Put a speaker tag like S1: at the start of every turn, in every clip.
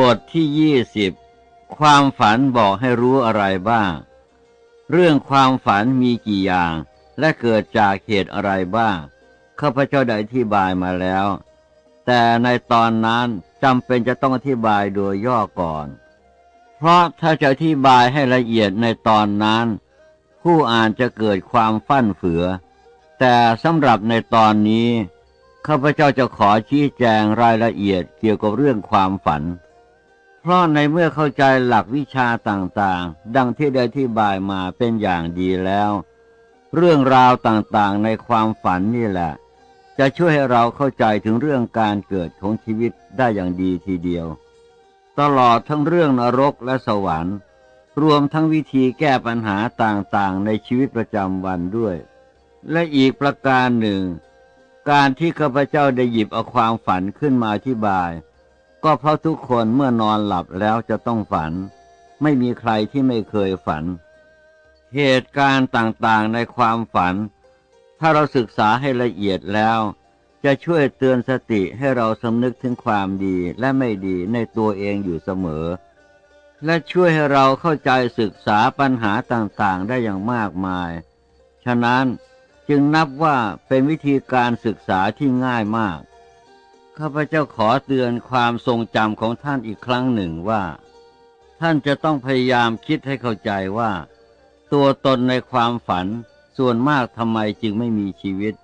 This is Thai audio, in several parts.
S1: บทที่ยี่สิบความฝันบอกให้รู้อะไรบ้าง เรื่องความฝันมีกี่อย่าง และเกิดจากเหตุอะไรบ้างข้าพเจ้าได้อธิบายมาแล้ว แต่ในตอนนั้นจำเป็นจะต้องอธิบายโดยย่อก่อน เพราะถ้าจะอธิบายให้ละเอียดในตอนนั้น ผู้อ่านจะเกิดความฟั่นเฟือ แต่สำหรับในตอนนี้ข้าพเจ้าจะขอชี้แจงรายละเอียดเกี่ยวกับเรื่องความฝัน เพราะในเมื่อเข้าใจหลักวิชาต่างๆ ดังที่ได้ที่บายมาเป็นอย่างดีแล้ว เรื่องราวต่างๆในความฝันนี่แหละ จะช่วยให้เราเข้าใจถึงเรื่องการเกิดของชีวิตได้อย่างดีทีเดียว ตลอดทั้งเรื่องนรกและสวรรค์ รวมทั้งวิธีแก้ปัญหาต่างๆ ในชีวิตประจำวันด้วย และอีกประการหนึ่ง การที่ข้าพเจ้าได้หยิบเอาความฝันขึ้นมาอธิบาย ก็เพราะทุกคนเมื่อนอนหลับแล้วจะต้องฝัน ไม่มีใครที่ไม่เคยฝัน เหตุการณ์ต่างๆในความฝัน ถ้าเราศึกษาให้ละเอียดแล้ว จะช่วยเตือนสติให้เราสำนึกถึงความดีและไม่ดีในตัวเองอยู่เสมอ และช่วยให้เราเข้าใจศึกษาปัญหาต่างๆได้อย่างมากมาย ฉะนั้นจึงนับว่าเป็นวิธีการศึกษาที่ง่ายมาก ข้าพเจ้าขอเตือนความทรงจำของท่านอีกครั้งหนึ่งว่า ท่านจะต้องพยายามคิดให้เข้าใจว่า ตัวตนในความฝันส่วนมากทำไมจึงไม่มีชีวิต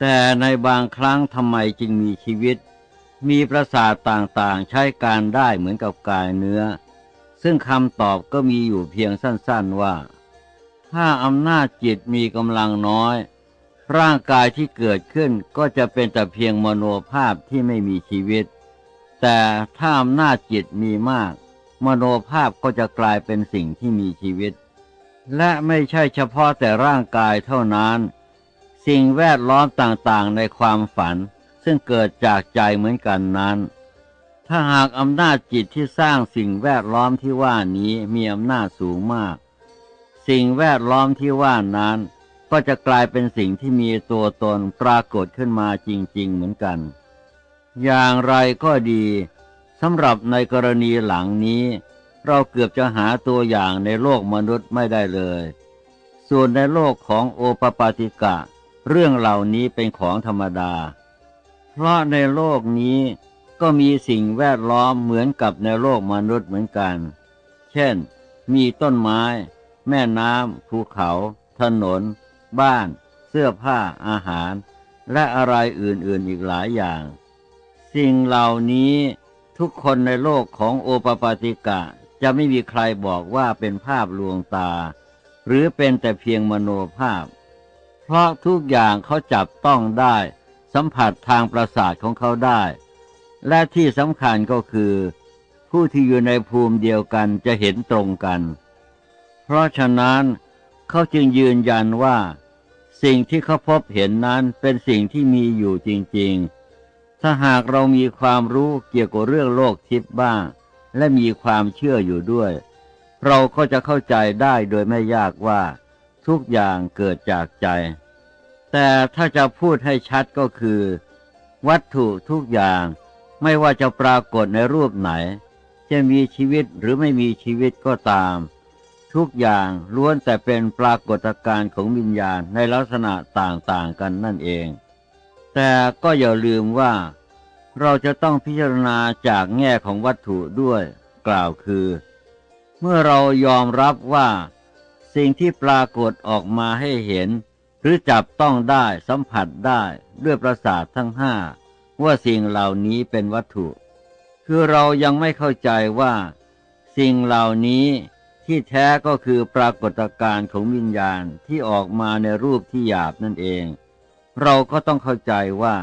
S1: แต่ในบางครั้งทำไมจึงมีชีวิต มีประสาทต่างๆใช้การได้เหมือนกับกายเนื้อ ซึ่งคำตอบก็มีอยู่เพียงสั้นๆว่า ถ้าอำนาจจิตมีกำลังน้อย ร่างกายที่เกิดขึ้นก็จะเป็นแต่เพียงมโนภาพที่ไม่มีชีวิต แต่ถ้าอำนาจจิตมีมาก มโนภาพก็จะกลายเป็นสิ่งที่มีชีวิต และไม่ใช่เฉพาะแต่ร่างกายเท่านั้น สิ่งแวดล้อมต่างๆในความฝัน ซึ่งเกิดจากใจเหมือนกันนั้น ถ้าหากอำนาจจิตที่สร้างสิ่งแวดล้อมที่ว่านี้มีอำนาจสูงมาก สิ่งแวดล้อมที่ว่านั้น ก็จะกลายเป็นสิ่งที่มีตัวตนปรากฏขึ้นมาจริง ๆ เหมือนกัน อย่างไรก็ดีสำหรับในกรณีหลังนี้ เราเกือบจะหาตัวอย่างในโลกมนุษย์ไม่ได้เลย ส่วนในโลกของโอปปาติกะ เรื่องเหล่านี้เป็นของธรรมดา เพราะในโลกนี้ก็มีสิ่งแวดล้อมเหมือนกับในโลกมนุษย์เหมือนกัน เช่น มีต้นไม้ แม่น้ำภูเขา ถนน บ้าน เสื้อผ้าอาหาร และอะไรอื่นๆอีกหลายอย่าง สิ่งเหล่านี้ทุกคนในโลกของโอปปาติกะจะไม่มีใครบอกว่าเป็นภาพลวงตา หรือเป็นแต่เพียงมโนภาพ เพราะทุกอย่างเขาจับต้องได้ สัมผัสทางประสาทของเขาได้ และที่สำคัญก็คือ ผู้ที่อยู่ในภูมิเดียวกันจะเห็นตรงกัน เพราะฉะนั้นเขาจึงยืนยันว่า สิ่งที่เขาพบเห็นนั้นเป็นสิ่งที่มีอยู่จริง ๆ ถ้าหากเรามีความรู้เกี่ยวกับเรื่องโลกทิพย์บ้าง และมีความเชื่ออยู่ด้วย เราก็จะเข้าใจได้โดยไม่ยากว่า ทุกอย่างเกิดจากใจ แต่ถ้าจะพูดให้ชัดก็คือ วัตถุทุกอย่างไม่ว่าจะปรากฏในรูปไหน จะมีชีวิตหรือไม่มีชีวิตก็ตาม ทุกอย่างล้วนแต่เป็นปรากฏการณ์ของวิญญาณในลักษณะต่างๆกันนั่นเอง แต่ก็อย่าลืมว่า เราจะต้องพิจารณาจากแง่ของวัตถุด้วย กล่าวคือ เมื่อเรายอมรับว่า สิ่งที่ปรากฏออกมาให้เห็น หรือจับต้องได้สัมผัสได้ด้วยประสาททั้งห้าว่าสิ่งเหล่านี้เป็นวัตถุ คือเรายังไม่เข้าใจว่า สิ่งเหล่านี้ ที่แท้ก็คือปรากฏการณ์ของวิญญาณที่ออกมาในรูปที่หยาบนั่นเอง เราก็ต้องเข้าใจว่า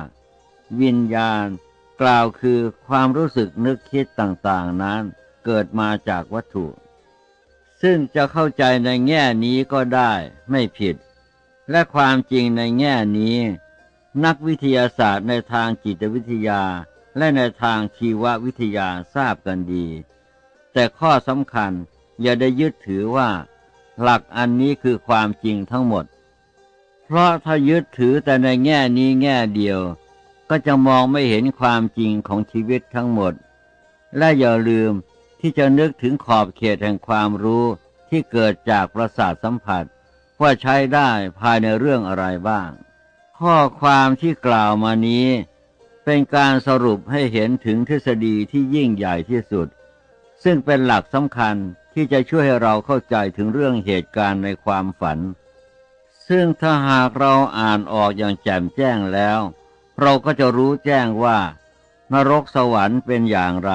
S1: วิญญาณกล่าวคือความรู้สึกนึกคิดต่างๆนั้นเกิดมาจากวัตถุ ซึ่งจะเข้าใจในแง่นี้ก็ได้ไม่ผิด และความจริงในแง่นี้ นักวิทยาศาสตร์ในทางจิตวิทยา และในทางชีววิทยาทราบกันดี แต่ข้อสำคัญ อย่าได้ยึดถือว่า หลักอันนี้คือความจริงทั้งหมด เพราะถ้ายึดถือแต่ในแง่นี้แง่เดียว ก็จะมองไม่เห็นความจริงของชีวิตทั้งหมด และอย่าลืมที่จะนึกถึงขอบเขตแห่งความรู้ที่เกิดจากประสาทสัมผัส ว่าใช้ได้ภายในเรื่องอะไรบ้าง ข้อความที่กล่าวมานี้ เป็นการสรุปให้เห็นถึงทฤษฎีที่ยิ่งใหญ่ที่สุด ซึ่งเป็นหลักสำคัญ ที่จะช่วยให้เราเข้าใจถึงเรื่องเหตุการณ์ในความฝัน ซึ่งถ้าหากเราอ่านออกอย่างแจ่มแจ้งแล้ว เราก็จะรู้แจ้งว่า นรกสวรรค์เป็นอย่างไร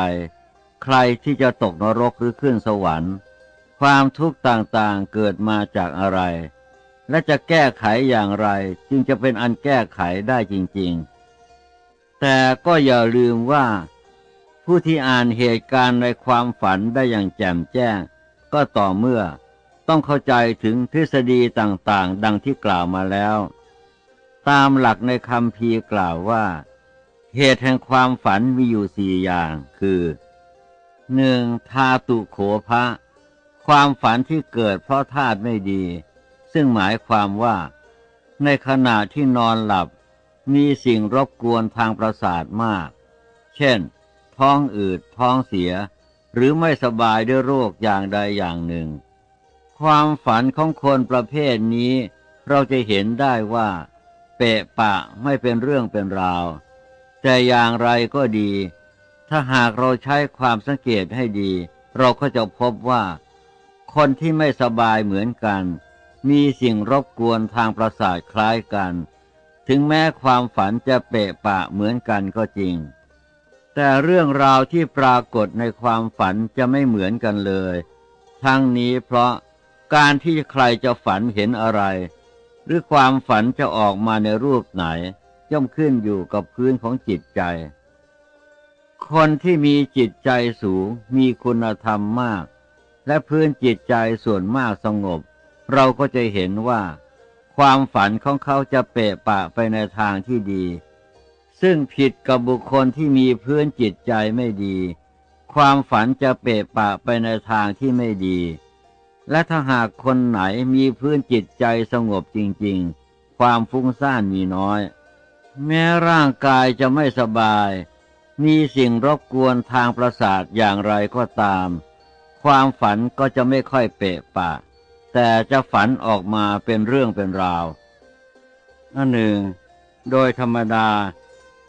S1: ใครที่จะตกนรกหรือขึ้นสวรรค์ ความทุกข์ต่างๆเกิดมาจากอะไร และจะแก้ไขอย่างไรจึงจะเป็นอันแก้ไขได้จริงๆ แต่ก็อย่าลืมว่าผู้ที่อ่านเหตุการณ์ในความฝันได้อย่างแจ่มแจ้ง ก็ต่อเมื่อต้องเข้าใจถึงทฤษฎีต่างๆ ดังที่กล่าวมาแล้ว ตามหลักในคำพีกล่าวว่า เหตุแห่งความฝันมีอยู่สี่อย่าง คือหนึ่งทาตุโขภะความฝันที่เกิดเพราะธาตุไม่ดี ซึ่งหมายความว่า ในขณะที่นอนหลับ มีสิ่งรบกวนทางประสาทมาก เช่น ท้องอืดท้องเสีย หรือไม่สบายด้วยโรคอย่างใดอย่างหนึ่ง ความฝันของคนประเภทนี้ เราจะเห็นได้ว่า เปะปะไม่เป็นเรื่องเป็นราว แต่อย่างไรก็ดี ถ้าหากเราใช้ความสังเกตให้ดี เราก็จะพบว่า คนที่ไม่สบายเหมือนกัน มีสิ่งรบกวนทางประสาทคล้ายกัน ถึงแม้ความฝันจะเปะปะเหมือนกันก็จริง แต่เรื่องราวที่ปรากฏในความฝันจะไม่เหมือนกันเลย ทั้งนี้เพราะการที่ใครจะฝันเห็นอะไร หรือความฝันจะออกมาในรูปไหน ย่อมขึ้นอยู่กับพื้นของจิตใจ คนที่มีจิตใจสูงมีคุณธรรมมาก และพื้นจิตใจส่วนมากสงบ เราก็จะเห็นว่า ความฝันของเขาจะเปะปะไปในทางที่ดี ซึ่งผิดกับบุคคลที่มีพื้นจิตใจไม่ดี ความฝันจะเปะปะไปในทางที่ไม่ดี และถ้าหากคนไหนมีพื้นจิตใจสงบจริงๆ ความฟุ้งซ่านมีน้อย แม้ร่างกายจะไม่สบาย มีสิ่งรบกวนทางประสาทอย่างไรก็ตาม ความฝันก็จะไม่ค่อยเปะปะ แต่จะฝันออกมาเป็นเรื่องเป็นราวอันหนึ่ง โดยธรรมดา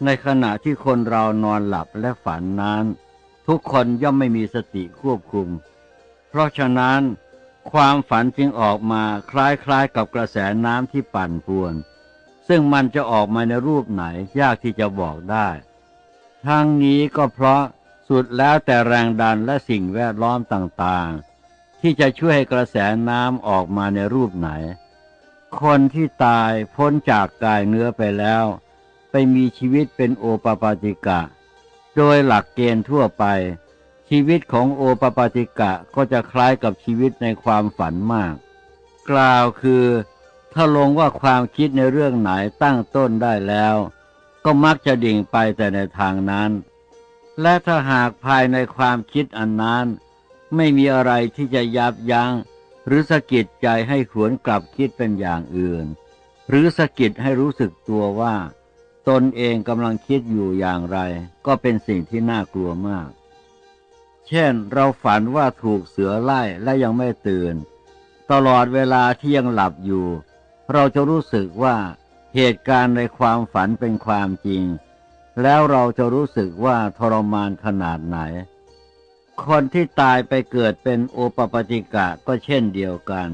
S1: ในขณะที่คนเรานอนหลับและฝันนั้น ทุกคนย่อมไม่มีสติควบคุม เพราะฉะนั้น ความฝันจึงออกมาคล้ายๆกับกระแสน้ำที่ปั่นป่วน ซึ่งมันจะออกมาในรูปไหนยากที่จะบอกได้ ทั้งนี้ก็เพราะสุดแล้วแต่แรงดันและสิ่งแวดล้อมต่างๆ ที่จะช่วยให้กระแสน้ำออกมาในรูปไหน คนที่ตายพ้นจากกายเนื้อไปแล้ว ไปมีชีวิตเป็นโอปปาติกะ โดยหลักเกณฑ์ทั่วไป ชีวิตของโอปปาติกะก็จะคล้ายกับชีวิตในความฝันมาก กล่าวคือ ถ้าลงว่าความคิดในเรื่องไหนตั้งต้นได้แล้ว ก็มักจะดิ่งไปแต่ในทางนั้น และถ้าหากภายในความคิดอันนั้น ไม่มีอะไรที่จะยับยัง้งหรือสะกิดใจให้ขวนกลับคิดเป็นอย่างอื่น หรือสะกิดให้รู้สึกตัวว่า ตนเองกำลังคิดอยู่อย่างไร ก็เป็นสิ่งที่น่ากลัวมาก เช่นเราฝันว่าถูกเสือไล่และยังไม่ตื่น ตลอดเวลาที่ยังหลับอยู่ เราจะรู้สึกว่าเหตุการณ์ในความฝันเป็นความจริง แล้วเราจะรู้สึกว่าทรมานขนาดไหน คนที่ตายไปเกิดเป็นโอปปติกะก็เช่นเดียวกัน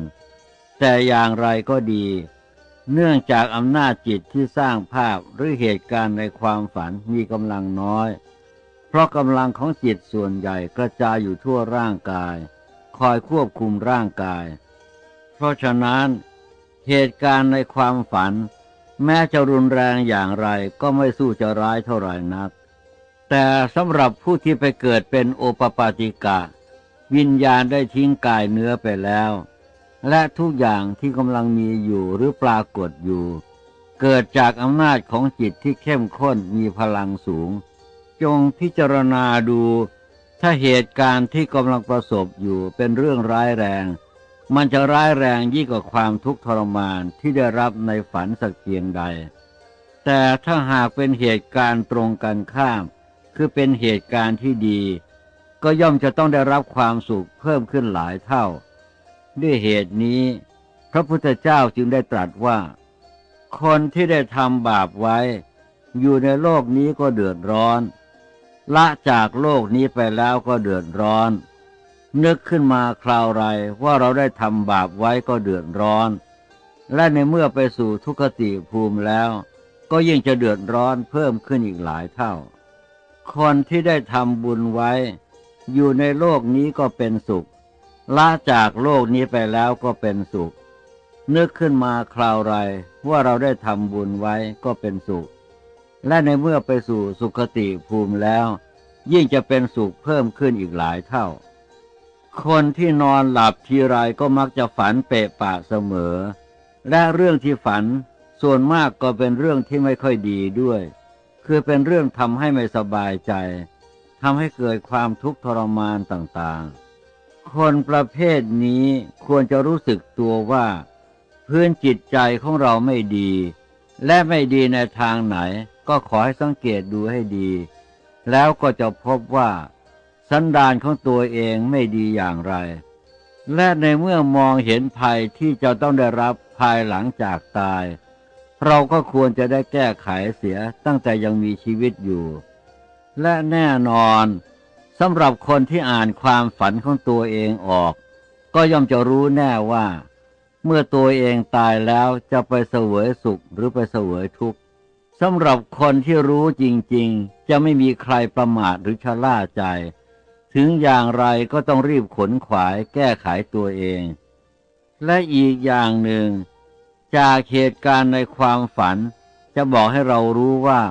S1: แต่อย่างไรก็ดี เนื่องจากอำนาจจิตที่สร้างภาพหรือเหตุการณ์ในความฝันมีกำลังน้อย เพราะกำลังของจิตส่วนใหญ่กระจายอยู่ทั่วร่างกาย คอยควบคุมร่างกาย เพราะฉะนั้น เหตุการณ์ในความฝัน แม้จะรุนแรงอย่างไรก็ไม่สู้จะร้ายเท่าไหร่นัก แต่สำหรับผู้ที่ไปเกิดเป็นโอปปาติกะ วิญญาณได้ทิ้งกายเนื้อไปแล้ว และทุกอย่างที่กำลังมีอยู่หรือปรากฏอยู่ เกิดจากอำนาจของจิตที่เข้มข้นมีพลังสูง จงพิจารณาดู ถ้าเหตุการณ์ที่กำลังประสบอยู่เป็นเรื่องร้ายแรง มันจะร้ายแรงยิ่งกว่าความทุกข์ทรมานที่ได้รับในฝันสักเพียงใด แต่ถ้าหากเป็นเหตุการณ์ตรงกันข้าม คือเป็นเหตุการณ์ที่ดี ก็ย่อมจะต้องได้รับความสุขเพิ่มขึ้นหลายเท่า ด้วยเหตุนี้ พระพุทธเจ้าจึงได้ตรัสว่า คนที่ได้ทำบาปไว้ อยู่ในโลกนี้ก็เดือดร้อน ละจากโลกนี้ไปแล้วก็เดือดร้อน นึกขึ้นมาคราวไรว่าเราได้ทำบาปไว้ก็เดือดร้อน และในเมื่อไปสู่ทุกขติภูมิแล้ว ก็ยิ่งจะเดือดร้อนเพิ่มขึ้นอีกหลายเท่า คนที่ได้ทำบุญไว้ อยู่ในโลกนี้ก็เป็นสุข ละจากโลกนี้ไปแล้วก็เป็นสุข นึกขึ้นมาคราวไรว่าเราได้ทำบุญไว้ก็เป็นสุข และในเมื่อไปสู่สุขติภูมิแล้ว ยิ่งจะเป็นสุขเพิ่มขึ้นอีกหลายเท่า คนที่นอนหลับทีไรก็มักจะฝันเปะปะเสมอ และเรื่องที่ฝันส่วนมากก็เป็นเรื่องที่ไม่ค่อยดีด้วย คือเป็นเรื่องทำให้ไม่สบายใจทำให้เกิดความทุกข์ทรมานต่างๆ คนประเภทนี้ควรจะรู้สึกตัวว่า พื้นจิตใจของเราไม่ดี และไม่ดีในทางไหน ก็ขอให้สังเกตดูให้ดี แล้วก็จะพบว่า สันดานของตัวเองไม่ดีอย่างไร และในเมื่อมองเห็นภัยที่จะต้องได้รับภายหลังจากตาย เราก็ควรจะได้แก้ไขเสียตั้งแต่ยังมีชีวิตอยู่ และแน่นอน สำหรับคนที่อ่านความฝันของตัวเองออก ก็ย่อมจะรู้แน่ว่า เมื่อตัวเองตายแล้วจะไปเสวยสุขหรือไปเสวยทุกข์สำหรับคนที่รู้จริงๆ จะไม่มีใครประมาทหรือชะล่าใจ ถึงอย่างไรก็ต้องรีบขนขวายแก้ไขตัวเอง และอีกอย่างหนึ่ง จากเหตุการณ์ในความฝัน จะบอกให้เรารู้ว่า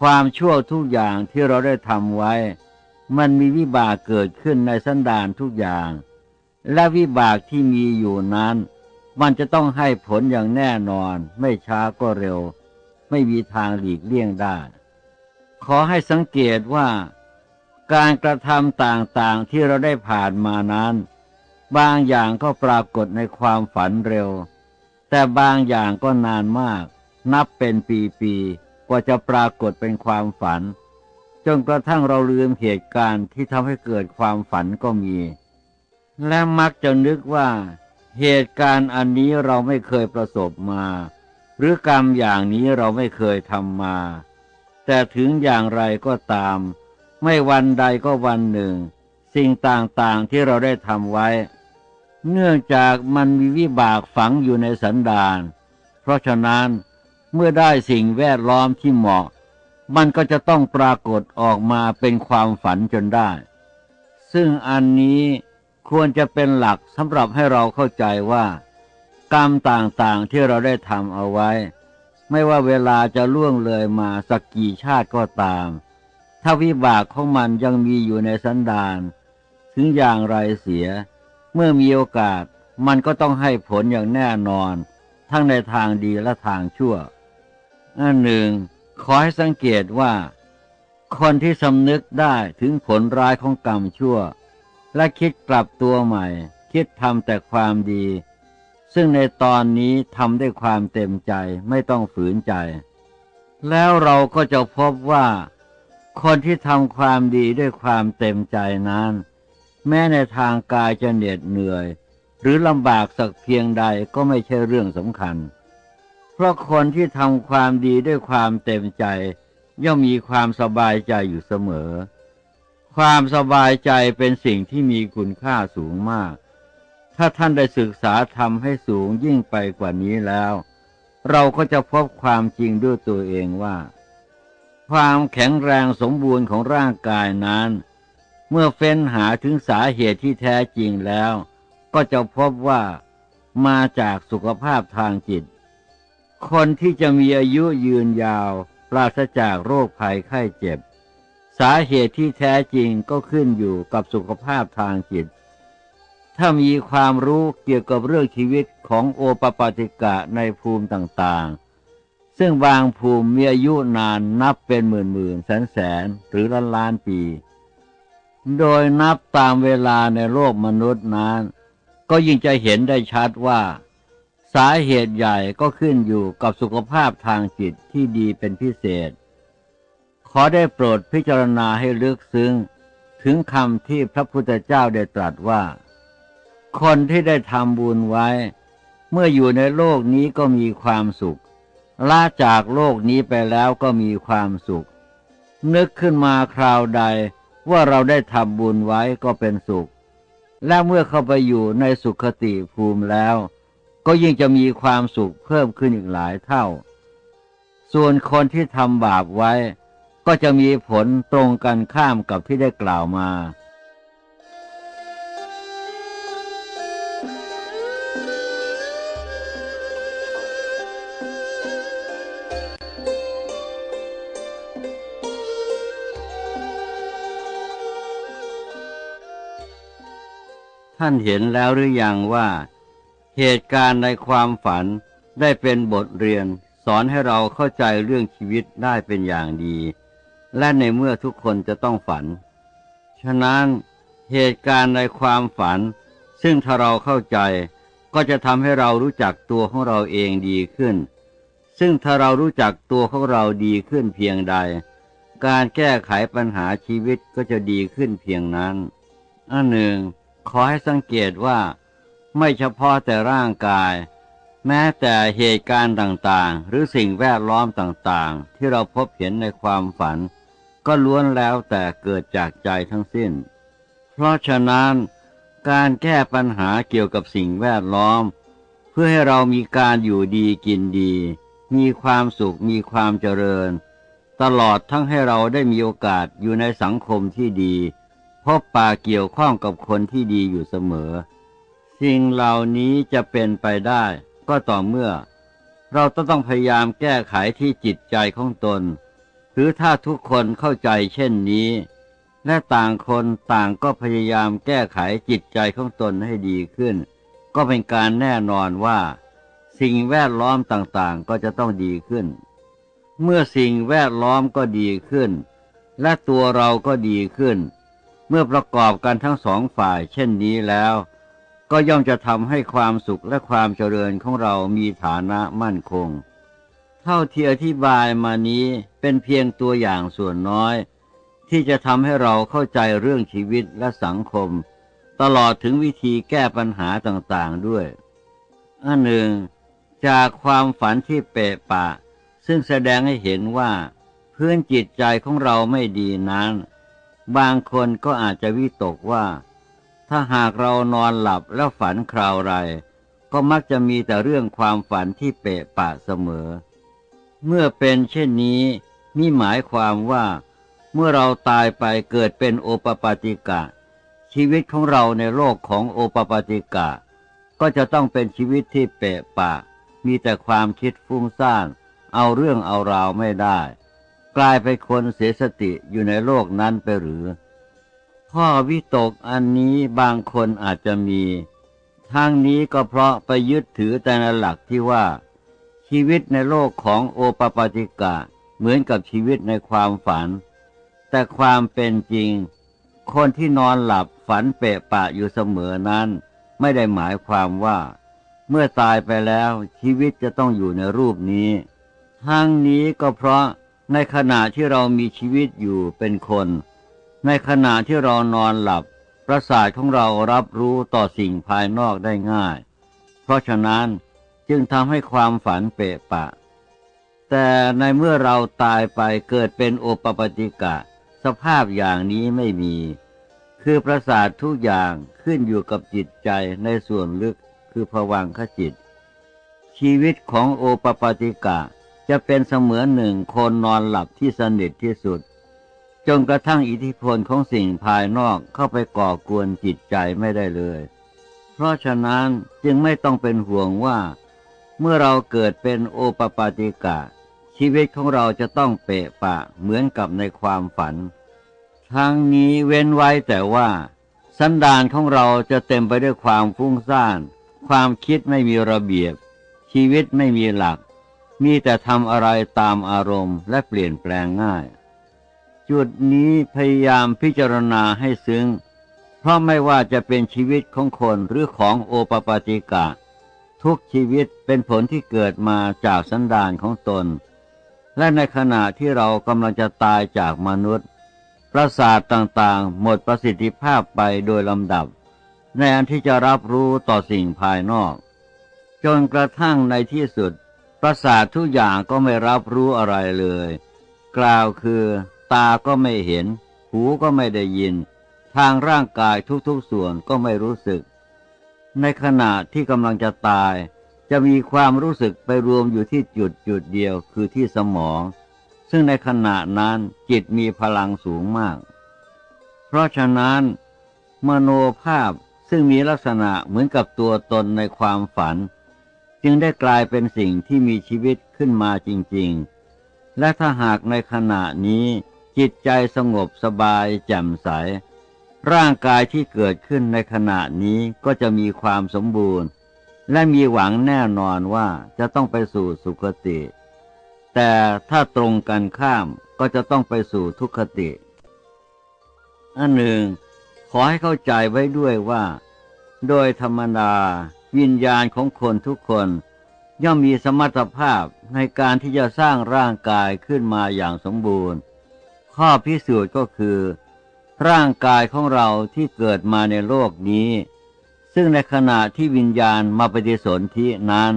S1: ความชั่วทุกอย่างที่เราได้ทำไว้ มันมีวิบากเกิดขึ้นในสันดานทุกอย่าง และวิบากที่มีอยู่นั้น มันจะต้องให้ผลอย่างแน่นอน ไม่ช้าก็เร็ว ไม่มีทางหลีกเลี่ยงได้ ขอให้สังเกตว่า การกระทำต่างๆที่เราได้ผ่านมานั้น บางอย่างก็ปรากฏในความฝันเร็ว แต่บางอย่างก็นานมาก นับเป็นปีๆกว่าจะปรากฏเป็นความฝัน จนกระทั่งเราลืมเหตุการณ์ที่ทำให้เกิดความฝันก็มี และมักจะนึกว่า เหตุการณ์อันนี้เราไม่เคยประสบมา หรือกรรมอย่างนี้เราไม่เคยทำมา แต่ถึงอย่างไรก็ตาม ไม่วันใดก็วันหนึ่ง สิ่งต่างๆที่เราได้ทำไว้ เนื่องจากมันมีวิบากฝังอยู่ในสันดาน เพราะฉะนั้นเมื่อได้สิ่งแวดล้อมที่เหมาะ มันก็จะต้องปรากฏออกมาเป็นความฝันจนได้ ซึ่งอันนี้ควรจะเป็นหลักสำหรับให้เราเข้าใจว่า กรรมต่างๆที่เราได้ทำเอาไว้ ไม่ว่าเวลาจะล่วงเลยมาสักกี่ชาติก็ตาม ถ้าวิบากของมันยังมีอยู่ในสันดาน ถึงอย่างไรเสีย เมื่อมีโอกาสมันก็ต้องให้ผลอย่างแน่นอน ทั้งในทางดีและทางชั่วอันหนึ่ง ขอให้สังเกตว่า คนที่สำนึกได้ถึงผลร้ายของกรรมชั่ว และคิดกลับตัวใหม่ คิดทำแต่ความดี ซึ่งในตอนนี้ทำด้วยความเต็มใจไม่ต้องฝืนใจ แล้วเราก็จะพบว่า คนที่ทำความดีด้วยความเต็มใจนั้น แม้ในทางกายจะเหน็ดเหนื่อย หรือลำบากสักเพียงใดก็ไม่ใช่เรื่องสำคัญ เพราะคนที่ทำความดีด้วยความเต็มใจ ย่อมมีความสบายใจอยู่เสมอ ความสบายใจเป็นสิ่งที่มีคุณค่าสูงมาก ถ้าท่านได้ศึกษาทำให้สูงยิ่งไปกว่านี้แล้ว เราก็จะพบความจริงด้วยตัวเองว่า ความแข็งแรงสมบูรณ์ของร่างกายนั้น เมื่อเฟ้นหาถึงสาเหตุที่แท้จริงแล้ว ก็จะพบว่ามาจากสุขภาพทางจิต คนที่จะมีอายุยืนยาว ปราศจากโรคภัยไข้เจ็บ สาเหตุที่แท้จริงก็ขึ้นอยู่กับสุขภาพทางจิต ถ้ามีความรู้เกี่ยวกับเรื่องชีวิตของโอปปาติกะในภูมิต่างๆ ซึ่งบางภูมิมีอายุนานนับเป็นหมื่นหมื่นแสนแสนหรือล้านล้านปี โดยนับตามเวลาในโลกมนุษย์นั้น ก็ยิ่งจะเห็นได้ชัดว่า สาเหตุใหญ่ก็ขึ้นอยู่กับสุขภาพทางจิตที่ดีเป็นพิเศษ ขอได้โปรดพิจารณาให้ลึกซึ้ง ถึงคำที่พระพุทธเจ้าได้ตรัสว่า คนที่ได้ทำบุญไว้ เมื่ออยู่ในโลกนี้ก็มีความสุขลาจากโลกนี้ไปแล้วก็มีความสุข นึกขึ้นมาคราวใดว่าเราได้ทำบุญไว้ก็เป็นสุข และเมื่อเข้าไปอยู่ในสุขติภูมิแล้ว ก็ยิ่งจะมีความสุขเพิ่มขึ้นอีกหลายเท่า ส่วนคนที่ทำบาปไว้ ก็จะมีผลตรงกันข้ามกับที่ได้กล่าวมาท่านเห็นแล้วหรือยังว่า เหตุการณ์ในความฝันได้เป็นบทเรียนสอนให้เราเข้าใจเรื่องชีวิตได้เป็นอย่างดี และในเมื่อทุกคนจะต้องฝัน ฉะนั้นเหตุการณ์ในความฝัน ซึ่งถ้าเราเข้าใจ ก็จะทำให้เรารู้จักตัวของเราเองดีขึ้น ซึ่งถ้าเรารู้จักตัวของเราดีขึ้นเพียงใด การแก้ไขปัญหาชีวิตก็จะดีขึ้นเพียงนั้นอันหนึ่ง ขอให้สังเกตว่า ไม่เฉพาะแต่ร่างกาย แม้แต่เหตุการณ์ต่างๆ หรือสิ่งแวดล้อมต่างๆ ที่เราพบเห็นในความฝัน ก็ล้วนแล้วแต่เกิดจากใจทั้งสิ้น เพราะฉะนั้นการแก้ปัญหาเกี่ยวกับสิ่งแวดล้อม เพื่อให้เรามีการอยู่ดีกินดี มีความสุขมีความเจริญ ตลอดทั้งให้เราได้มีโอกาสอยู่ในสังคมที่ดี พบปาเกี่ยวข้องกับคนที่ดีอยู่เสมอ สิ่งเหล่านี้จะเป็นไปได้ ก็ต่อเมื่อ เราต้องพยายามแก้ไขที่จิตใจของตน หรือถ้าทุกคนเข้าใจเช่นนี้ และต่างคนต่างก็พยายามแก้ไขจิตใจของตนให้ดีขึ้น ก็เป็นการแน่นอนว่า สิ่งแวดล้อมต่างๆ ก็จะต้องดีขึ้น เมื่อสิ่งแวดล้อมก็ดีขึ้น และตัวเราก็ดีขึ้น เมื่อประกอบกันทั้งสองฝ่ายเช่นนี้แล้ว ก็ย่อมจะทำให้ความสุขและความเจริญของเรามีฐานะมั่นคง เท่าที่อธิบายมานี้เป็นเพียงตัวอย่างส่วนน้อย ที่จะทำให้เราเข้าใจเรื่องชีวิตและสังคม ตลอดถึงวิธีแก้ปัญหาต่างๆด้วย อันหนึ่ง จากความฝันที่เปะปะ ซึ่งแสดงให้เห็นว่าพื้นจิตใจของเราไม่ดีนั้น บางคนก็อาจจะวิตกว่า ถ้าหากเรานอนหลับแล้วฝันคราวไร ก็มักจะมีแต่เรื่องความฝันที่เปะปะเสมอ เมื่อเป็นเช่นนี้นี่หมายความว่า เมื่อเราตายไปเกิดเป็นโอปปาติกะ ชีวิตของเราในโลกของโอปปาติกะ ก็จะต้องเป็นชีวิตที่เปะปะ มีแต่ความคิดฟุ้งซ่าน เอาเรื่องเอาราวไม่ได้ กลายไปคนเสียสติอยู่ในโลกนั้นไปหรือ ข้อวิตกอันนี้บางคนอาจจะมีทางนี้ก็เพราะไปยึดถือแต่ในหลักที่ว่า ชีวิตในโลกของโอปปาติกะเหมือนกับชีวิตในความฝัน แต่ความเป็นจริง คนที่นอนหลับฝันเปะปะอยู่เสมอนั้น ไม่ได้หมายความว่า เมื่อตายไปแล้วชีวิตจะต้องอยู่ในรูปนี้ ทั้งนี้ก็เพราะในขณะที่เรามีชีวิตอยู่เป็นคน ในขณะที่เรานอนหลับ ประสาทของเรารับรู้ต่อสิ่งภายนอกได้ง่าย เพราะฉะนั้นจึงทำให้ความฝันเปะปะ แต่ในเมื่อเราตายไปเกิดเป็นโอปปติกะ สภาพอย่างนี้ไม่มี คือประสาททุกอย่างขึ้นอยู่กับจิตใจในส่วนลึกคือผวังขจิต ชีวิตของโอปปติกะจะเป็นเสมือนหนึ่งคนนอนหลับที่สนิทที่สุด จนกระทั่งอิทธิพลของสิ่งภายนอกเข้าไปก่อกวนจิตใจไม่ได้เลย เพราะฉะนั้นจึงไม่ต้องเป็นห่วงว่า เมื่อเราเกิดเป็นโอปปาติกะ ชีวิตของเราจะต้องเปะปะเหมือนกับในความฝัน ทั้งนี้เว้นไว้แต่ว่า สันดานของเราจะเต็มไปด้วยความฟุ้งซ่าน ความคิดไม่มีระเบียบ ชีวิตไม่มีหลัก มีแต่ทำอะไรตามอารมณ์และเปลี่ยนแปลงง่าย จุดนี้พยายามพิจารณาให้ซึ้ง เพราะไม่ว่าจะเป็นชีวิตของคนหรือของโอปปาติกะ ทุกชีวิตเป็นผลที่เกิดมาจากสันดานของตน และในขณะที่เรากำลังจะตายจากมนุษย์ ประสาทต่างๆ หมดประสิทธิภาพไปโดยลำดับ ในอันที่จะรับรู้ต่อสิ่งภายนอก จนกระทั่งในที่สุด ประสาททุกอย่างก็ไม่รับรู้อะไรเลย กล่าวคือ ตาก็ไม่เห็น หูก็ไม่ได้ยิน ทางร่างกายทุกๆส่วนก็ไม่รู้สึก ในขณะที่กำลังจะตาย จะมีความรู้สึกไปรวมอยู่ที่จุดจุดเดียวคือที่สมอง ซึ่งในขณะนั้นจิตมีพลังสูงมาก เพราะฉะนั้น มโนภาพซึ่งมีลักษณะเหมือนกับตัวตนในความฝัน จึงได้กลายเป็นสิ่งที่มีชีวิตขึ้นมาจริง ๆ และถ้าหากในขณะนี้ จิตใจสงบสบายแจ่มใส ร่างกายที่เกิดขึ้นในขณะนี้ก็จะมีความสมบูรณ์ และมีหวังแน่นอนว่าจะต้องไปสู่สุคติ แต่ถ้าตรงกันข้ามก็จะต้องไปสู่ทุกขติ อันหนึ่ง ขอให้เข้าใจไว้ด้วยว่า โดยธรรมดาวิญญาณของคนทุกคนย่อมมีสมรรถภาพในการที่จะสร้างร่างกายขึ้นมาอย่างสมบูรณ์ ข้อพิสูจน์ก็คือ ร่างกายของเราที่เกิดมาในโลกนี้ ซึ่งในขณะที่วิญญาณมาปฏิสนธินั้น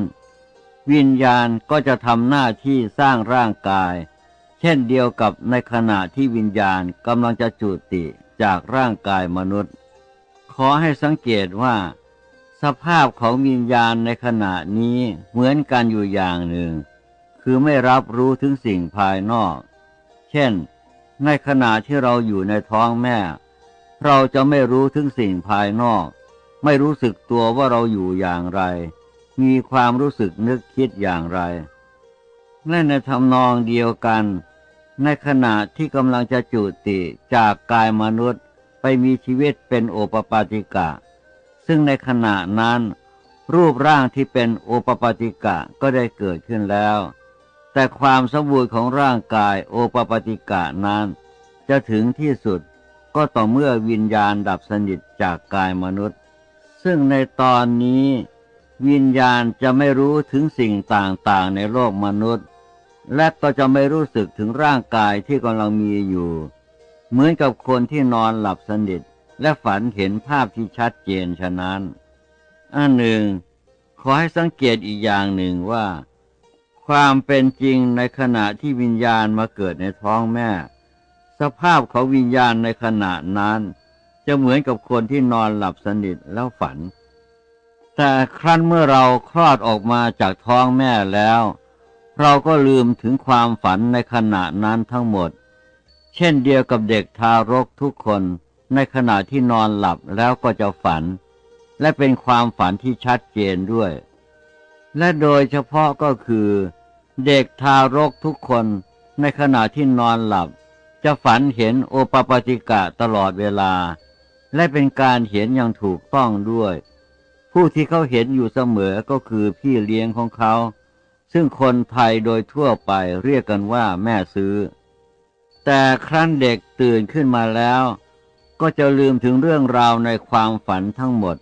S1: วิญญาณก็จะทำหน้าที่สร้างร่างกาย เช่นเดียวกับในขณะที่วิญญาณกำลังจะจุติจากร่างกายมนุษย์ ขอให้สังเกตว่า สภาพของวิญญาณในขณะนี้เหมือนกันอยู่อย่างหนึ่ง คือไม่รับรู้ถึงสิ่งภายนอก เช่น ในขณะที่เราอยู่ในท้องแม่ เราจะไม่รู้ถึงสิ่งภายนอก ไม่รู้สึกตัวว่าเราอยู่อย่างไร มีความรู้สึกนึกคิดอย่างไรและในทำนองเดียวกัน ในขณะที่กำลังจะจุติจากกายมนุษย์ไปมีชีวิตเป็นโอปปาติกะ ซึ่งในขณะนั้น รูปร่างที่เป็นโอปปาติกะก็ได้เกิดขึ้นแล้ว แต่ความสมบูรณ์ของร่างกายโอปปติกะนั้น จะถึงที่สุดก็ต่อเมื่อวิญญาณดับสนิทจากกายมนุษย์ ซึ่งในตอนนี้ วิญญาณจะไม่รู้ถึงสิ่งต่างๆในโลกมนุษย์ และก็จะไม่รู้สึกถึงร่างกายที่กำลังมีอยู่ เหมือนกับคนที่นอนหลับสนิทและฝันเห็นภาพที่ชัดเจนฉะนั้น อันหนึ่ง ขอให้สังเกตอีกอย่างหนึ่งว่า ความเป็นจริงในขณะที่วิญญาณมาเกิดในท้องแม่ สภาพของวิญญาณในขณะนั้น จะเหมือนกับคนที่นอนหลับสนิทแล้วฝัน แต่ครั้นเมื่อเราคลอดออกมาจากท้องแม่แล้ว เราก็ลืมถึงความฝันในขณะนั้นทั้งหมด เช่นเดียวกับเด็กทารกทุกคนในขณะที่นอนหลับแล้วก็จะฝัน และเป็นความฝันที่ชัดเจนด้วย และโดยเฉพาะก็คือ เด็กทารกทุกคนในขณะที่นอนหลับ จะฝันเห็นโอปปาติกะตลอดเวลา และเป็นการเห็นอย่างถูกต้องด้วย ผู้ที่เขาเห็นอยู่เสมอก็คือพี่เลี้ยงของเขา ซึ่งคนไทยโดยทั่วไปเรียกกันว่าแม่ซื้อ แต่ครั้นเด็กตื่นขึ้นมาแล้ว ก็จะลืมถึงเรื่องราวในความฝันทั้งหมด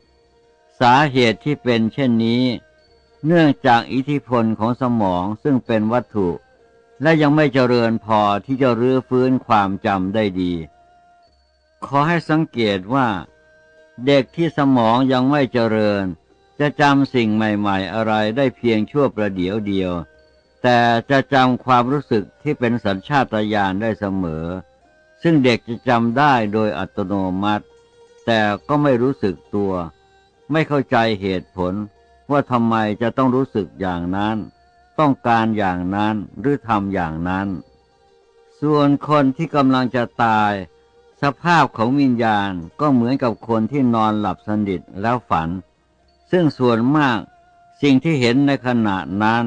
S1: สาเหตุที่เป็นเช่นนี้ เนื่องจากอิทธิพลของสมองซึ่งเป็นวัตถุ และยังไม่เจริญพอที่จะรื้อฟื้นความจำได้ดี ขอให้สังเกตว่า เด็กที่สมองยังไม่เจริญ จะจำสิ่งใหม่ๆ อะไรได้เพียงชั่วประเดี๋ยวเดียว แต่จะจำความรู้สึกที่เป็นสัญชาตญาณได้เสมอ ซึ่งเด็กจะจำได้โดยอัตโนมัติ แต่ก็ไม่รู้สึกตัว ไม่เข้าใจเหตุผล ว่าทำไมจะต้องรู้สึกอย่างนั้น ต้องการอย่างนั้นหรือทำอย่างนั้น ส่วนคนที่กำลังจะตาย สภาพของวิญญาณก็เหมือนกับคนที่นอนหลับสนิทแล้วฝัน ซึ่งส่วนมากสิ่งที่เห็นในขณะนั้น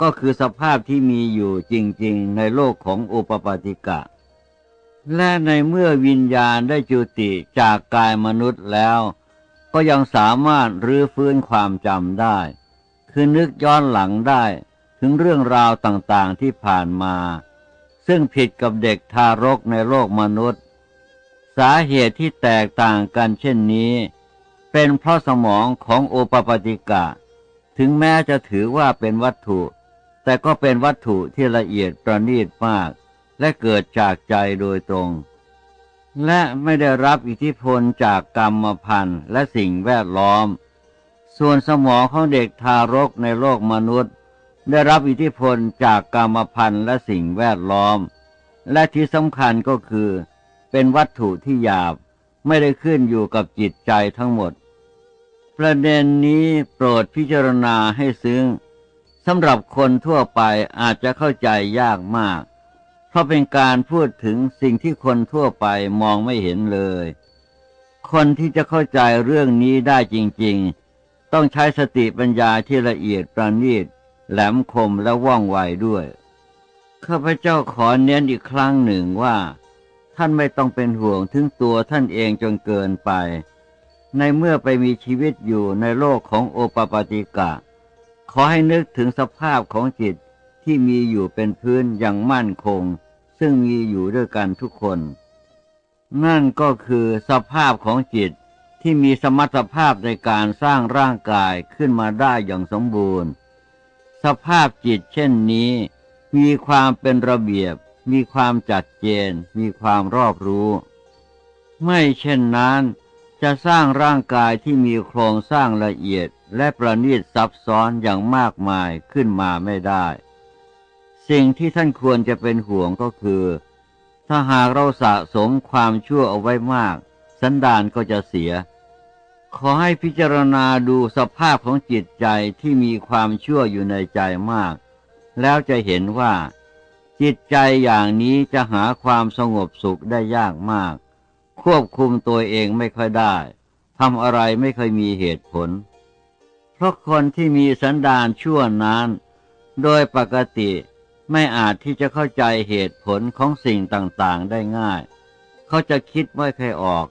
S1: ก็คือสภาพที่มีอยู่จริงๆ ในโลกของโอปปาติกะ และในเมื่อวิญญาณได้จุติจากกายมนุษย์แล้ว ก็ยังสามารถรื้อฟื้นความจำได้ คือนึกย้อนหลังได้ถึงเรื่องราวต่างๆที่ผ่านมา ซึ่งผิดกับเด็กทารกในโลกมนุษย์ สาเหตุที่แตกต่างกันเช่นนี้ เป็นเพราะสมองของโอปปติกะ ถึงแม้จะถือว่าเป็นวัตถุ แต่ก็เป็นวัตถุที่ละเอียดประณีตมาก และเกิดจากใจโดยตรง และไม่ได้รับอิทธิพลจากกรรมพันธุ์และสิ่งแวดล้อม ส่วนสมองของเด็กทารกในโลกมนุษย์ ได้รับอิทธิพลจากกรรมพันธุ์และสิ่งแวดล้อม และที่สำคัญก็คือ เป็นวัตถุที่หยาบไม่ได้ขึ้นอยู่กับจิตใจทั้งหมด ประเด็นนี้โปรดพิจารณาให้ซึ้งสำหรับคนทั่วไปอาจจะเข้าใจยากมาก เพราะเป็นการพูดถึงสิ่งที่คนทั่วไปมองไม่เห็นเลย คนที่จะเข้าใจเรื่องนี้ได้จริง ๆ ต้องใช้สติปัญญาที่ละเอียดประณีตแหลมคมและว่องไวด้วย ข้าพเจ้าขอเน้นอีกครั้งหนึ่งว่า ท่านไม่ต้องเป็นห่วงถึงตัวท่านเองจนเกินไป ในเมื่อไปมีชีวิตอยู่ในโลกของโอปปาติกะ ขอให้นึกถึงสภาพของจิต ที่มีอยู่เป็นพื้นอย่างมั่นคง ซึ่งมีอยู่ด้วยกันทุกคน นั่นก็คือสภาพของจิตที่มีสมรรถภาพในการสร้างร่างกายขึ้นมาได้อย่างสมบูรณ์ สภาพจิตเช่นนี้ มีความเป็นระเบียบ มีความจัดเจน มีความรอบรู้ ไม่เช่นนั้นจะสร้างร่างกายที่มีโครงสร้างละเอียดและประณีตซับซ้อนอย่างมากมายขึ้นมาไม่ได้ สิ่งที่ท่านควรจะเป็นห่วงก็คือ ถ้าหากเราสะสมความชั่วเอาไว้มาก สันดานก็จะเสีย ขอให้พิจารณาดูสภาพของจิตใจที่มีความชั่วอยู่ในใจมาก แล้วจะเห็นว่า จิตใจอย่างนี้จะหาความสงบสุขได้ยากมาก ควบคุมตัวเองไม่ค่อยได้ทำอะไรไม่เคยมีเหตุผล เพราะคนที่มีสันดานชั่วนั้น โดยปกติ ไม่อาจที่จะเข้าใจเหตุผลของสิ่งต่างๆได้ง่าย เขาจะคิดไม่เคยออก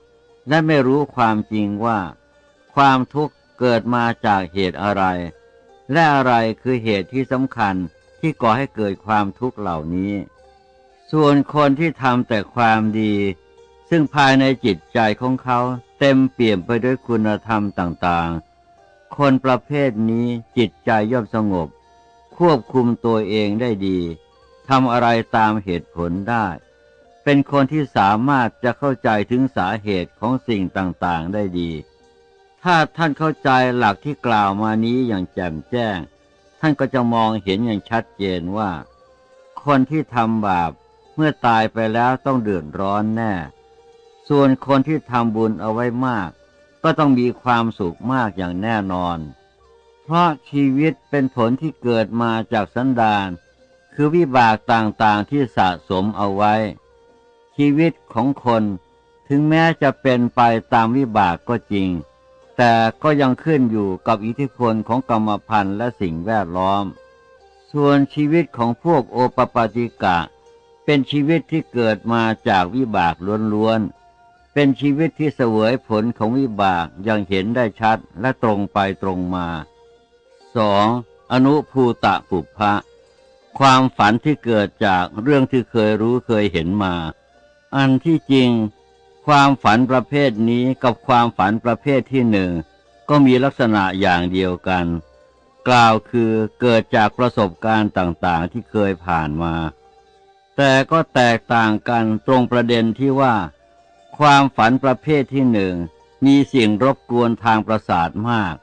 S1: และไม่รู้ความจริงว่า ความทุกข์เกิดมาจากเหตุอะไร และอะไรคือเหตุที่สำคัญที่ก่อให้เกิดความทุกข์เหล่านี้ ส่วนคนที่ทำแต่ความดี ซึ่งภายในจิตใจของเขาเต็มเปี่ยมไปด้วยคุณธรรมต่างๆ คนประเภทนี้จิตใจย่อมสงบ ควบคุมตัวเองได้ดีทำอะไรตามเหตุผลได้ เป็นคนที่สามารถจะเข้าใจถึงสาเหตุของสิ่งต่างๆได้ดี ถ้าท่านเข้าใจหลักที่กล่าวมานี้อย่างแจ่มแจ้ง ท่านก็จะมองเห็นอย่างชัดเจนว่า คนที่ทำบาปเมื่อตายไปแล้วต้องเดือดร้อนแน่ ส่วนคนที่ทำบุญเอาไว้มาก ก็ต้องมีความสุขมากอย่างแน่นอน เพราะชีวิตเป็นผลที่เกิดมาจากสันดาน คือวิบากต่างๆที่สะสมเอาไว้ ชีวิตของคนถึงแม้จะเป็นไปตามวิบากก็จริง แต่ก็ยังขึ้นอยู่กับอิทธิพลของกรรมพันธุ์และสิ่งแวดล้อม ส่วนชีวิตของพวกโอปปาติกะ เป็นชีวิตที่เกิดมาจากวิบากล้วนๆ เป็นชีวิตที่เสวยผลของวิบากอย่างเห็นได้ชัดและตรงไปตรงมา 2. อนุภูตะปุพพะ ความฝันที่เกิดจากเรื่องที่เคยรู้เคยเห็นมา อันที่จริง ความฝันประเภทนี้กับความฝันประเภทที่หนึ่งก็มีลักษณะอย่างเดียวกัน กล่าวคือเกิดจากประสบการณ์ต่างๆที่เคยผ่านมา แต่ก็แตกต่างกันตรงประเด็นที่ว่า ความฝันประเภทที่หนึ่งมีสิ่งรบกวนทางประสาทมาก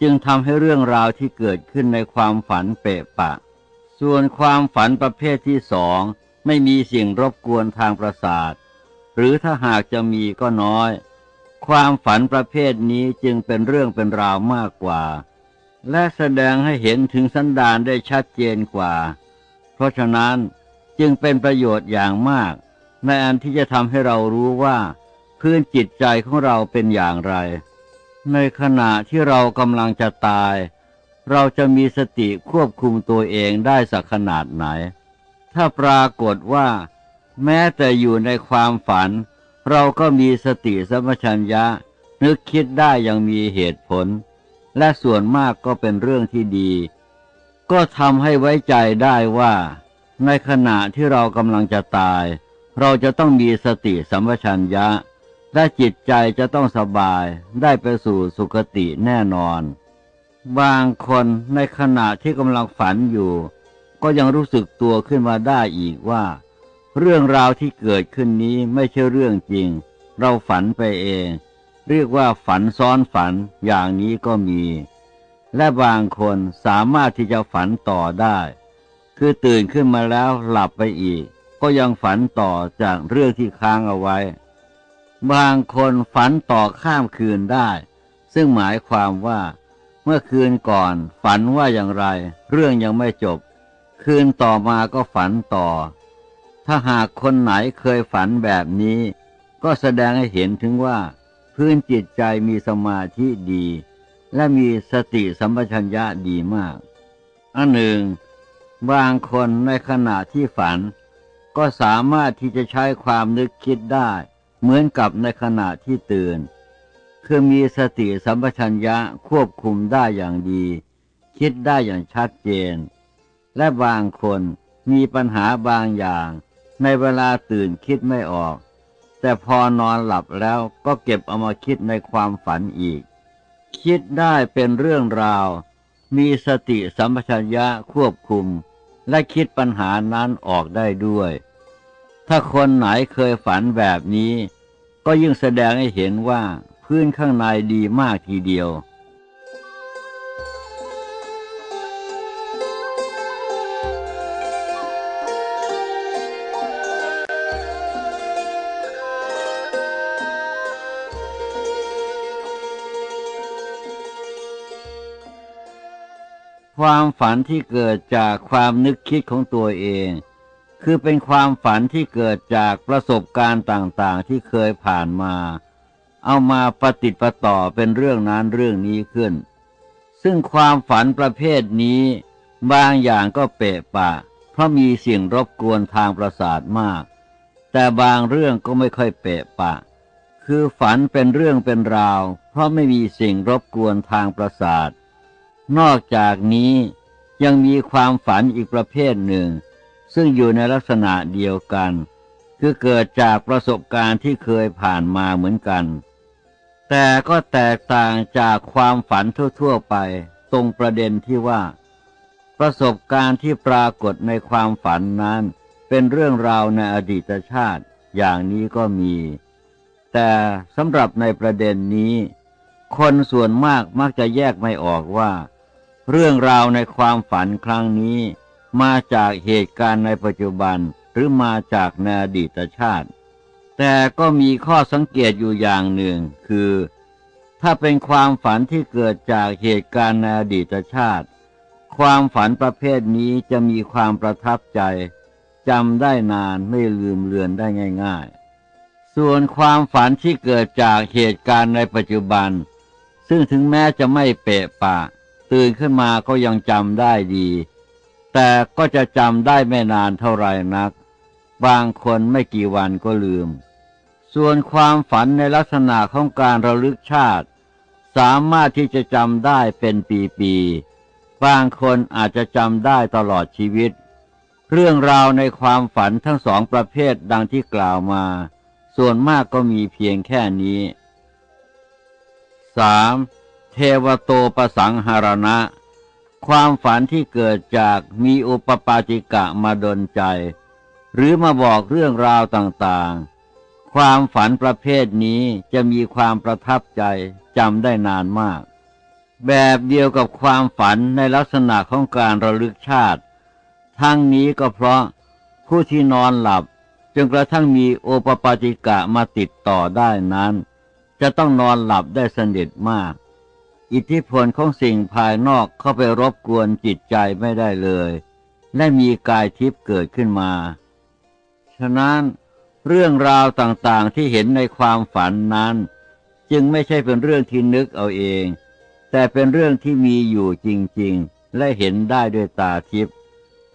S1: จึงทำให้เรื่องราวที่เกิดขึ้นในความฝันเปะปะ ส่วนความฝันประเภทที่สองไม่มีสิ่งรบกวนทางประสาท หรือถ้าหากจะมีก็น้อย ความฝันประเภทนี้จึงเป็นเรื่องเป็นราวมากกว่า และแสดงให้เห็นถึงสันดานได้ชัดเจนกว่า เพราะฉะนั้นจึงเป็นประโยชน์อย่างมาก ในอันที่จะทำให้เรารู้ว่า พื้นจิตใจของเราเป็นอย่างไร ในขณะที่เรากำลังจะตาย เราจะมีสติควบคุมตัวเองได้สักขนาดไหน ถ้าปรากฏว่า แม้แต่อยู่ในความฝัน เราก็มีสติสัมปชัญญะ นึกคิดได้อย่างมีเหตุผล และส่วนมากก็เป็นเรื่องที่ดี ก็ทำให้ไว้ใจได้ว่า ในขณะที่เรากำลังจะตาย เราจะต้องมีสติสัมปชัญญะ และจิตใจจะต้องสบายได้ไปสู่สุคติแน่นอน บางคนในขณะที่กำลังฝันอยู่ ก็ยังรู้สึกตัวขึ้นมาได้อีกว่า เรื่องราวที่เกิดขึ้นนี้ไม่ใช่เรื่องจริง เราฝันไปเอง เรียกว่าฝันซ้อนฝันอย่างนี้ก็มี และบางคนสามารถที่จะฝันต่อได้ คือตื่นขึ้นมาแล้วหลับไปอีก ก็ยังฝันต่อจากเรื่องที่ค้างเอาไว้ บางคนฝันต่อข้ามคืนได้ ซึ่งหมายความว่า เมื่อคืนก่อนฝันว่าอย่างไร เรื่องยังไม่จบ คืนต่อมาก็ฝันต่อ ถ้าหากคนไหนเคยฝันแบบนี้ ก็แสดงให้เห็นถึงว่า พื้นจิตใจมีสมาธิดี และมีสติสัมปชัญญะดีมาก อันหนึ่ง บางคนในขณะที่ฝัน ก็สามารถที่จะใช้ความนึกคิดได้ เหมือนกับในขณะที่ตื่น คือมีสติสัมปชัญญะควบคุมได้อย่างดี คิดได้อย่างชัดเจน และบางคนมีปัญหาบางอย่าง ในเวลาตื่นคิดไม่ออก แต่พอนอนหลับแล้วก็เก็บเอามาคิดในความฝันอีก คิดได้เป็นเรื่องราว มีสติสัมปชัญญะควบคุม และคิดปัญหานั้นออกได้ด้วยถ้าคนไหนเคยฝันแบบนี้ ก็ยิ่งแสดงให้เห็นว่าพื้นข้างในดีมากทีเดียวความฝันที่เกิดจากความนึกคิดของตัวเอง คือเป็นความฝันที่เกิดจากประสบการณ์ต่างๆที่เคยผ่านมา เอามาปฏิติดประต่อเป็นเรื่องนั้นเรื่องนี้ขึ้น ซึ่งความฝันประเภทนี้ บางอย่างก็เปะปะ เพราะมีสิ่งรบกวนทางประสาทมาก แต่บางเรื่องก็ไม่ค่อยเปะปะ คือฝันเป็นเรื่องเป็นราว เพราะไม่มีสิ่งรบกวนทางประสาท นอกจากนี้ยังมีความฝันอีกประเภทหนึ่ง ซึ่งอยู่ในลักษณะเดียวกัน คือเกิดจากประสบการณ์ที่เคยผ่านมาเหมือนกัน แต่ก็แตกต่างจากความฝันทั่ว ๆ ไป ตรงประเด็นที่ว่า ประสบการณ์ที่ปรากฏในความฝันนั้น เป็นเรื่องราวในอดีตชาติ อย่างนี้ก็มี แต่สำหรับในประเด็นนี้ คนส่วนมากมักจะแยกไม่ออกว่า เรื่องราวในความฝันครั้งนี้ มาจากเหตุการณ์ในปัจจุบันหรือมาจากในอดีตชาติ แต่ก็มีข้อสังเกตอยู่อย่างหนึ่งคือ ถ้าเป็นความฝันที่เกิดจากเหตุการณ์ในอดีตชาติ ความฝันประเภทนี้จะมีความประทับใจจำได้นานไม่ลืมเลือนได้ง่าย ๆ ส่วนความฝันที่เกิดจากเหตุการณ์ในปัจจุบัน ซึ่งถึงแม้จะไม่เปะปะ ตื่นขึ้นมาก็ยังจำได้ดี แต่ก็จะจำได้ไม่นานเท่าไรนัก บางคนไม่กี่วันก็ลืม ส่วนความฝันในลักษณะของการระลึกชาติ สามารถที่จะจำได้เป็นปีๆ บางคนอาจจะจำได้ตลอดชีวิต เรื่องราวในความฝันทั้งสองประเภทดังที่กล่าวมา ส่วนมากก็มีเพียงแค่นี้ 3. เทวโตประสังหารณะ ความฝันที่เกิดจากมีอุปปาจิกะมาดนใจ หรือมาบอกเรื่องราวต่างๆ ความฝันประเภทนี้จะมีความประทับใจจำได้นานมาก แบบเดียวกับความฝันในลักษณะของการระลึกชาติ ทั้งนี้ก็เพราะผู้ที่นอนหลับจนกระทั่งมีโอปปาจิกะมาติดต่อได้นั้น จะต้องนอนหลับได้สนิทมาก อิทธิพลของสิ่งภายนอกเข้าไปรบกวนจิตใจไม่ได้เลย และมีกายทิพย์เกิดขึ้นมา ฉะนั้นเรื่องราวต่างๆที่เห็นในความฝันนั้น จึงไม่ใช่เป็นเรื่องที่นึกเอาเอง แต่เป็นเรื่องที่มีอยู่จริงๆ และเห็นได้ด้วยตาทิพย์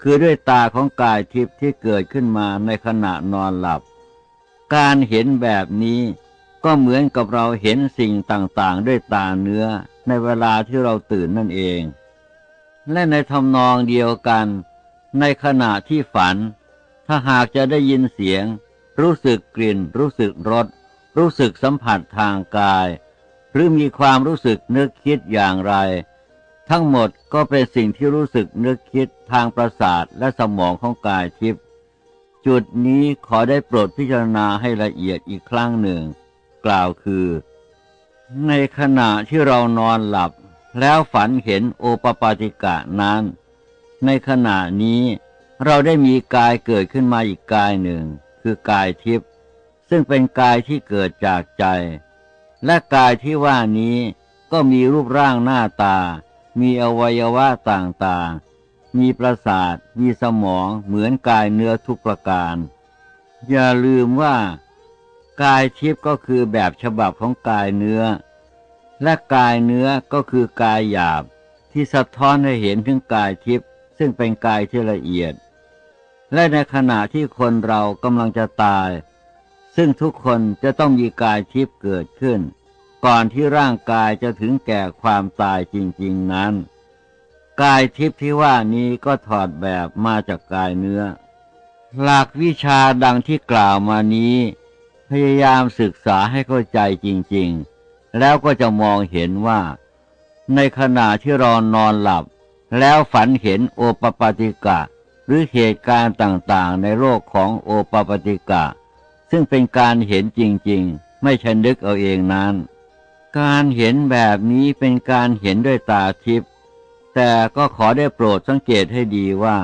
S1: คือด้วยตาของกายทิพย์ที่เกิดขึ้นมาในขณะนอนหลับ การเห็นแบบนี้ก็เหมือนกับเราเห็นสิ่งต่างๆ ด้วยตาเนื้อ ในเวลาที่เราตื่นนั่นเอง และในทำนองเดียวกัน ในขณะที่ฝัน ถ้าหากจะได้ยินเสียง รู้สึกกลิ่น รู้สึกรสรู้สึกสัมผัสทางกาย หรือมีความรู้สึกนึกคิดอย่างไร ทั้งหมดก็เป็นสิ่งที่รู้สึกนึกคิดทางประสาทและสมองของกายทิพย์จุดนี้ขอได้โปรดพิจารณาให้ละเอียดอีกครั้งหนึ่ง กล่าวคือ ในขณะที่เรานอนหลับ แล้วฝันเห็นโอปปาติกะนั้น ในขณะนี้เราได้มีกายเกิดขึ้นมาอีกกายหนึ่ง คือกายทิพย์ซึ่งเป็นกายที่เกิดจากใจ และกายที่ว่านี้ก็มีรูปร่างหน้าตา มีอวัยวะต่างๆ มีประสาท มีสมองเหมือนกายเนื้อทุกประการ อย่าลืมว่า กายทิพย์ก็คือแบบฉบับของกายเนื้อ และกายเนื้อก็คือกายหยาบ ที่สะท้อนให้เห็นถึงกายทิพย์ซึ่งเป็นกายที่ละเอียด และในขณะที่คนเรากำลังจะตาย ซึ่งทุกคนจะต้องมีกายทิพย์เกิดขึ้น ก่อนที่ร่างกายจะถึงแก่ความตายจริงๆนั้น กายทิพย์ที่ว่านี้ก็ถอดแบบมาจากกายเนื้อ หลักวิชาดังที่กล่าวมานี้ พยายามศึกษาให้เข้าใจจริง ๆ แล้วก็จะมองเห็นว่า ในขณะที่เรานอนหลับ แล้วฝันเห็นโอปปาติกะ หรือเหตุการณ์ต่างๆ ในโลกของโอปปาติกะ ซึ่งเป็นการเห็นจริง ๆ ไม่ช่นึกเอาเองนั้น การเห็นแบบนี้เป็นการเห็นด้วยตาทิพย์แต่ก็ขอได้โปรดสังเกตให้ดีว่า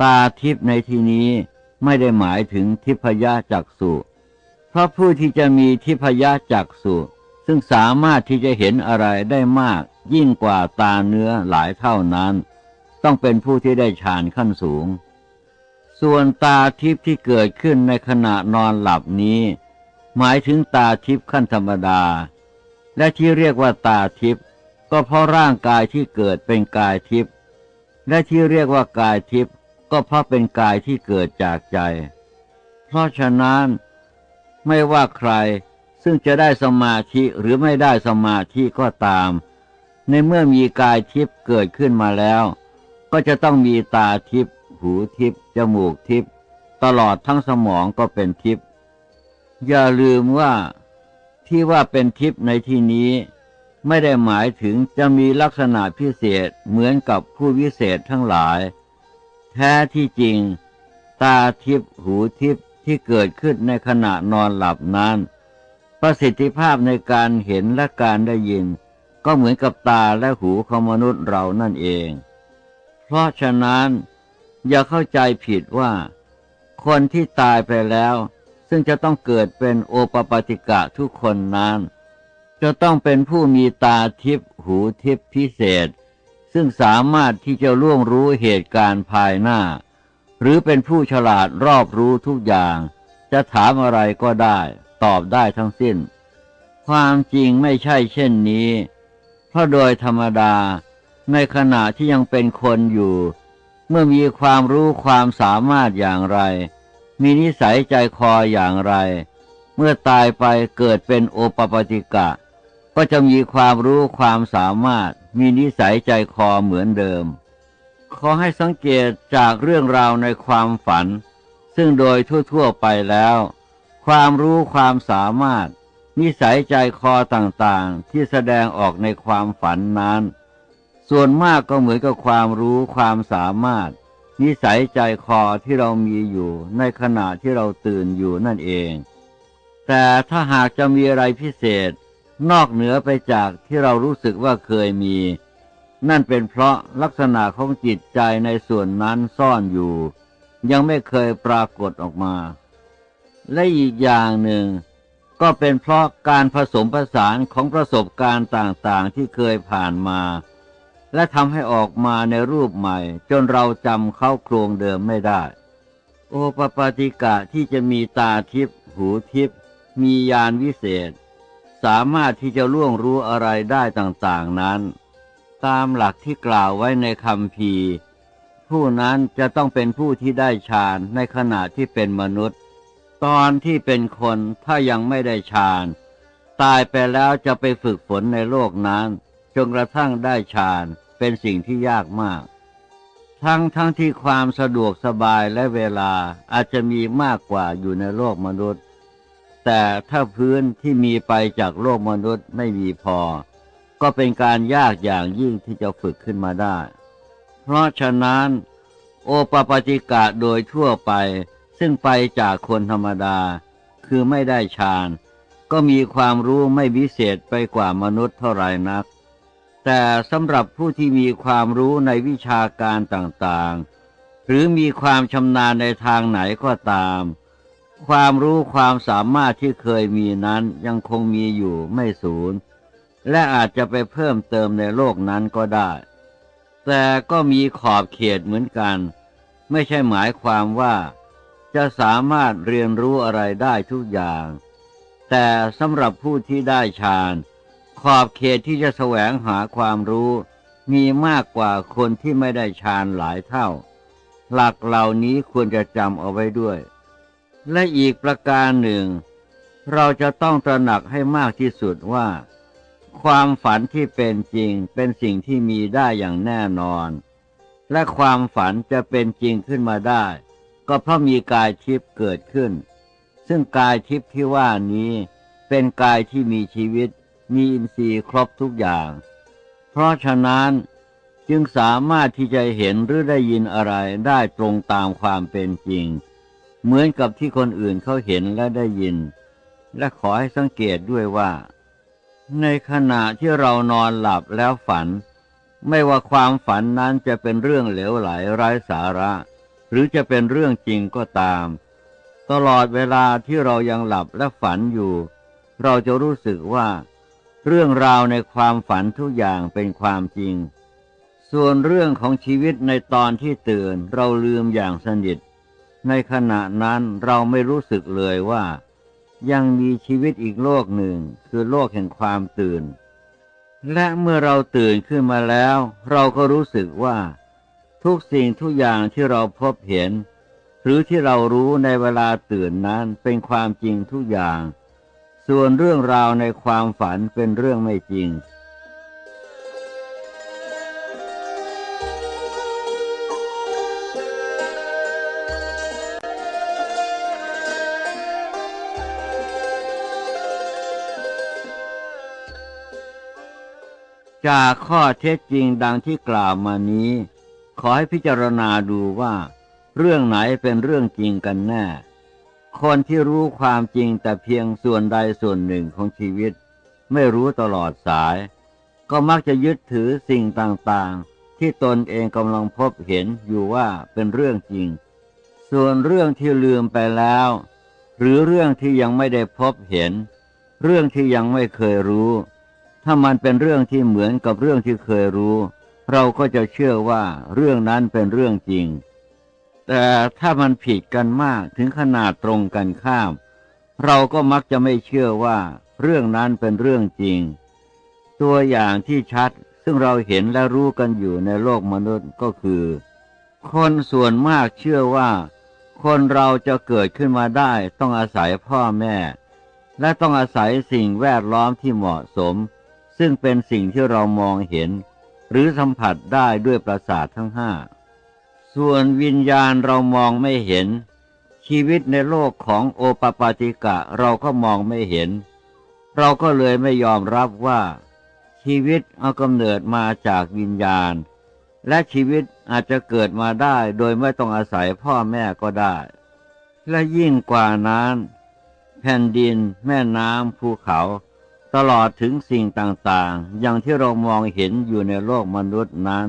S1: ตาทิพย์ในที่นี้ไม่ได้หมายถึงทิพยจักษุ เพราะผู้ที่จะมีทิพยจักษุซึ่งสามารถที่จะเห็นอะไรได้มาก ยิ่งกว่าตาเนื้อหลายเท่านั้น ต้องเป็นผู้ที่ได้ฌานขั้นสูง ส่วนตาทิพที่เกิดขึ้นในขณะนอนหลับนี้ หมายถึงตาทิพขั้นธรรมดา และที่เรียกว่าตาทิพก็เพราะร่างกายที่เกิดเป็นกายทิพและที่เรียกว่ากายทิพก็เพราะเป็นกายที่เกิดจากใจ เพราะฉะนั้น ไม่ว่าใครซึ่งจะได้สมาธิหรือไม่ได้สมาธิก็ตาม ในเมื่อมีกายทิพย์เกิดขึ้นมาแล้ว ก็จะต้องมีตาทิพย์หูทิพย์จมูกทิพย์ตลอดทั้งสมองก็เป็นทิพย์อย่าลืมว่าที่ว่าเป็นทิพย์ในที่นี้ ไม่ได้หมายถึงจะมีลักษณะพิเศษเหมือนกับผู้วิเศษทั้งหลาย แท้ที่จริง ตาทิพย์หูทิพย์ ที่เกิดขึ้นในขณะนอนหลับนั้น ประสิทธิภาพในการเห็นและการได้ยิน ก็เหมือนกับตาและหูของมนุษย์เรานั่นเอง เพราะฉะนั้น อย่าเข้าใจผิดว่า คนที่ตายไปแล้ว ซึ่งจะต้องเกิดเป็นโอปปาติกะทุกคนนั้น จะต้องเป็นผู้มีตาทิพย์หูทิพย์พิเศษ ซึ่งสามารถที่จะล่วงรู้เหตุการณ์ภายหน้า หรือเป็นผู้ฉลาดรอบรู้ทุกอย่าง จะถามอะไรก็ได้ ตอบได้ทั้งสิ้น ความจริงไม่ใช่เช่นนี้ เพราะโดยธรรมดา ในขณะที่ยังเป็นคนอยู่ เมื่อมีความรู้ความสามารถอย่างไร มีนิสัยใจคออย่างไร เมื่อตายไปเกิดเป็นโอปปติกะ ก็จะมีความรู้ความสามารถ มีนิสัยใจคอเหมือนเดิม ขอให้สังเกตจากเรื่องราวในความฝัน ซึ่งโดยทั่วๆไปแล้ว ความรู้ความสามารถ นิสัยใจคอต่างๆ ที่แสดงออกในความฝันนั้น ส่วนมากก็เหมือนกับความรู้ความสามารถ นิสัยใจคอที่เรามีอยู่ในขณะที่เราตื่นอยู่นั่นเอง แต่ถ้าหากจะมีอะไรพิเศษ นอกเหนือไปจากที่เรารู้สึกว่าเคยมี นั่นเป็นเพราะลักษณะของจิตใจในส่วนนั้นซ่อนอยู่ ยังไม่เคยปรากฏออกมา และอีกอย่างหนึ่ง ก็เป็นเพราะการผสมผสานของประสบการณ์ต่างๆที่เคยผ่านมา และทำให้ออกมาในรูปใหม่ จนเราจำเข้าโครงเดิมไม่ได้ โอปปาติกะที่จะมีตาทิพย์หูทิพย์มียานวิเศษ สามารถที่จะล่วงรู้อะไรได้ต่างๆนั้น ตามหลักที่กล่าวไว้ในคำพีผู้นั้นจะต้องเป็นผู้ที่ได้ฌานในขณะที่เป็นมนุษย์ ตอนที่เป็นคนถ้ายังไม่ได้ฌานตายไปแล้วจะไปฝึกฝนในโลกนั้นจนกระทั่งได้ฌานเป็นสิ่งที่ยากมาก ทั้งทั้งที่ความสะดวกสบายและเวลาอาจจะมีมากกว่าอยู่ในโลกมนุษย์ แต่ถ้าพื้นที่มีไปจากโลกมนุษย์ไม่มีพอ ก็เป็นการยากอย่างยิ่งที่จะฝึกขึ้นมาได้ เพราะฉะนั้น โอปปติกะโดยทั่วไปซึ่งไปจากคนธรรมดา คือไม่ได้ฌาน ก็มีความรู้ไม่วิเศษไปกว่ามนุษย์เท่าไรนัก แต่สำหรับผู้ที่มีความรู้ในวิชาการต่างๆ หรือมีความชำนาญในทางไหนก็ตาม ความรู้ความสามารถที่เคยมีนั้นยังคงมีอยู่ไม่สูญ และอาจจะไปเพิ่มเติมในโลกนั้นก็ได้ แต่ก็มีขอบเขตเหมือนกัน ไม่ใช่หมายความว่า จะสามารถเรียนรู้อะไรได้ทุกอย่าง แต่สำหรับผู้ที่ได้ฌานขอบเขตที่จะแสวงหาความรู้ มีมากกว่าคนที่ไม่ได้ฌานหลายเท่า หลักเหล่านี้ควรจะจำเอาไว้ด้วย และอีกประการหนึ่ง เราจะต้องตระหนักให้มากที่สุดว่า ความฝันที่เป็นจริงเป็นสิ่งที่มีได้อย่างแน่นอน และความฝันจะเป็นจริงขึ้นมาได้ ก็เพราะมีกายทิพย์เกิดขึ้น ซึ่งกายทิพย์ที่ว่านี้เป็นกายที่มีชีวิต มีอินทรีย์ครบทุกอย่าง เพราะฉะนั้นจึงสามารถที่จะเห็นหรือได้ยินอะไรได้ตรงตามความเป็นจริง เหมือนกับที่คนอื่นเขาเห็นและได้ยิน และขอให้สังเกตด้วยว่า ในขณะที่เรานอนหลับแล้วฝัน ไม่ว่าความฝันนั้นจะเป็นเรื่องเหลวไหลไร้สาระ หรือจะเป็นเรื่องจริงก็ตาม ตลอดเวลาที่เรายังหลับและฝันอยู่ เราจะรู้สึกว่า เรื่องราวในความฝันทุกอย่างเป็นความจริง ส่วนเรื่องของชีวิตในตอนที่ตื่นเราลืมอย่างสนิทในขณะนั้นเราไม่รู้สึกเลยว่า ยังมีชีวิตอีกโลกหนึ่งคือโลกแห่งความตื่น และเมื่อเราตื่นขึ้นมาแล้ว เราก็รู้สึกว่าทุกสิ่งทุกอย่างที่เราพบเห็น หรือที่เรารู้ในเวลาตื่นนั้นเป็นความจริงทุกอย่าง ส่วนเรื่องราวในความฝันเป็นเรื่องไม่จริง จากข้อเท็จจริงดังที่กล่าวมานี้ ขอให้พิจารณาดูว่า เรื่องไหนเป็นเรื่องจริงกันแน่ คนที่รู้ความจริงแต่เพียงส่วนใดส่วนหนึ่งของชีวิต ไม่รู้ตลอดสาย ก็มักจะยึดถือสิ่งต่างๆ ที่ตนเองกำลังพบเห็นอยู่ว่าเป็นเรื่องจริง ส่วนเรื่องที่ลืมไปแล้ว หรือเรื่องที่ยังไม่ได้พบเห็น เรื่องที่ยังไม่เคยรู้ ถ้ามันเป็นเรื่องที่เหมือนกับเรื่องที่เคยรู้ เราก็จะเชื่อว่าเรื่องนั้นเป็นเรื่องจริง แต่ถ้ามันผิดกันมากถึงขนาดตรงกันข้าม เราก็มักจะไม่เชื่อว่าเรื่องนั้นเป็นเรื่องจริง ตัวอย่างที่ชัดซึ่งเราเห็นและรู้กันอยู่ในโลกมนุษย์ก็คือ คนส่วนมากเชื่อว่า คนเราจะเกิดขึ้นมาได้ต้องอาศัยพ่อแม่ และต้องอาศัยสิ่งแวดล้อมที่เหมาะสม ซึ่งเป็นสิ่งที่เรามองเห็น หรือสัมผัสได้ด้วยประสาททั้งห้า ส่วนวิญญาณเรามองไม่เห็น ชีวิตในโลกของโอปปาติกะเราก็มองไม่เห็น เราก็เลยไม่ยอมรับว่า ชีวิตเอากำเนิดมาจากวิญญาณ และชีวิตอาจจะเกิดมาได้โดยไม่ต้องอาศัยพ่อแม่ก็ได้ และยิ่งกว่านั้น แผ่นดิน แม่น้ำภูเขา ตลอดถึงสิ่งต่างๆ อย่างที่เรามองเห็นอยู่ในโลกมนุษย์นั้น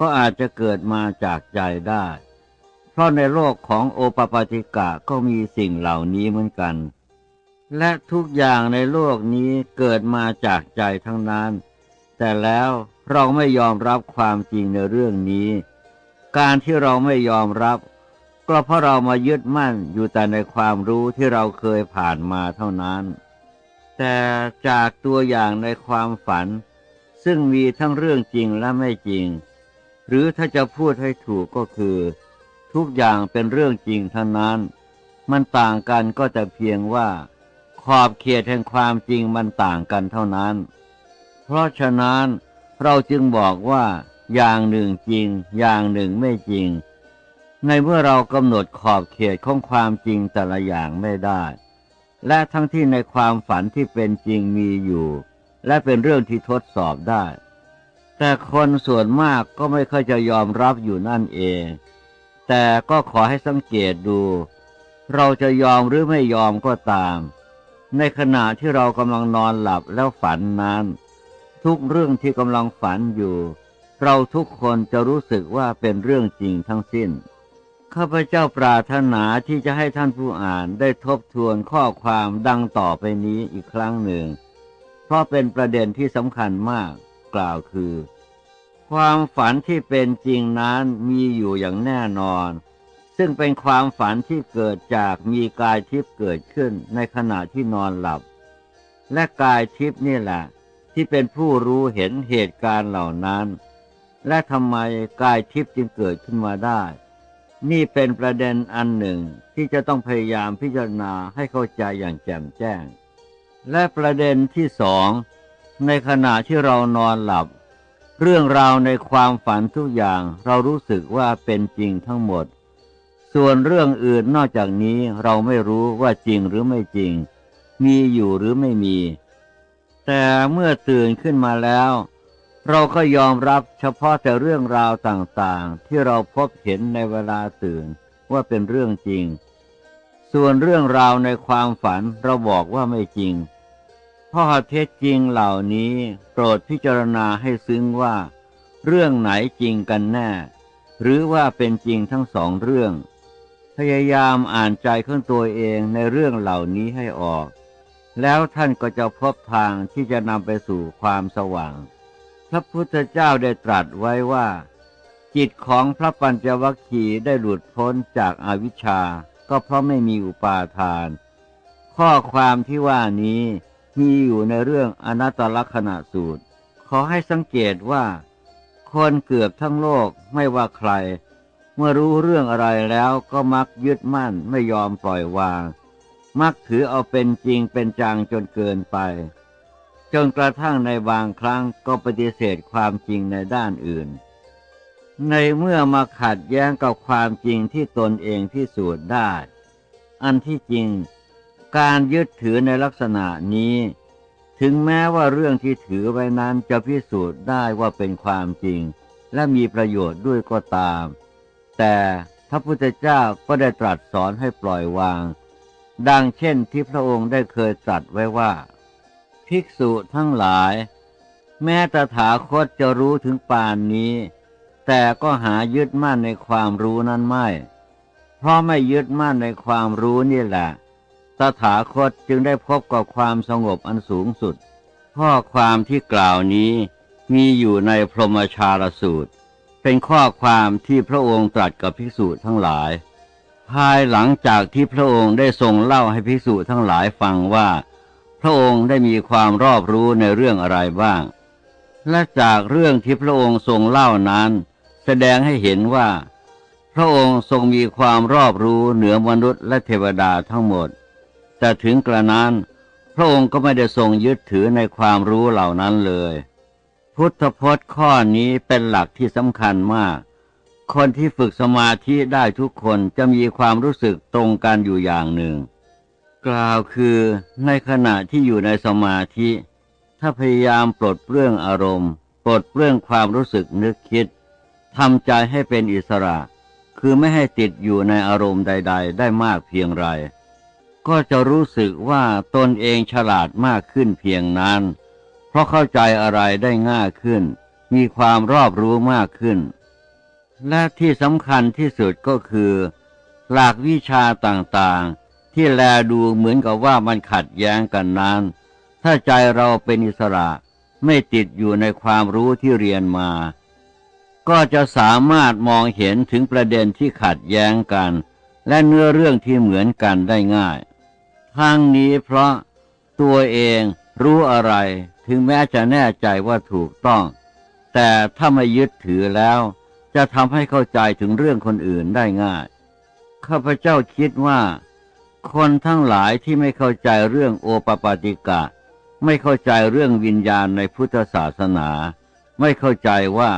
S1: ก็อาจจะเกิดมาจากใจได้ เพราะในโลกของโอปปาติกะก็มีสิ่งเหล่านี้เหมือนกัน และทุกอย่างในโลกนี้เกิดมาจากใจทั้งนั้น แต่แล้วเราไม่ยอมรับความจริงในเรื่องนี้ การที่เราไม่ยอมรับ ก็เพราะเรามายึดมั่นอยู่แต่ในความรู้ที่เราเคยผ่านมาเท่านั้น แต่จากตัวอย่างในความฝัน ซึ่งมีทั้งเรื่องจริงและไม่จริง หรือถ้าจะพูดให้ถูกก็คือ ทุกอย่างเป็นเรื่องจริงทั้งนั้น มันต่างกันก็แต่เพียงว่า ขอบเขตแห่งความจริงมันต่างกันเท่านั้น เพราะฉะนั้นเราจึงบอกว่าอย่างหนึ่งจริง อย่างหนึ่งไม่จริง ในเมื่อเรากำหนดขอบเขตของความจริงแต่ละอย่างไม่ได้ และทั้งที่ในความฝันที่เป็นจริงมีอยู่ และเป็นเรื่องที่ทดสอบได้ แต่คนส่วนมากก็ไม่ค่อยจะยอมรับอยู่นั่นเอง แต่ก็ขอให้สังเกตดู เราจะยอมหรือไม่ยอมก็ตาม ในขณะที่เรากำลังนอนหลับแล้วฝันนั้น ทุกเรื่องที่กำลังฝันอยู่ เราทุกคนจะรู้สึกว่าเป็นเรื่องจริงทั้งสิ้น ข้าพเจ้าปรารถนาที่จะให้ท่านผู้อ่านได้ทบทวนข้อความดังต่อไปนี้อีกครั้งหนึ่ง เพราะเป็นประเด็นที่สำคัญมากกล่าวคือ ความฝันที่เป็นจริงนั้นมีอยู่อย่างแน่นอน ซึ่งเป็นความฝันที่เกิดจากมีกายทิพย์เกิดขึ้นในขณะที่นอนหลับ และกายทิพย์นี่แหละ ที่เป็นผู้รู้เห็นเหตุการณ์เหล่านั้น และทำไมกายทิพย์จึงเกิดขึ้นมาได้ นี่เป็นประเด็นอันหนึ่งที่จะต้องพยายามพิจารณาให้เข้าใจอย่างแจ่มแจ้ง และประเด็นที่สองในขณะที่เรานอนหลับ เรื่องราวในความฝันทุกอย่างเรารู้สึกว่าเป็นจริงทั้งหมด ส่วนเรื่องอื่นนอกจากนี้เราไม่รู้ว่าจริงหรือไม่จริง มีอยู่หรือไม่มี แต่เมื่อตื่นขึ้นมาแล้ว เราก็ยอมรับเฉพาะแต่เรื่องราวต่างๆ ที่เราพบเห็นในเวลาตื่นว่าเป็นเรื่องจริง ส่วนเรื่องราวในความฝันเราบอกว่าไม่จริงข้อเท็จจริงเหล่านี้โปรดพิจารณาให้ซึ้งว่า เรื่องไหนจริงกันแน่ หรือว่าเป็นจริงทั้งสองเรื่อง พยายามอ่านใจของตัวเองในเรื่องเหล่านี้ให้ออก แล้วท่านก็จะพบทางที่จะนำไปสู่ความสว่าง พระพุทธเจ้าได้ตรัสไว้ว่า จิตของพระปัญจวัคคีย์ได้หลุดพ้นจากอาวิชชา ก็เพราะไม่มีอุปาทาน ข้อความที่ว่านี้มีอยู่ในเรื่องอนัตตลักษณะสูตร ขอให้สังเกตว่า คนเกือบทั้งโลกไม่ว่าใคร เมื่อรู้เรื่องอะไรแล้วก็มักยึดมั่นไม่ยอมปล่อยวาง มักถือเอาเป็นจริงเป็นจังจนเกินไป จนกระทั่งในบางครั้งก็ปฏิเสธความจริงในด้านอื่น ในเมื่อมาขัดแย้งกับความจริงที่ตนเองพิสูจน์ได้ อันที่จริง การยึดถือในลักษณะนี้ ถึงแม้ว่าเรื่องที่ถือไว้นั้นจะพิสูจน์ได้ว่าเป็นความจริง และมีประโยชน์ด้วยก็ตาม แต่พระพุทธเจ้าก็ได้ตรัสสอนให้ปล่อยวาง ดังเช่นที่พระองค์ได้เคยตรัสไว้ว่า ภิกษุทั้งหลาย แม้ตถาคตจะรู้ถึงปานนี้ แต่ก็หายึดมั่นในความรู้นั้นไม่ เพราะไม่ยึดมั่นในความรู้นี่แหละ ตถาคตจึงได้พบกับความสงบอันสูงสุด ข้อความที่กล่าวนี้มีอยู่ในพรหมชาลสูตร เป็นข้อความที่พระองค์ตรัสกับภิกษุทั้งหลาย ภายหลังจากที่พระองค์ได้ทรงเล่าให้ภิกษุทั้งหลายฟังว่า พระองค์ได้มีความรอบรู้ในเรื่องอะไรบ้าง และจากเรื่องที่พระองค์ทรงเล่านั้น แสดงให้เห็นว่า พระองค์ทรงมีความรอบรู้เหนือมนุษย์และเทวดาทั้งหมด แต่ถึงกระนั้น พระองค์ก็ไม่ได้ทรงยึดถือในความรู้เหล่านั้นเลย พุทธพจน์ข้อนี้เป็นหลักที่สำคัญมาก คนที่ฝึกสมาธิได้ทุกคนจะมีความรู้สึกตรงกันอยู่อย่างหนึ่ง กล่าวคือในขณะที่อยู่ในสมาธิ ถ้าพยายามปลดเปลื้องอารมณ์ ปลดเปลื้องความรู้สึกนึกคิดทำใจให้เป็นอิสระ คือไม่ให้ติดอยู่ในอารมณ์ใด ๆ ได้มากเพียงไร ก็จะรู้สึกว่าตนเองฉลาดมากขึ้นเพียงนั้น เพราะเข้าใจอะไรได้ง่ายขึ้น มีความรอบรู้มากขึ้น และที่สำคัญที่สุดก็คือ หลักวิชาต่างๆ ที่แลดูเหมือนกับว่ามันขัดแย้งกันนั้น ถ้าใจเราเป็นอิสระไม่ติดอยู่ในความรู้ที่เรียนมา ก็จะสามารถมองเห็นถึงประเด็นที่ขัดแย้งกัน และเนื้อเรื่องที่เหมือนกันได้ง่าย ทั้งนี้เพราะตัวเองรู้อะไรถึงแม้จะแน่ใจว่าถูกต้อง แต่ถ้าไม่ยึดถือแล้ว จะทำให้เข้าใจถึงเรื่องคนอื่นได้ง่าย ข้าพเจ้าคิดว่า คนทั้งหลายที่ไม่เข้าใจเรื่องโอปปาติกะ ไม่เข้าใจเรื่องวิญญาณในพุทธศาสนา ไม่เข้าใจว่า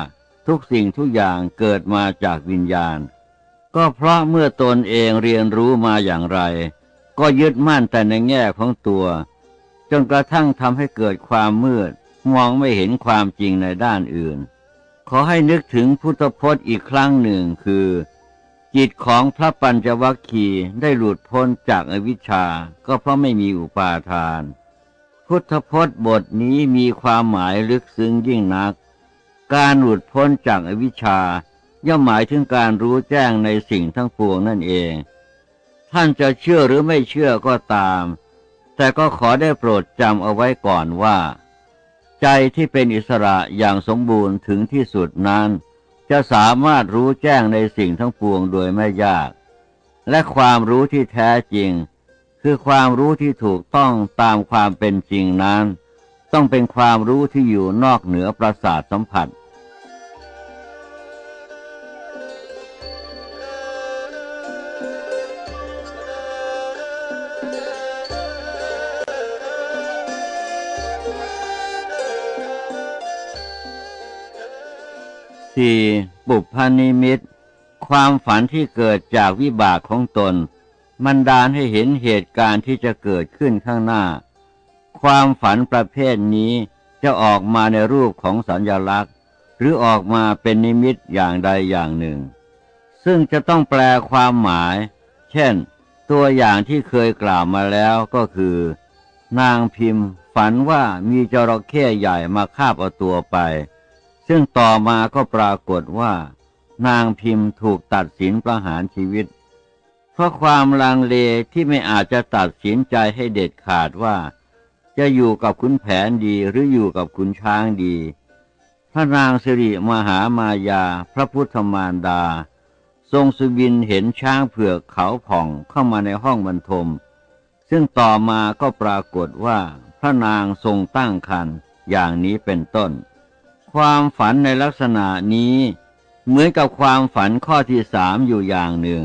S1: ทุกสิ่งทุกอย่างเกิดมาจากวิญญาณ ก็เพราะเมื่อตนเองเรียนรู้มาอย่างไร ก็ยึดมั่นแต่ในแง่ของตัว จนกระทั่งทำให้เกิดความมืด มองไม่เห็นความจริงในด้านอื่น ขอให้นึกถึงพุทธพจน์อีกครั้งหนึ่งคือ จิตของพระปัญจวัคคีย์ได้หลุดพ้นจากอวิชชา ก็เพราะไม่มีอุปาทาน พุทธพจน์บทนี้มีความหมายลึกซึ้งยิ่งนัก การหลุดพ้นจากอวิชชา ย่อมหมายถึงการรู้แจ้งในสิ่งทั้งปวงนั่นเอง ท่านจะเชื่อหรือไม่เชื่อก็ตาม แต่ก็ขอได้โปรดจำเอาไว้ก่อนว่า ใจที่เป็นอิสระอย่างสมบูรณ์ถึงที่สุดนั้น จะสามารถรู้แจ้งในสิ่งทั้งปวงโดยไม่ยาก และความรู้ที่แท้จริง คือความรู้ที่ถูกต้องตามความเป็นจริงนั้น ต้องเป็นความรู้ที่อยู่นอกเหนือประสาทสัมผัส สี่ปุพานิมิต ความฝันที่เกิดจากวิบากของตน มันดานให้เห็นเหตุการณ์ที่จะเกิดขึ้นข้างหน้า ความฝันประเภทนี้จะออกมาในรูปของสัญญลักษณ์ หรือออกมาเป็นนิมิตอย่างใดอย่างหนึ่ง ซึ่งจะต้องแปลความหมาย เช่น ตัวอย่างที่เคยกล่าวมาแล้วก็คือ นางพิมพ์ฝันว่ามีจระเข้ใหญ่มาคาบเอาตัวไป ซึ่งต่อมาก็ปรากฏว่า นางพิมพ์ถูกตัดสินประหารชีวิต เพราะความลังเลที่ไม่อาจจะตัดสินใจให้เด็ดขาดว่า จะอยู่กับคุณแผนดีหรืออยู่กับคุณช้างดี พระนางสิริมหามายาพระพุทธมารดา ทรงสุบินเห็นช้างเผือกเขาผ่องเข้ามาในห้องบรรทม ซึ่งต่อมาก็ปรากฏว่าพระนางทรงตั้งครรภ์อย่างนี้เป็นต้น ความฝันในลักษณะนี้ เหมือนกับความฝันข้อที่สามอยู่อย่างหนึ่ง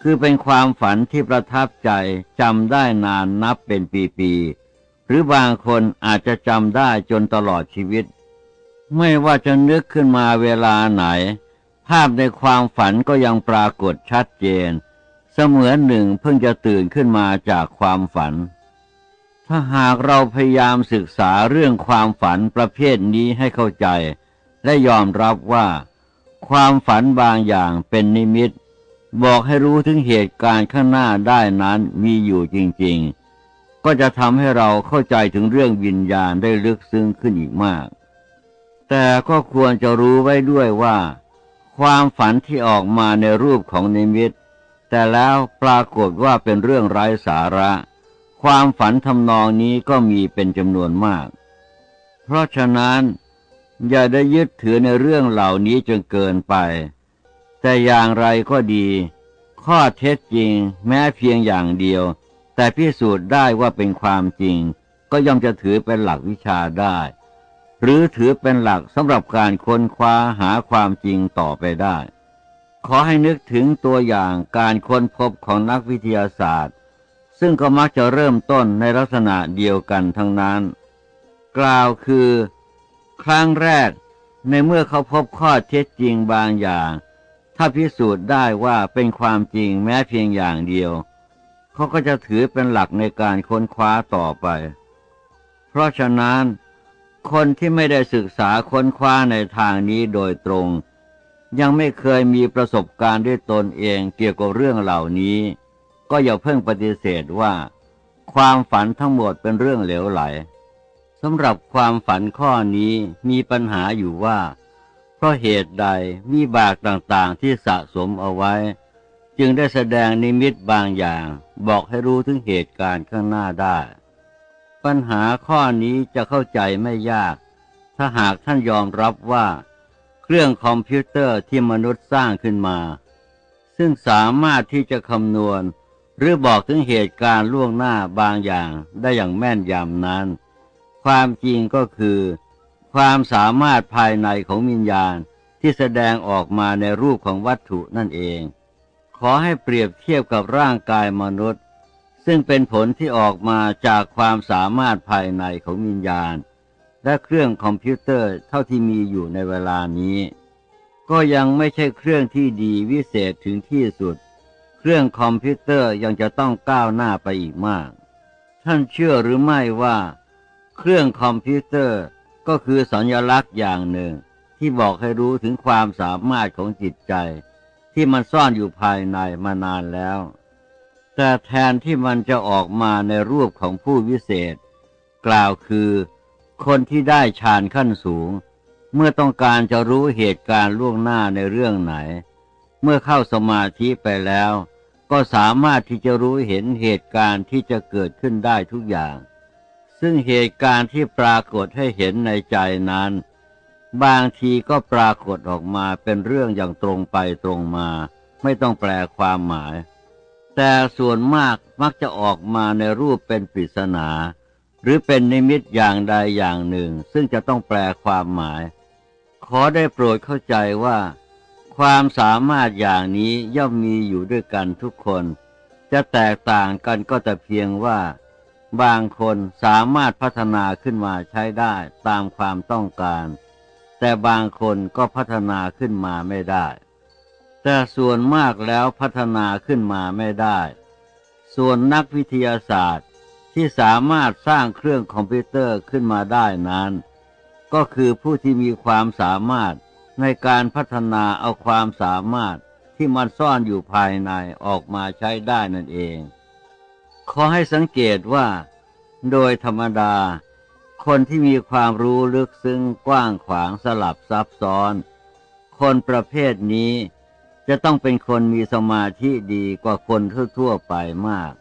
S1: คือเป็นความฝันที่ประทับใจจำได้นานนับเป็นปีๆหรือบางคนอาจจะจำได้จนตลอดชีวิต ไม่ว่าจะนึกขึ้นมาเวลาไหน ภาพในความฝันก็ยังปรากฏชัดเจน เสมือนหนึ่งเพิ่งจะตื่นขึ้นมาจากความฝัน ถ้าหากเราพยายามศึกษาเรื่องความฝันประเภทนี้ให้เข้าใจ และยอมรับว่า ความฝันบางอย่างเป็นนิมิต บอกให้รู้ถึงเหตุการณ์ข้างหน้าได้นั้นมีอยู่จริง ๆ ก็จะทำให้เราเข้าใจถึงเรื่องวิญญาณได้ลึกซึ้งขึ้นอีกมาก แต่ก็ควรจะรู้ไว้ด้วยว่า ความฝันที่ออกมาในรูปของนิมิต แต่แล้วปรากฏว่าเป็นเรื่องไร้สาระ ความฝันทำนองนี้ก็มีเป็นจำนวนมาก เพราะฉะนั้นอย่าได้ยึดถือในเรื่องเหล่านี้จนเกินไป แต่อย่างไรก็ดี ข้อเท็จจริงแม้เพียงอย่างเดียว แต่พิสูจน์ได้ว่าเป็นความจริง ก็ย่อมจะถือเป็นหลักวิชาได้ หรือถือเป็นหลักสำหรับการค้นคว้าหาความจริงต่อไปได้ ขอให้นึกถึงตัวอย่างการค้นพบของนักวิทยาศาสตร์ ซึ่งก็มักจะเริ่มต้นในลักษณะเดียวกันทั้งนั้น กล่าวคือ ครั้งแรกในเมื่อเขาพบข้อเท็จจริงบางอย่าง ถ้าพิสูจน์ได้ว่าเป็นความจริงแม้เพียงอย่างเดียว เขาก็จะถือเป็นหลักในการค้นคว้าต่อไป เพราะฉะนั้น คนที่ไม่ได้ศึกษาค้นคว้าในทางนี้โดยตรง ยังไม่เคยมีประสบการณ์ด้วยตนเองเกี่ยวกับเรื่องเหล่านี้ ก็อย่าเพิ่งปฏิเสธว่า ความฝันทั้งหมดเป็นเรื่องเหลวไหลสำหรับความฝันข้อนี้มีปัญหาอยู่ว่า เพราะเหตุใดมีบากต่างๆที่สะสมเอาไว้ จึงได้แสดงนิมิตบางอย่าง บอกให้รู้ถึงเหตุการณ์ข้างหน้าได้ ปัญหาข้อนี้จะเข้าใจไม่ยาก ถ้าหากท่านยอมรับว่า เครื่องคอมพิวเตอร์ที่มนุษย์สร้างขึ้นมา ซึ่งสามารถที่จะคำนวณ หรือบอกถึงเหตุการณ์ล่วงหน้าบางอย่างได้อย่างแม่นยำนั้น ความจริงก็คือ ความสามารถภายในของวิญญาณที่แสดงออกมาในรูปของวัตถุนั่นเอง ขอให้เปรียบเทียบกับร่างกายมนุษย์ ซึ่งเป็นผลที่ออกมาจากความสามารถภายในของวิญญาณ และเครื่องคอมพิวเตอร์เท่าที่มีอยู่ในเวลานี้ ก็ยังไม่ใช่เครื่องที่ดีวิเศษถึงที่สุด เครื่องคอมพิวเตอร์ยังจะต้องก้าวหน้าไปอีกมาก ท่านเชื่อหรือไม่ว่า เครื่องคอมพิวเตอร์ก็คือสัญลักษณ์อย่างหนึ่ง ที่บอกให้รู้ถึงความสามารถของจิตใจ ที่มันซ่อนอยู่ภายในมานานแล้ว แต่แทนที่มันจะออกมาในรูปของผู้วิเศษ กล่าวคือ คนที่ได้ฌานขั้นสูง เมื่อต้องการจะรู้เหตุการณ์ล่วงหน้าในเรื่องไหน เมื่อเข้าสมาธิไปแล้ว ก็สามารถที่จะรู้เห็นเหตุการณ์ที่จะเกิดขึ้นได้ทุกอย่าง ซึ่งเหตุการณ์ที่ปรากฏให้เห็นในใจนั้น บางทีก็ปรากฏออกมาเป็นเรื่องอย่างตรงไปตรงมา ไม่ต้องแปลความหมาย แต่ส่วนมากมักจะออกมาในรูปเป็นปริศนา หรือเป็นนิมิตอย่างใดอย่างหนึ่ง ซึ่งจะต้องแปลความหมาย ขอได้โปรดเข้าใจว่า ความสามารถอย่างนี้ย่อมมีอยู่ด้วยกันทุกคน จะแตกต่างกันก็แต่เพียงว่า บางคนสามารถพัฒนาขึ้นมาใช้ได้ตามความต้องการ แต่บางคนก็พัฒนาขึ้นมาไม่ได้ แต่ส่วนมากแล้วพัฒนาขึ้นมาไม่ได้ ส่วนนักวิทยาศาสตร์ที่สามารถสร้างเครื่องคอมพิวเตอร์ขึ้นมาได้นั้น ก็คือผู้ที่มีความสามารถ ในการพัฒนาเอาความสามารถที่มันซ่อนอยู่ภายในออกมาใช้ได้นั่นเอง ขอให้สังเกตว่า โดยธรรมดา คนที่มีความรู้ลึกซึ้งกว้างขวางสลับซับซ้อน คนประเภทนี้จะต้องเป็นคนมีสมาธิดีกว่าคนทั่วๆไปมาก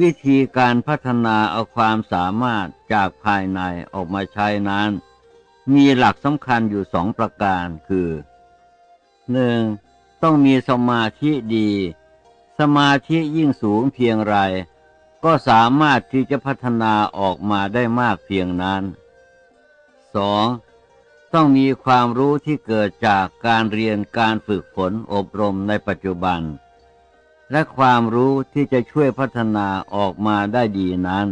S1: วิธีการพัฒนาเอาความสามารถจากภายในออกมาใช้นั้น มีหลักสำคัญอยู่สองประการคือหนึ่งต้องมีสมาธิดี สมาธิยิ่งสูงเพียงไร ก็สามารถที่จะพัฒนาออกมาได้มากเพียงนั้นสองต้องมีความรู้ที่เกิดจากการเรียนการฝึกฝนอบรมในปัจจุบัน และความรู้ที่จะช่วยพัฒนาออกมาได้ดีนั้น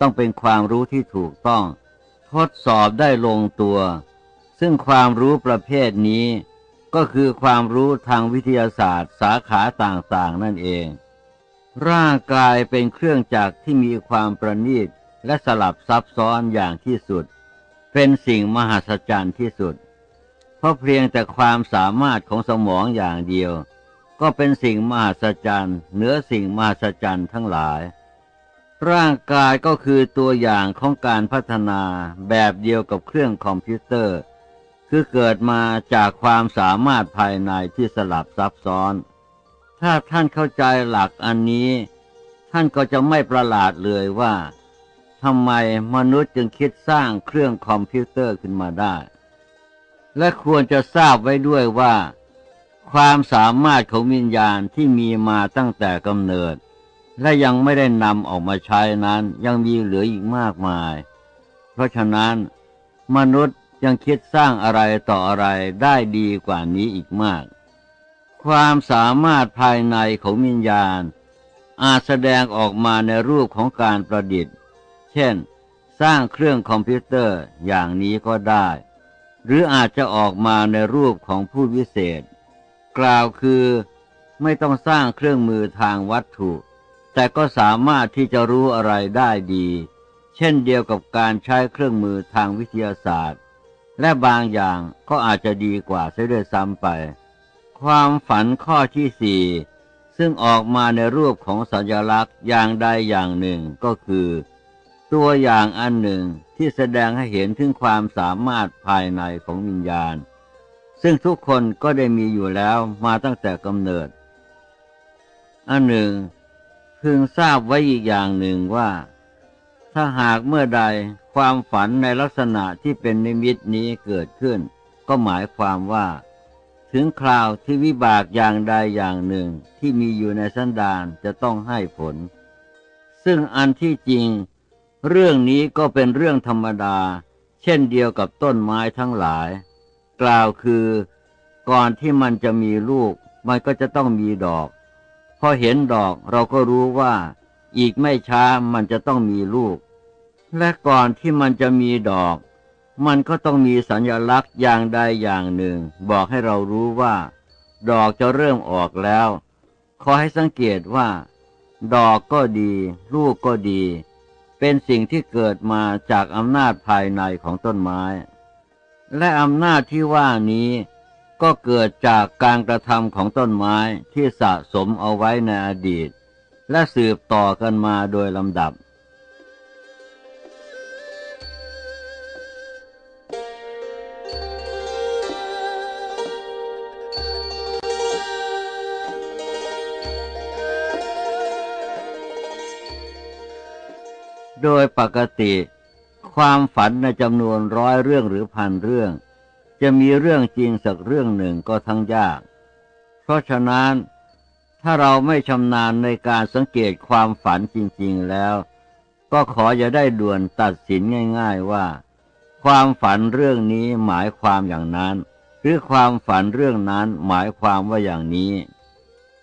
S1: ต้องเป็นความรู้ที่ถูกต้อง ทดสอบได้ลงตัว ซึ่งความรู้ประเภทนี้ ก็คือความรู้ทางวิทยาศาสตร์สาขาต่างๆ นั่นเอง ร่างกายเป็นเครื่องจักรที่มีความประณีตและสลับซับซ้อนอย่างที่สุด เป็นสิ่งมหัศจรรย์ที่สุด เพราะเพียงแต่ความสามารถของสมองอย่างเดียว ก็เป็นสิ่งมหัศจรรย์เหนือสิ่งมหัศจรรย์ทั้งหลาย ร่างกายก็คือตัวอย่างของการพัฒนาแบบเดียวกับเครื่องคอมพิวเตอร์ คือเกิดมาจากความสามารถภายในที่สลับซับซ้อน ถ้าท่านเข้าใจหลักอันนี้ ท่านก็จะไม่ประหลาดเลยว่าทำไมมนุษย์จึงคิดสร้างเครื่องคอมพิวเตอร์ขึ้นมาได้ และควรจะทราบไว้ด้วยว่า ความสามารถของวิญญาณที่มีมาตั้งแต่กำเนิด และยังไม่ได้นำออกมาใช้นั้นยังมีเหลืออีกมากมาย เพราะฉะนั้น มนุษย์ยังคิดสร้างอะไรต่ออะไรได้ดีกว่านี้อีกมาก ความสามารถภายในของวิญญาณ อาจแสดงออกมาในรูปของการประดิษฐ์ เช่น สร้างเครื่องคอมพิวเตอร์อย่างนี้ก็ได้ หรืออาจจะออกมาในรูปของผู้วิเศษ กล่าวคือไม่ต้องสร้างเครื่องมือทางวัตถุ แต่ก็สามารถที่จะรู้อะไรได้ดี เช่นเดียวกับการใช้เครื่องมือทางวิทยาศาสตร์ และบางอย่างก็อาจจะดีกว่าเสียด้วยซ้ำไป ความฝันข้อที่สี่ซึ่งออกมาในรูปของสัญลักษณ์อย่างใดอย่างหนึ่งก็คือ ตัวอย่างอันหนึ่งที่แสดงให้เห็นถึงความสามารถภายในของวิญญาณ ซึ่งทุกคนก็ได้มีอยู่แล้วมาตั้งแต่กำเนิด อันหนึ่ง พึงทราบไว้อีกอย่างหนึ่งว่า ถ้าหากเมื่อใดความฝันในลักษณะที่เป็นนิมิตนี้เกิดขึ้น ก็หมายความว่า ถึงคราวที่วิบากอย่างใดอย่างหนึ่งที่มีอยู่ในสันดานจะต้องให้ผล ซึ่งอันที่จริง เรื่องนี้ก็เป็นเรื่องธรรมดา เช่นเดียวกับต้นไม้ทั้งหลาย กล่าวคือ ก่อนที่มันจะมีลูก มันก็จะต้องมีดอก พอเห็นดอกเราก็รู้ว่า อีกไม่ช้ามันจะต้องมีลูก และก่อนที่มันจะมีดอก มันก็ต้องมีสัญลักษณ์อย่างใดอย่างหนึ่ง บอกให้เรารู้ว่า ดอกจะเริ่มออกแล้ว ขอให้สังเกตว่า ดอกก็ดี ลูกก็ดี เป็นสิ่งที่เกิดมาจากอำนาจภายในของต้นไม้ และอำนาจที่ว่านี้ ก็เกิดจากการกระทำของต้นไม้ที่สะสมเอาไว้ในอดีต และสืบต่อกันมาโดยลำดับ โดยปกติ ความฝันในจำนวนร้อยเรื่องหรือพันเรื่อง จะมีเรื่องจริงสักเรื่องหนึ่งก็ทั้งยาก เพราะฉะนั้น ถ้าเราไม่ชำนาญในการสังเกตความฝันจริง ๆแล้ว ก็ขออย่าได้ด่วนตัดสินง่าย ๆว่า ความฝันเรื่องนี้หมายความอย่างนั้น หรือความฝันเรื่องนั้นหมายความว่าอย่างนี้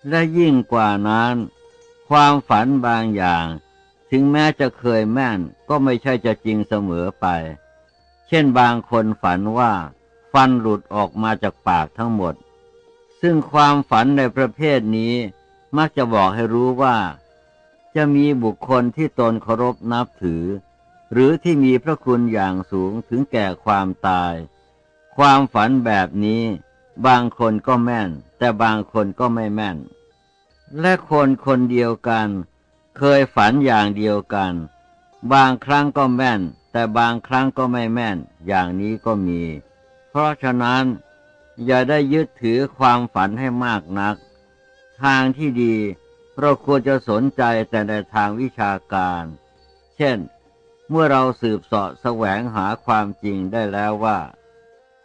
S1: และยิ่งกว่านั้น ความฝันบางอย่าง ถึงแม้จะเคยแม่นก็ไม่ใช่จะจริงเสมอไป เช่นบางคนฝันว่า ฟันหลุดออกมาจากปากทั้งหมด ซึ่งความฝันในประเภทนี้มักจะบอกให้รู้ว่า จะมีบุคคลที่ตนเคารพนับถือ หรือที่มีพระคุณอย่างสูงถึงแก่ความตาย ความฝันแบบนี้ บางคนก็แม่น แต่บางคนก็ไม่แม่น และคนคนเดียวกัน เคยฝันอย่างเดียวกัน บางครั้งก็แม่น แต่บางครั้งก็ไม่แม่น อย่างนี้ก็มี เพราะฉะนั้นอย่าได้ยึดถือความฝันให้มากนัก ทางที่ดีเราควรจะสนใจแต่ในทางวิชาการ เช่น เมื่อเราสืบเสาะแสวงหาความจริงได้แล้วว่า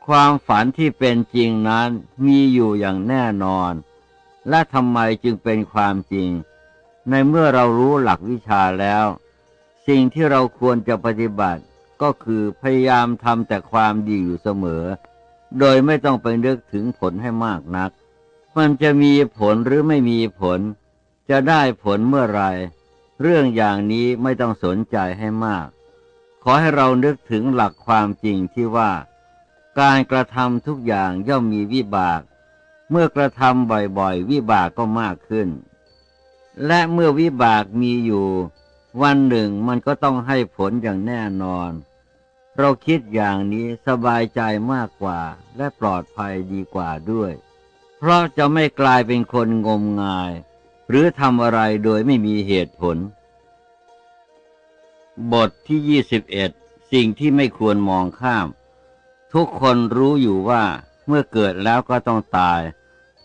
S1: ความฝันที่เป็นจริงนั้นมีอยู่อย่างแน่นอน และทำไมจึงเป็นความจริง ในเมื่อเรารู้หลักวิชาแล้ว สิ่งที่เราควรจะปฏิบัติ ก็คือพยายามทำแต่ความดีอยู่เสมอ โดยไม่ต้องไปนึกถึงผลให้มากนัก มันจะมีผลหรือไม่มีผล จะได้ผลเมื่อไร เรื่องอย่างนี้ไม่ต้องสนใจให้มาก ขอให้เรานึกถึงหลักความจริงที่ว่า การกระทำทุกอย่างย่อมมีวิบาก เมื่อกระทำบ่อยๆ วิบากก็มากขึ้น และเมื่อวิบากมีอยู่ วันหนึ่งมันก็ต้องให้ผลอย่างแน่นอน เราคิดอย่างนี้สบายใจมากกว่าและปลอดภัยดีกว่าด้วย เพราะจะไม่กลายเป็นคนงมงาย หรือทำอะไรโดยไม่มีเหตุผล บทที่ยี่สิบเอ็ดสิ่งที่ไม่ควรมองข้าม ทุกคนรู้อยู่ว่าเมื่อเกิดแล้วก็ต้องตาย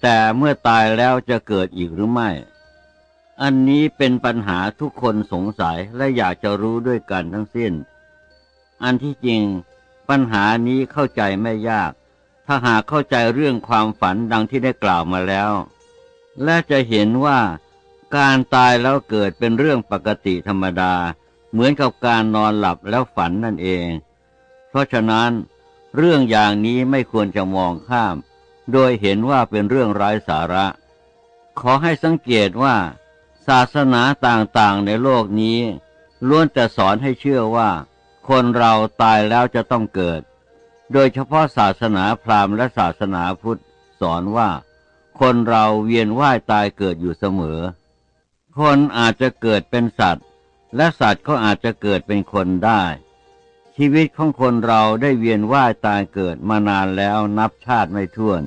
S1: แต่เมื่อตายแล้วจะเกิดอีกหรือไม่ อันนี้เป็นปัญหาทุกคนสงสัยและอยากจะรู้ด้วยกันทั้งสิ้น อันที่จริง ปัญหานี้เข้าใจไม่ยาก ถ้าหากเข้าใจเรื่องความฝันดังที่ได้กล่าวมาแล้ว และจะเห็นว่าการตายแล้วเกิดเป็นเรื่องปกติธรรมดา เหมือนกับการนอนหลับแล้วฝันนั่นเอง เพราะฉะนั้น เรื่องอย่างนี้ไม่ควรจะมองข้าม โดยเห็นว่าเป็นเรื่องไร้สาระ ขอให้สังเกตว่า ศาสนาต่างๆในโลกนี้ล้วนแต่สอนให้เชื่อว่า คนเราตายแล้วจะต้องเกิด โดยเฉพาะศาสนาพราหมณ์และศาสนาพุทธสอนว่า คนเราเวียนว่ายตายเกิดอยู่เสมอ คนอาจจะเกิดเป็นสัตว์ และสัตว์ก็อาจจะเกิดเป็นคนได้ ชีวิตของคนเราได้เวียนว่ายตายเกิดมานานแล้วนับชาติไม่ถ้วน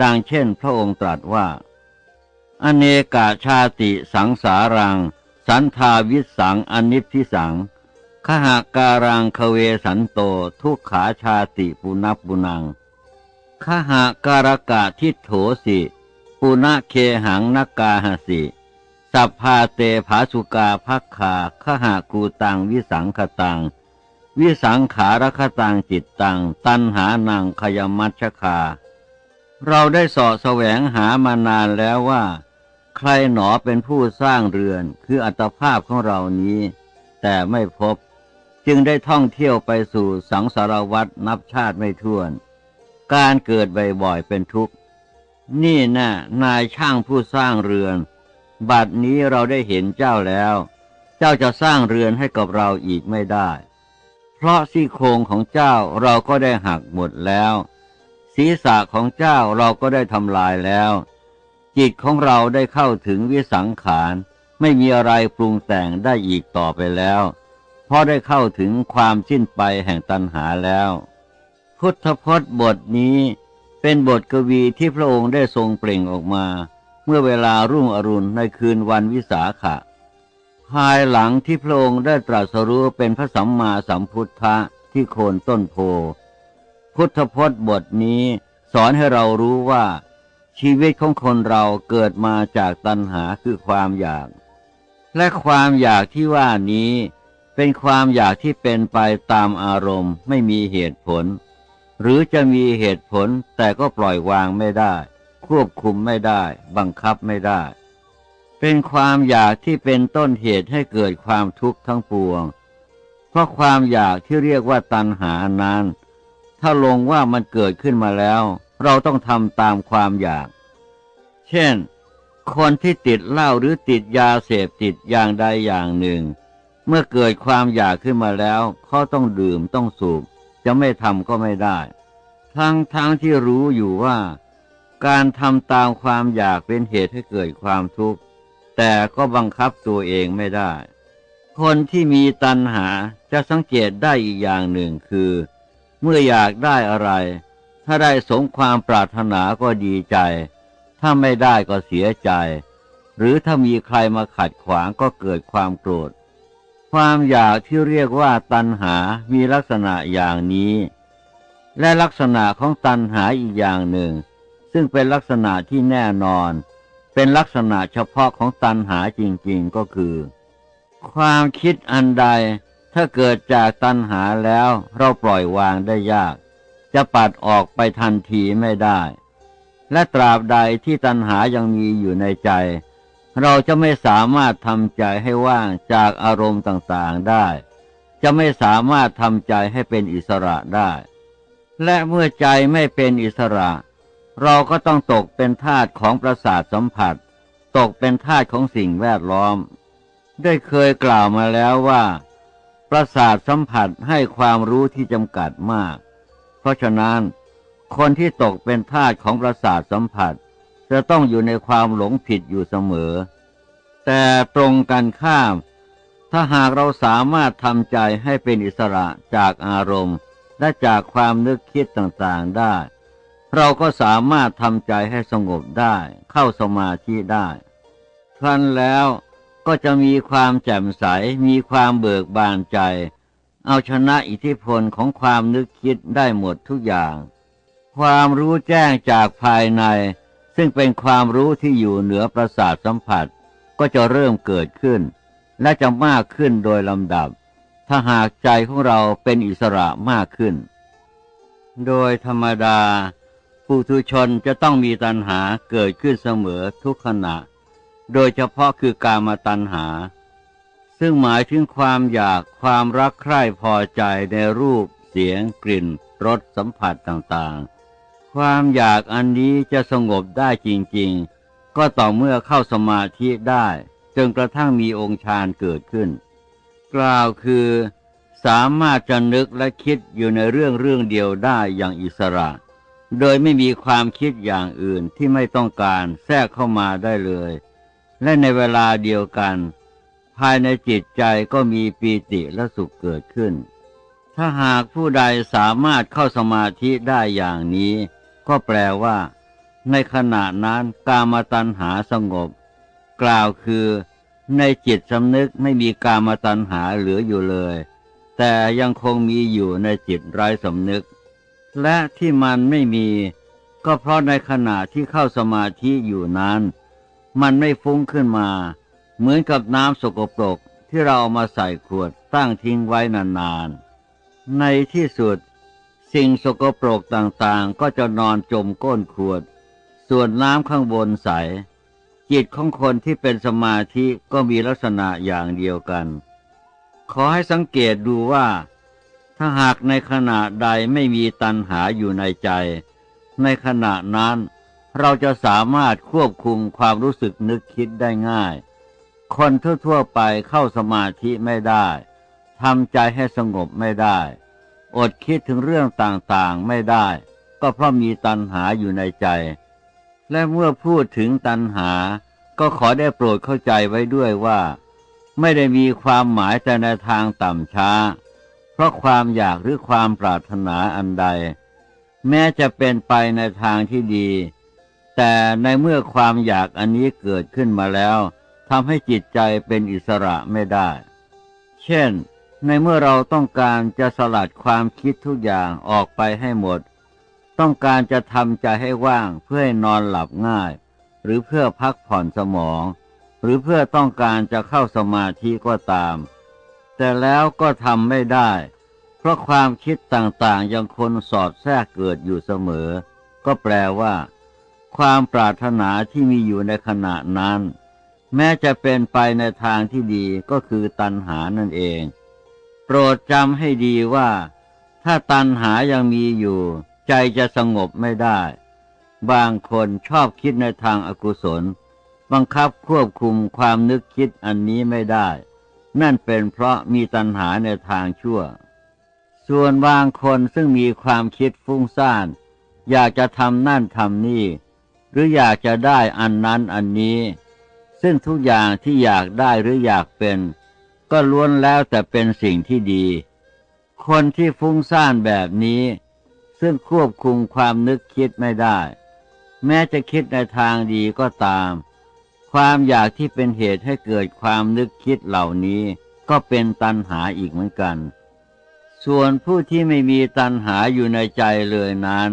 S1: ดังเช่นพระองค์ตรัสว่า อเนกาชาติสังสารัง สันทาวิสังอนิพพิสัง ขหาการังคเวสันโตทุกขาชาติปุนับปุนังขหาการกะทิโถสิปุณะเคหังนกาหสิ สัพพาเตภาสุกาภักขาขหากูตังวิสังขตัง วิสังขารคตังจิตตัง ตันหานังขยมัชชคา เราได้สอแสวงหามานานแล้วว่า ใครหนอเป็นผู้สร้างเรือนคืออัตภาพของเรานี้ แต่ไม่พบ จึงได้ท่องเที่ยวไปสู่สังสารวัตรนับชาติไม่ถ้วน การเกิดบ่อยๆเป็นทุกข์ นี่น่ะนายช่างผู้สร้างเรือน บัดนี้เราได้เห็นเจ้าแล้ว เจ้าจะสร้างเรือนให้กับเราอีกไม่ได้ เพราะซี่โครงของเจ้าเราก็ได้หักหมดแล้ว ศีรษะของเจ้าเราก็ได้ทำลายแล้ว จิตของเราได้เข้าถึงวิสังขาร ไม่มีอะไรปรุงแต่งได้อีกต่อไปแล้ว ราะได้เข้าถึงความสิ้นไปแห่งตัณหาแล้ว พุทธพจน์บทนี้เป็นบทกวีที่พระองค์ได้ทรงเปล่งออกมา เมื่อเวลารุ่งอรุณในคืนวันวิสาขะ ภายหลังที่พระองค์ได้ตรัสรู้เป็นพระสัมมาสัมพุทธะที่โคนต้นโพ พุทธพจน์บทนี้สอนให้เรารู้ว่า ชีวิตของคนเราเกิดมาจากตัณหาคือความอยาก และความอยากที่ว่านี้ เป็นความอยากที่เป็นไปตามอารมณ์ไม่มีเหตุผล หรือจะมีเหตุผลแต่ก็ปล่อยวางไม่ได้ ควบคุมไม่ได้ บังคับไม่ได้ เป็นความอยากที่เป็นต้นเหตุให้เกิดความทุกข์ทั้งปวง เพราะความอยากที่เรียกว่าตัณหานั้น ถ้าลงว่ามันเกิดขึ้นมาแล้ว เราต้องทำตามความอยาก เช่น คนที่ติดเหล้าหรือติดยาเสพติดอย่างใดอย่างหนึ่ง เมื่อเกิดความอยากขึ้นมาแล้วเขาต้องดื่มต้องสูบ จะไม่ทำก็ไม่ได้ ทั้งทั้งที่รู้อยู่ว่า การทำตามความอยากเป็นเหตุให้เกิดความทุกข์ แต่ก็บังคับตัวเองไม่ได้ คนที่มีตัณหาจะสังเกตได้อีกอย่างหนึ่งคือ เมื่ออยากได้อะไร ถ้าได้สมความปรารถนาก็ดีใจ ถ้าไม่ได้ก็เสียใจ หรือถ้ามีใครมาขัดขวางก็เกิดความโกรธ ความอยากที่เรียกว่าตัณหามีลักษณะอย่างนี้ และลักษณะของตัณหาอีกอย่างหนึ่ง ซึ่งเป็นลักษณะที่แน่นอน เป็นลักษณะเฉพาะของตัณหาจริงๆก็คือ ความคิดอันใดถ้าเกิดจากตัณหาแล้วเราปล่อยวางได้ยาก จะปัดออกไปทันทีไม่ได้ และตราบใดที่ตัณหายังมีอยู่ในใจ เราจะไม่สามารถทำใจให้ว่างจากอารมณ์ต่างๆได้ จะไม่สามารถทำใจให้เป็นอิสระได้ และเมื่อใจไม่เป็นอิสระ เราก็ต้องตกเป็นทาสของประสาทสัมผัส ตกเป็นทาสของสิ่งแวดล้อม ได้เคยกล่าวมาแล้วว่า ประสาทสัมผัสให้ความรู้ที่จำกัดมาก เพราะฉะนั้น คนที่ตกเป็นทาสของประสาทสัมผัส จะต้องอยู่ในความหลงผิดอยู่เสมอ แต่ตรงกันข้าม ถ้าหากเราสามารถทำใจให้เป็นอิสระจากอารมณ์ และจากความนึกคิดต่างๆได้ เราก็สามารถทำใจให้สงบได้ เข้าสมาธิได้ ครั้นแล้วก็จะมีความแจ่มใส มีความเบิกบานใจ เอาชนะอิทธิพลของความนึกคิดได้หมดทุกอย่าง ความรู้แจ้งจากภายใน ซึ่งเป็นความรู้ที่อยู่เหนือประสาทสัมผัสก็จะเริ่มเกิดขึ้น และจะมากขึ้นโดยลำดับ ถ้าหากใจของเราเป็นอิสระมากขึ้น โดยธรรมดาปุถุชนจะต้องมีตัณหาเกิดขึ้นเสมอทุกขณะ โดยเฉพาะคือการมาตัณหา ซึ่งหมายถึงความอยากความรักใคร่พอใจในรูป เสียง กลิ่นรสสัมผัสต่างๆ ความอยากอันนี้จะสงบได้จริง ๆ ก็ต่อเมื่อเข้าสมาธิได้จนกระทั่งมีองค์ฌานเกิดขึ้น กล่าวคือสามารถจะนึกและคิดอยู่ในเรื่องเรื่องเดียวได้อย่างอิสระ โดยไม่มีความคิดอย่างอื่นที่ไม่ต้องการแทรกเข้ามาได้เลย และในเวลาเดียวกัน ภายในจิตใจก็มีปีติและสุขเกิดขึ้น ถ้าหากผู้ใดสามารถเข้าสมาธิได้อย่างนี้ ก็แปลว่า ในขณะนั้นกามตัณหาสงบ กล่าวคือ ในจิตสำนึกไม่มีกามตัณหาเหลืออยู่เลย แต่ยังคงมีอยู่ในจิตไร้สำนึก และที่มันไม่มี ก็เพราะในขณะที่เข้าสมาธิอยู่นั้น มันไม่ฟุ้งขึ้นมา เหมือนกับน้ำสกปรกที่เราเอามาใส่ขวดตั้งทิ้งไว้นานๆในที่สุด สิ่งสกปรกต่างๆ ก็จะนอนจมก้นขวด ส่วนน้ำข้างบนใส จิตของคนที่เป็นสมาธิก็มีลักษณะอย่างเดียวกัน ขอให้สังเกตดูว่า ถ้าหากในขณะใดไม่มีตัณหาอยู่ในใจ ในขณะนั้นเราจะสามารถควบคุมความรู้สึกนึกคิดได้ง่าย คนทั่วๆไปเข้าสมาธิไม่ได้ทำใจให้สงบไม่ได้ อดคิดถึงเรื่องต่างๆไม่ได้ ก็เพราะมีตัณหาอยู่ในใจ และเมื่อพูดถึงตัณหา ก็ขอได้โปรดเข้าใจไว้ด้วยว่า ไม่ได้มีความหมายแต่ในทางต่ำช้า เพราะความอยากหรือความปรารถนาอันใด แม้จะเป็นไปในทางที่ดี แต่ในเมื่อความอยากอันนี้เกิดขึ้นมาแล้วทำให้จิตใจเป็นอิสระไม่ได้ เช่น ในเมื่อเราต้องการจะสลัดความคิดทุกอย่างออกไปให้หมด ต้องการจะทำใจให้ว่างเพื่อให้นอนหลับง่าย หรือเพื่อพักผ่อนสมอง หรือเพื่อต้องการจะเข้าสมาธิก็ตาม แต่แล้วก็ทำไม่ได้ เพราะความคิดต่างๆยังคนสอดแทรกเกิดอยู่เสมอ ก็แปลว่า ความปรารถนาที่มีอยู่ในขณะนั้น แม้จะเป็นไปในทางที่ดีก็คือตัณหานั่นเอง โปรดจำให้ดีว่า ถ้าตัณหายังมีอยู่ ใจจะสงบไม่ได้ บางคนชอบคิดในทางอากุศล บังคับควบคุมความนึกคิดอันนี้ไม่ได้ นั่นเป็นเพราะมีตัณหาในทางชั่ว ส่วนบางคนซึ่งมีความคิดฟุ้งซ่าน อยากจะทำนั่นทำนี่ หรืออยากจะได้อันนั้นอันนี้ ซึ่งทุกอย่างที่อยากได้หรืออยากเป็น ก็ล้วนแล้วแต่เป็นสิ่งที่ดี คนที่ฟุ้งซ่านแบบนี้ ซึ่งควบคุมความนึกคิดไม่ได้ แม้จะคิดในทางดีก็ตาม ความอยากที่เป็นเหตุให้เกิดความนึกคิดเหล่านี้ ก็เป็นตัณหาอีกเหมือนกัน ส่วนผู้ที่ไม่มีตัณหาอยู่ในใจเลยนั้น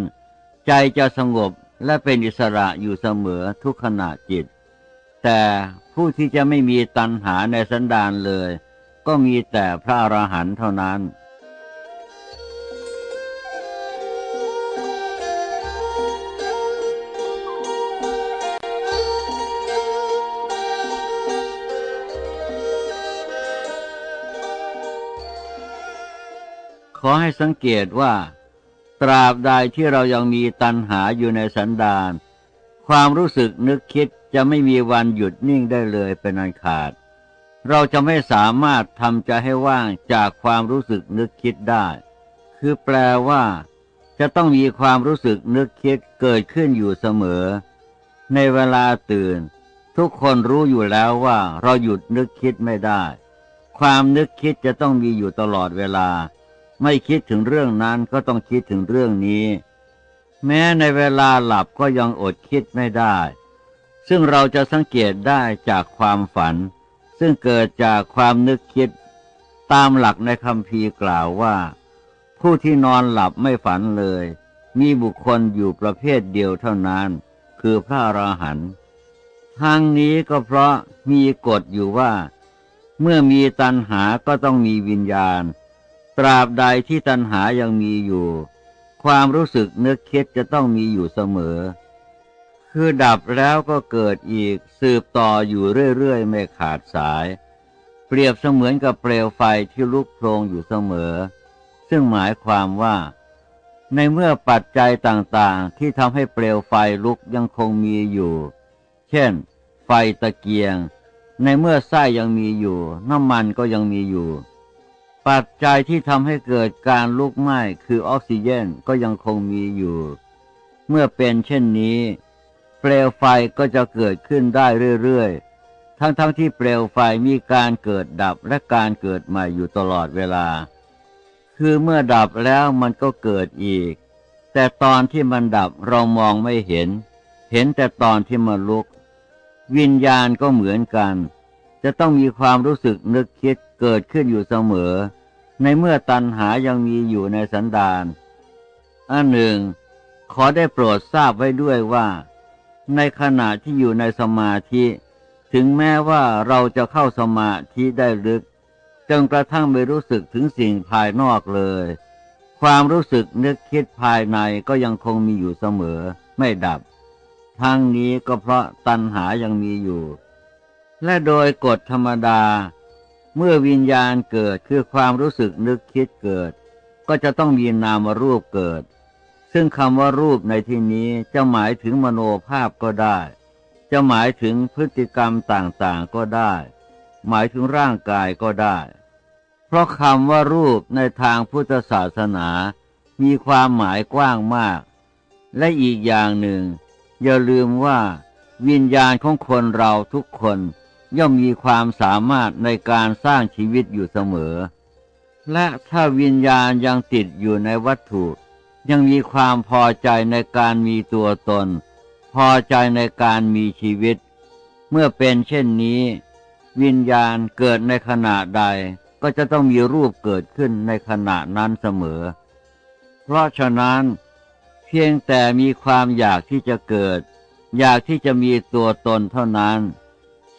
S1: ใจจะสงบและเป็นอิสระอยู่เสมอทุกขณะจิต แต่ผู้ที่จะไม่มีตัณหาในสันดานเลย ก็มีแต่พระอรหันต์เท่านั้น ขอให้สังเกตว่า ตราบใดที่เรายังมีตัณหาอยู่ในสันดาน ความรู้สึกนึกคิดจะไม่มีวันหยุดนิ่งได้เลยเป็นอันขาด เราจะไม่สามารถทำใจให้ว่างจากความรู้สึกนึกคิดได้ คือแปลว่า จะต้องมีความรู้สึกนึกคิดเกิดขึ้นอยู่เสมอ ในเวลาตื่น ทุกคนรู้อยู่แล้วว่าเราหยุดนึกคิดไม่ได้ ความนึกคิดจะต้องมีอยู่ตลอดเวลา ไม่คิดถึงเรื่องนั้นก็ต้องคิดถึงเรื่องนี้ แม้ในเวลาหลับก็ยังอดคิดไม่ได้ ซึ่งเราจะสังเกตได้จากความฝัน ซึ่งเกิดจากความนึกคิด ตามหลักในคำพีกล่าวว่า ผู้ที่นอนหลับไม่ฝันเลย มีบุคคลอยู่ประเภทเดียวเท่านั้น คือพระอราหันต์ทางนี้ก็เพราะมีกฎอยู่ว่า เมื่อมีตัณหาก็ต้องมีวิญญาณ ตราบใดที่ตัณหายังมีอยู่ ความรู้สึกนึกคิดจะต้องมีอยู่เสมอ คือดับแล้วก็เกิดอีกสืบต่ออยู่เรื่อย ๆ ไม่ขาดสาย เปรียบเสมือนกับเปลวไฟที่ลุกโพลงอยู่เสมอ ซึ่งหมายความว่า ในเมื่อปัจจัยต่างๆ ที่ทำให้เปลวไฟลุกยังคงมีอยู่ เช่น ไฟตะเกียง ในเมื่อไส้ยังมีอยู่ น้ำมันก็ยังมีอยู่ ปัจจัยที่ทำให้เกิดการลุกไหม้คือออกซิเจนก็ยังคงมีอยู่ เมื่อเป็นเช่นนี้ เปลวไฟก็จะเกิดขึ้นได้เรื่อยๆ ทั้งๆทที่เปลวไฟมีการเกิดดับและการเกิดใหม่อยู่ตลอดเวลา คือเมื่อดับแล้วมันก็เกิดอีก แต่ตอนที่มันดับเรามองไม่เห็น เห็นแต่ตอนที่มันลุก วิญญาณก็เหมือนกัน จะต้องมีความรู้สึกนึกคิดเกิดขึ้นอยู่เสมอ ในเมื่อตัณหายังมีอยู่ในสันดานอันหนึ่ง ขอได้โปรดทราบไว้ด้วยว่า ในขณะที่อยู่ในสมาธิ ถึงแม้ว่าเราจะเข้าสมาธิได้ลึกจนกระทั่งไม่รู้สึกถึงสิ่งภายนอกเลย ความรู้สึกนึกคิดภายในก็ยังคงมีอยู่เสมอ ไม่ดับ ทั้งนี้ก็เพราะตัณหายังมีอยู่ และโดยกฎธรรมดา เมื่อวิญญาณเกิดคือความรู้สึกนึกคิดเกิด ก็จะต้องมีนามรูปเกิด ซึ่งคำว่ารูปในที่นี้จะหมายถึงมโนภาพก็ได้ จะหมายถึงพฤติกรรมต่างๆก็ได้ หมายถึงร่างกายก็ได้ เพราะคำว่ารูปในทางพุทธศาสนา มีความหมายกว้างมาก และอีกอย่างหนึ่ง อย่าลืมว่า วิญญาณของคนเราทุกคน ย่อมมีความสามารถในการสร้างชีวิตอยู่เสมอ และถ้าวิญญาณยังติดอยู่ในวัตถุ ยังมีความพอใจในการมีตัวตน พอใจในการมีชีวิต เมื่อเป็นเช่นนี้ วิญญาณเกิดในขณะใดก็จะต้องมีรูปเกิดขึ้นในขณะนั้นเสมอ เพราะฉะนั้นเพียงแต่มีความอยากที่จะเกิด อยากที่จะมีตัวตนเท่านั้น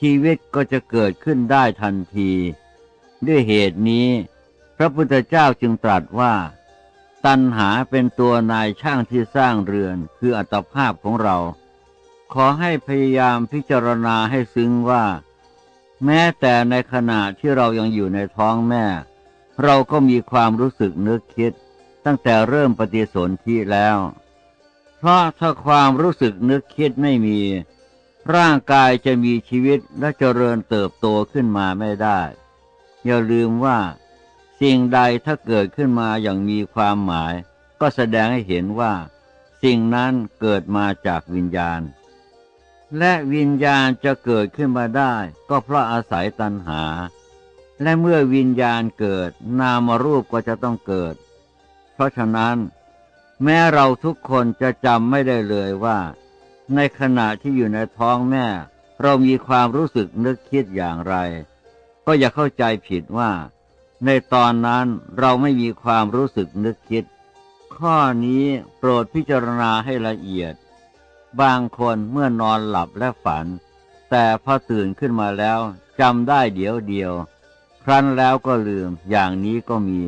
S1: ชีวิตก็จะเกิดขึ้นได้ทันที ด้วยเหตุนี้ พระพุทธเจ้าจึงตรัสว่า ตัณหาเป็นตัวนายช่างที่สร้างเรือนคืออัตภาพของเรา ขอให้พยายามพิจารณาให้ซึ้งว่า แม้แต่ในขณะที่เรายังอยู่ในท้องแม่ เราก็มีความรู้สึกนึกคิด ตั้งแต่เริ่มปฏิสนธิแล้ว เพราะถ้าความรู้สึกนึกคิดไม่มี ร่างกายจะมีชีวิตและเจริญเติบโตขึ้นมาไม่ได้ อย่าลืมว่า สิ่งใดถ้าเกิดขึ้นมาอย่างมีความหมาย ก็แสดงให้เห็นว่า สิ่งนั้นเกิดมาจากวิญญาณ และวิญญาณจะเกิดขึ้นมาได้ ก็เพราะอาศัยตัณหา และเมื่อวิญญาณเกิด นามรูปก็จะต้องเกิด เพราะฉะนั้น แม้เราทุกคนจะจำไม่ได้เลยว่า ในขณะที่อยู่ในท้องแม่ เรามีความรู้สึกนึกคิดอย่างไร ก็อย่าเข้าใจผิดว่า ในตอนนั้นเราไม่มีความรู้สึกนึกคิด ข้อนี้โปรดพิจารณาให้ละเอียด บางคนเมื่อนอนหลับและฝัน แต่พอตื่นขึ้นมาแล้วจำได้เดี๋ยวเดียว ครั้นแล้วก็ลืมอย่างนี้ก็มี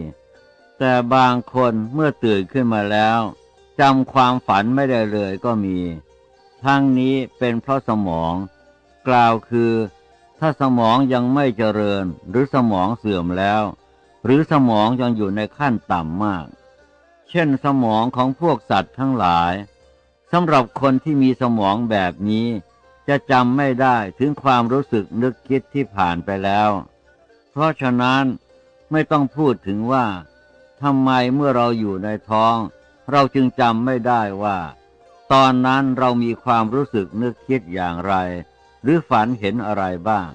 S1: แต่บางคนเมื่อตื่นขึ้นมาแล้วจำความฝันไม่ได้เลยก็มี ทั้งนี้เป็นเพราะสมอง กล่าวคือ ถ้าสมองยังไม่เจริญหรือสมองเสื่อมแล้ว หรือสมองยังอยู่ในขั้นต่ำมาก เช่นสมองของพวกสัตว์ทั้งหลายสำหรับคนที่มีสมองแบบนี้ จะจำไม่ได้ถึงความรู้สึกนึกคิดที่ผ่านไปแล้ว เพราะฉะนั้นไม่ต้องพูดถึงว่าทำไมเมื่อเราอยู่ในท้อง เราจึงจำไม่ได้ว่า ตอนนั้นเรามีความรู้สึกนึกคิดอย่างไร หรือฝันเห็นอะไรบ้าง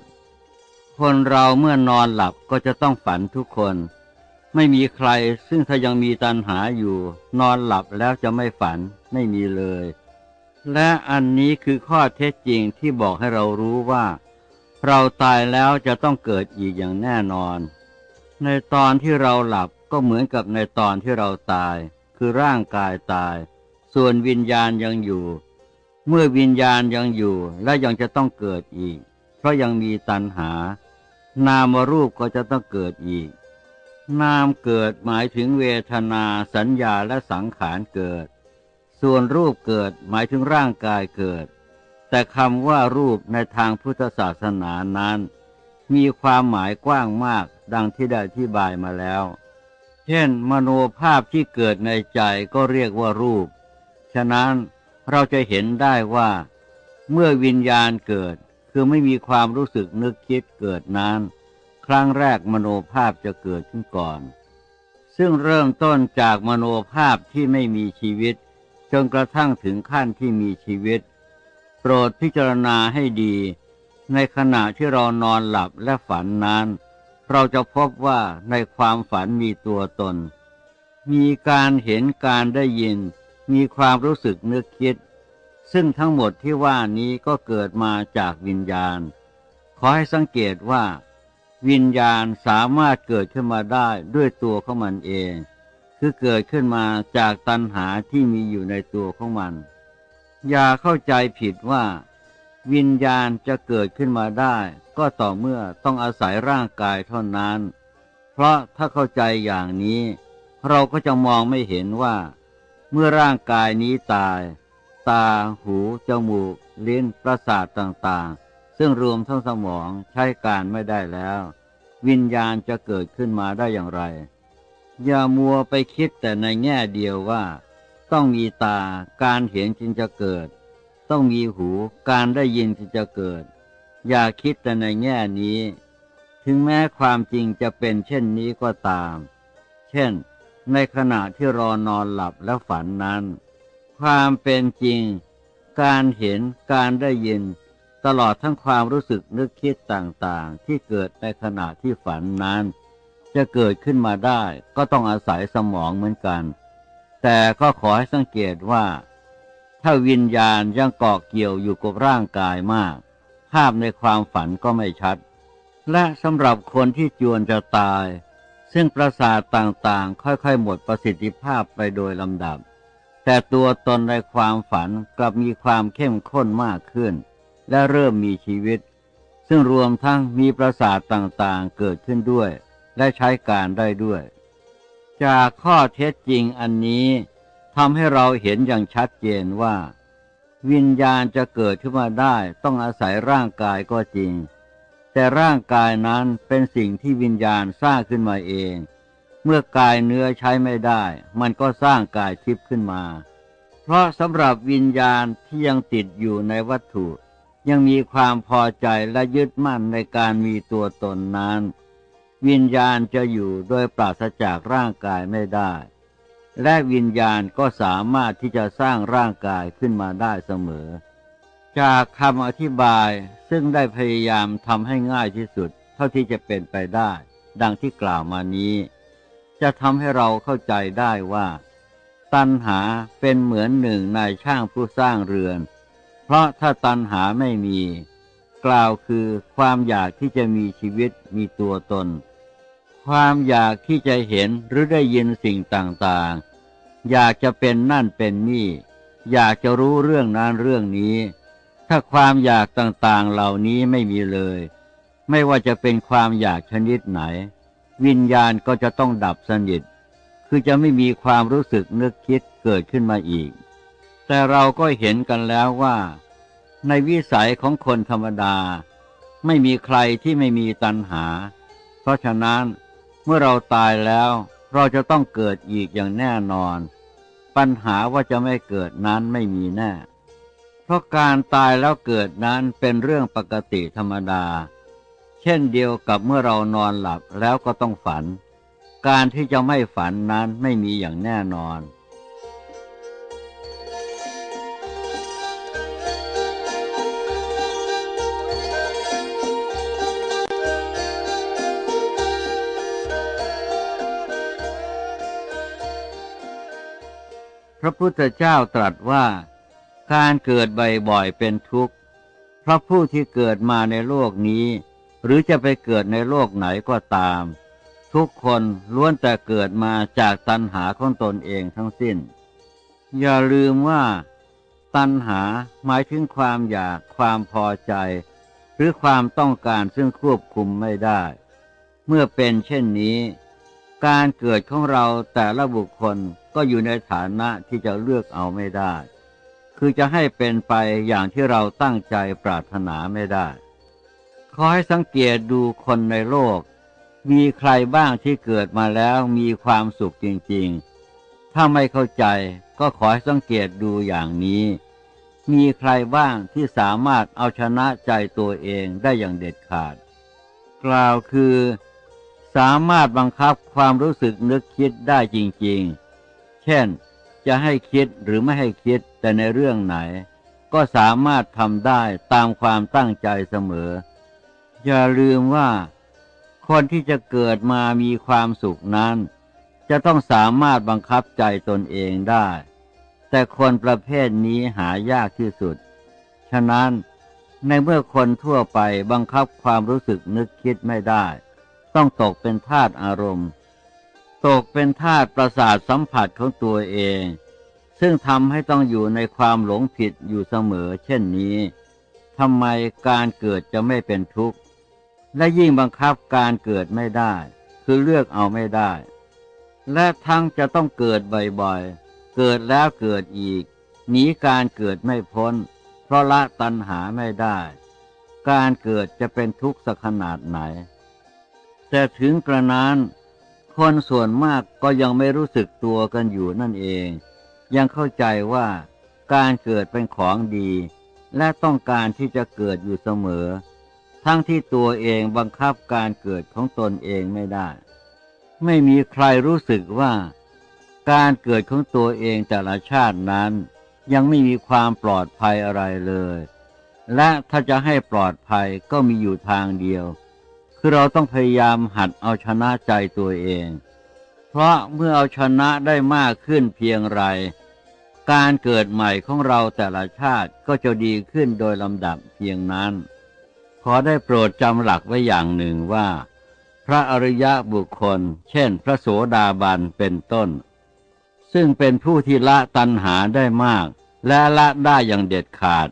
S1: คนเราเมื่อนอนหลับก็จะต้องฝันทุกคน ไม่มีใครซึ่งถ้ายังมีตัณหาอยู่ นอนหลับแล้วจะไม่ฝันไม่มีเลย และอันนี้คือข้อเท็จจริงที่บอกให้เรารู้ว่า เราตายแล้วจะต้องเกิดอีกอย่างแน่นอน ในตอนที่เราหลับก็เหมือนกับในตอนที่เราตาย คือร่างกายตาย ส่วนวิญญาณยังอยู่ เมื่อวิญญาณยังอยู่และยังจะต้องเกิดอีก เพราะยังมีตัณหา นามรูปก็จะต้องเกิดอีก นามเกิดหมายถึงเวทนาสัญญาและสังขารเกิด ส่วนรูปเกิดหมายถึงร่างกายเกิด แต่คำว่ารูปในทางพุทธศาสนานั้น มีความหมายกว้างมากดังที่ได้อธิบายมาแล้ว เช่น มโนภาพที่เกิดในใจก็เรียกว่ารูป ฉะนั้นเราจะเห็นได้ว่า เมื่อวิญญาณเกิดคือไม่มีความรู้สึกนึกคิดเกิดนั้น ครั้งแรกมโนภาพจะเกิดขึ้นก่อน ซึ่งเริ่มต้นจากมโนภาพที่ไม่มีชีวิต จนกระทั่งถึงขั้นที่มีชีวิต โปรดพิจารณาให้ดี ในขณะที่เรานอนหลับและฝันนั้น เราจะพบว่าในความฝันมีตัวตน มีการเห็นการได้ยิน มีความรู้สึกนึกคิด ซึ่งทั้งหมดที่ว่านี้ก็เกิดมาจากวิญญาณ ขอให้สังเกตว่า วิญญาณสามารถเกิดขึ้นมาได้ด้วยตัวของมันเอง คือเกิดขึ้นมาจากตัณหาที่มีอยู่ในตัวของมัน อย่าเข้าใจผิดว่า วิญญาณจะเกิดขึ้นมาได้ ก็ต่อเมื่อต้องอาศัยร่างกายเท่านั้น เพราะถ้าเข้าใจอย่างนี้ เราก็จะมองไม่เห็นว่า เมื่อร่างกายนี้ตาย ตา หู จมูก ลิ้น ประสาทต่างๆ ซึ่งรวมทั้งสมองใช้การไม่ได้แล้ว วิญญาณจะเกิดขึ้นมาได้อย่างไร อย่ามัวไปคิดแต่ในแง่เดียวว่า ต้องมีตาการเห็นจึงจะเกิด ต้องมีหูการได้ยินจึงจะเกิด อย่าคิดแต่ในแง่นี้ ถึงแม้ความจริงจะเป็นเช่นนี้ก็ตาม เช่น ในขณะที่รอนอนหลับและฝันนั้น ความเป็นจริง การเห็นการได้ยิน ตลอดทั้งความรู้สึกนึกคิดต่างๆ ที่เกิดในขณะที่ฝันนั้น จะเกิดขึ้นมาได้ก็ต้องอาศัยสมองเหมือนกัน แต่ก็ขอให้สังเกตว่า ถ้าวิญญาณยังเกาะเกี่ยวอยู่กับร่างกายมาก ภาพในความฝันก็ไม่ชัด และสำหรับคนที่จวนจะตาย ซึ่งประสาทต่างๆ ค่อยๆ หมดประสิทธิภาพไปโดยลำดับ แต่ตัวตนในความฝันกลับมีความเข้มข้นมากขึ้น และเริ่มมีชีวิต ซึ่งรวมทั้งมีประสาทต่างๆ เกิดขึ้นด้วย และใช้การได้ด้วย จากข้อเท็จจริงอันนี้ทำให้เราเห็นอย่างชัดเจนว่า วิญญาณจะเกิดขึ้นมาได้ต้องอาศัยร่างกายก็จริง แต่ร่างกายนั้นเป็นสิ่งที่วิญญาณสร้างขึ้นมาเอง เมื่อกายเนื้อใช้ไม่ได้ มันก็สร้างกายทิพย์ขึ้นมา เพราะสำหรับวิญญาณที่ยังติดอยู่ในวัตถุ ยังมีความพอใจและยึดมั่นในการมีตัวตนนั้น วิญญาณจะอยู่โดยปราศจากร่างกายไม่ได้ และวิญญาณก็สามารถที่จะสร้างร่างกายขึ้นมาได้เสมอ จากคำอธิบายซึ่งได้พยายามทำให้ง่ายที่สุด เท่าที่จะเป็นไปได้ ดังที่กล่าวมานี้ จะทำให้เราเข้าใจได้ว่า ตัณหาเป็นเหมือนหนึ่งในช่างผู้สร้างเรือน เพราะถ้าตัณหาไม่มี กล่าวคือความอยากที่จะมีชีวิตมีตัวตน ความอยากที่จะเห็นหรือได้ยินสิ่งต่างๆ อยากจะเป็นนั่นเป็นนี่ อยากจะรู้เรื่องนั้นเรื่องนี้ ถ้าความอยากต่างๆเหล่านี้ไม่มีเลย ไม่ว่าจะเป็นความอยากชนิดไหน วิญญาณก็จะต้องดับสนิท คือจะไม่มีความรู้สึกนึกคิดเกิดขึ้นมาอีก แต่เราก็เห็นกันแล้วว่า ในวิสัยของคนธรรมดา ไม่มีใครที่ไม่มีตัณหา เพราะฉะนั้นเมื่อเราตายแล้วเราจะต้องเกิดอีกอย่างแน่นอน ปัญหาว่าจะไม่เกิดนั้นไม่มีแน่ เพราะการตายแล้วเกิดนั้นเป็นเรื่องปกติธรรมดา เช่นเดียวกับเมื่อเรานอนหลับแล้วก็ต้องฝัน การที่จะไม่ฝันนั้นไม่มีอย่างแน่นอนพระพุทธเจ้าตรัสว่า การเกิดบ่อยๆเป็นทุกข์ เพราะผู้ที่เกิดมาในโลกนี้ หรือจะไปเกิดในโลกไหนก็ตาม ทุกคนล้วนแต่เกิดมาจากตัณหาของตนเองทั้งสิ้น อย่าลืมว่า ตัณหาหมายถึงความอยากความพอใจ หรือความต้องการซึ่งควบคุมไม่ได้ เมื่อเป็นเช่นนี้ การเกิดของเราแต่ละบุคคลก็อยู่ในฐานะที่จะเลือกเอาไม่ได้ คือจะให้เป็นไปอย่างที่เราตั้งใจปรารถนาไม่ได้ ขอให้สังเกตดูคนในโลก มีใครบ้างที่เกิดมาแล้วมีความสุขจริงๆ ถ้าไม่เข้าใจก็ขอให้สังเกตดูอย่างนี้ มีใครบ้างที่สามารถเอาชนะใจตัวเองได้อย่างเด็ดขาด กล่าวคือ สามารถบังคับความรู้สึกนึกคิดได้จริงๆ เช่น จะให้คิดหรือไม่ให้คิดแต่ในเรื่องไหน ก็สามารถทำได้ตามความตั้งใจเสมอ อย่าลืมว่า คนที่จะเกิดมามีความสุขนั้น จะต้องสามารถบังคับใจตนเองได้ แต่คนประเภทนี้หายากที่สุด ฉะนั้นในเมื่อคนทั่วไปบังคับความรู้สึกนึกคิดไม่ได้ ต้องตกเป็นทาสอารมณ์ ตกเป็นทาสประสาทสัมผัสของตัวเอง ซึ่งทำให้ต้องอยู่ในความหลงผิดอยู่เสมอ เช่นนี้ทำไมการเกิดจะไม่เป็นทุกข์ และยิ่งบังคับการเกิดไม่ได้ คือเลือกเอาไม่ได้ และทั้งจะต้องเกิดบ่อยๆ เกิดแล้วเกิดอีก หนีการเกิดไม่พ้น เพราะละตัณหาไม่ได้ การเกิดจะเป็นทุกข์สักขนาดไหน แต่ถึงกระนั้น คนส่วนมากก็ยังไม่รู้สึกตัวกันอยู่นั่นเอง ยังเข้าใจว่าการเกิดเป็นของดี และต้องการที่จะเกิดอยู่เสมอ ทั้งที่ตัวเองบังคับการเกิดของตนเองไม่ได้ ไม่มีใครรู้สึกว่า การเกิดของตัวเองแต่ละชาตินั้น ยังไม่มีความปลอดภัยอะไรเลย และถ้าจะให้ปลอดภัยก็มีอยู่ทางเดียว คือเราต้องพยายามหัดเอาชนะใจตัวเอง เพราะเมื่อเอาชนะได้มากขึ้นเพียงไร การเกิดใหม่ของเราแต่ละชาติก็จะดีขึ้นโดยลำดับเพียงนั้น ขอได้โปรดจำหลักไว้อย่างหนึ่งว่า พระอริยะบุคคล เช่น พระโสดาบันเป็นต้น ซึ่งเป็นผู้ที่ละตัณหาได้มาก และละได้อย่างเด็ดขาด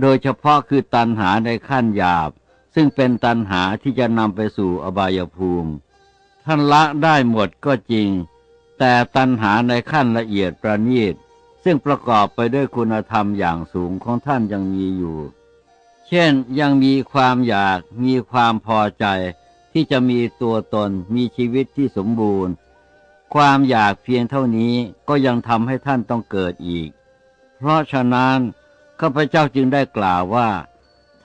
S1: โดยเฉพาะคือตัณหาในขั้นหยาบ ซึ่งเป็นตัณหาที่จะนำไปสู่อบายภูมิ ท่านละได้หมดก็จริง แต่ตัณหาในขั้นละเอียดประณีต ซึ่งประกอบไปด้วยคุณธรรมอย่างสูงของท่านยังมีอยู่ เช่นยังมีความอยากมีความพอใจ ที่จะมีตัวตนมีชีวิตที่สมบูรณ์ ความอยากเพียงเท่านี้ก็ยังทำให้ท่านต้องเกิดอีก เพราะฉะนั้นข้าพเจ้าจึงได้กล่าวว่า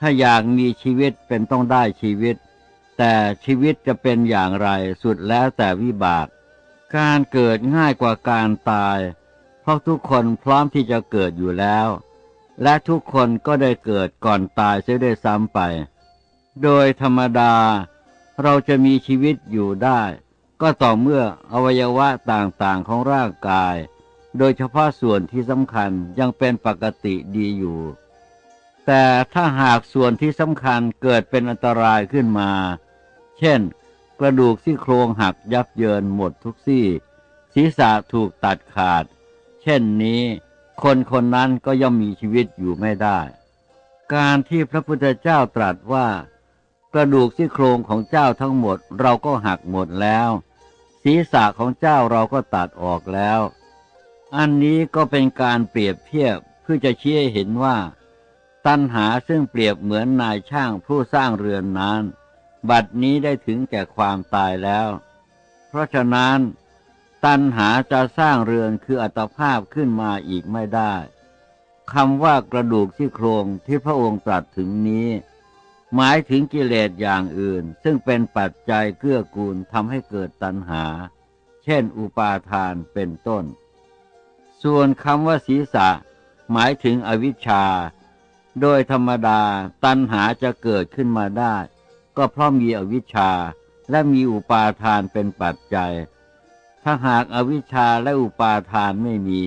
S1: ถ้าอยากมีชีวิตเป็นต้องได้ชีวิต แต่ชีวิตจะเป็นอย่างไรสุดแล้วแต่วิบาก การเกิดง่ายกว่าการตาย เพราะทุกคนพร้อมที่จะเกิดอยู่แล้ว และทุกคนก็ได้เกิดก่อนตายเสียได้ซ้ำไป โดยธรรมดา เราจะมีชีวิตอยู่ได้ ก็ต่อเมื่ออวัยวะต่างๆของร่างกาย โดยเฉพาะส่วนที่สำคัญยังเป็นปกติดีอยู่ แต่ถ้าหากส่วนที่สำคัญเกิดเป็นอันตรายขึ้นมา เช่น กระดูกซี่โครงหักยับเยินหมดทุกซี่ ศีรษะถูกตัดขาด เช่นนี้ คนคนนั้นก็ย่อมมีชีวิตอยู่ไม่ได้ การที่พระพุทธเจ้าตรัสว่า กระดูกซี่โครงของเจ้าทั้งหมดเราก็หักหมดแล้ว ศีรษะของเจ้าเราก็ตัดออกแล้ว อันนี้ก็เป็นการเปรียบเทียบเพื่อจะชี้ให้เห็นว่า ตัณหาซึ่งเปรียบเหมือนนายช่างผู้สร้างเรือนนั้น บัดนี้ได้ถึงแก่ความตายแล้ว เพราะฉะนั้น ตัณหาจะสร้างเรือนคืออัตภาพขึ้นมาอีกไม่ได้คำว่ากระดูกที่โครงที่พระองค์ตรัสถึงนี้ หมายถึงกิเลสอย่างอื่น ซึ่งเป็นปัจจัยเกื้อกูลทำให้เกิดตัณหา เช่น อุปาทานเป็นต้น ส่วนคำว่าศีรษะ หมายถึงอวิชชา โดยธรรมดาตัณหาจะเกิดขึ้นมาได้ ก็เพราะมีอวิชชาและมีอุปาทานเป็นปัจจัย ถ้าหากอวิชชาและอุปาทานไม่มี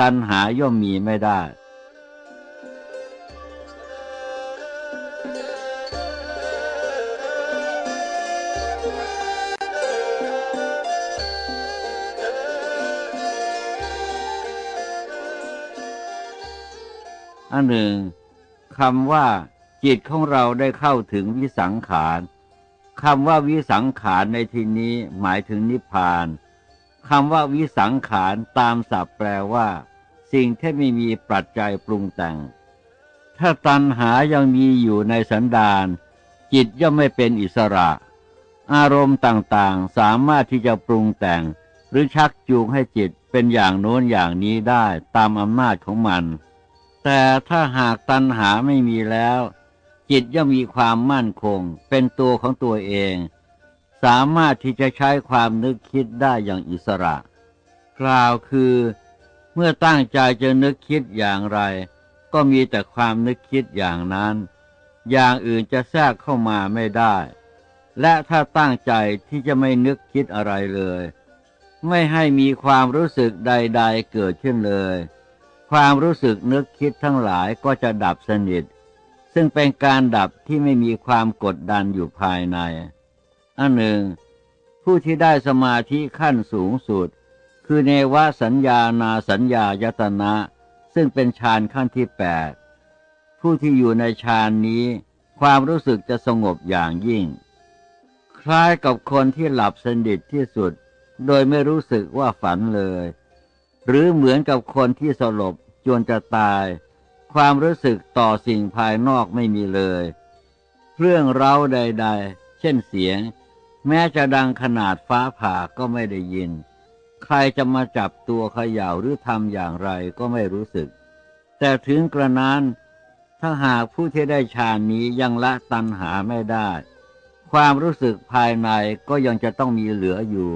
S1: ตัณหาย่อมมีไม่ได้อันหนึ่ง คำว่าจิตของเราได้เข้าถึงวิสังขารคำว่าวิสังขารในที่นี้หมายถึงนิพพานคำว่าวิสังขารตามศัพท์แปลว่า สิ่งที่ไม่มีปัจจัยปรุงแต่ง ถ้าตัณหายังมีอยู่ในสันดานจิตย่อมไม่เป็นอิสระ อารมณ์ต่างๆ สามารถที่จะปรุงแต่ง หรือชักจูงให้จิตเป็นอย่างโน้นอย่างนี้ได้ตามอำนาจของมัน แต่ถ้าหากตัณหาไม่มีแล้ว จิตย่อมมีความมั่นคง เป็นตัวของตัวเอง สามารถที่จะใช้ความนึกคิดได้อย่างอิสระ กล่าวคือ เมื่อตั้งใจจะนึกคิดอย่างไร ก็มีแต่ความนึกคิดอย่างนั้น อย่างอื่นจะแทรกเข้ามาไม่ได้ และถ้าตั้งใจที่จะไม่นึกคิดอะไรเลย ไม่ให้มีความรู้สึกใด ๆ เกิดขึ้นเลย ความรู้สึกนึกคิดทั้งหลายก็จะดับสนิท ซึ่งเป็นการดับที่ไม่มีความกดดันอยู่ภายใน อันหนึ่ง ผู้ที่ได้สมาธิขั้นสูงสุด คือเนวสัญญานาสัญญายตนะ ซึ่งเป็นฌานขั้นที่แปดผู้ที่อยู่ในฌานนี้ ความรู้สึกจะสงบอย่างยิ่ง คล้ายกับคนที่หลับสนิทที่สุด โดยไม่รู้สึกว่าฝันเลย หรือเหมือนกับคนที่สลบจนจะตาย ความรู้สึกต่อสิ่งภายนอกไม่มีเลยเรื่องเร้าใด ๆ เช่นเสียง แม้จะดังขนาดฟ้าผ่าก็ไม่ได้ยิน ใครจะมาจับตัวเขย่าหรือทำอย่างไรก็ไม่รู้สึก แต่ถึงกระนั้นถ้าหากผู้ที่ได้ฌานนี้ยังละตัณหาไม่ได้ ความรู้สึกภายในก็ยังจะต้องมีเหลืออยู่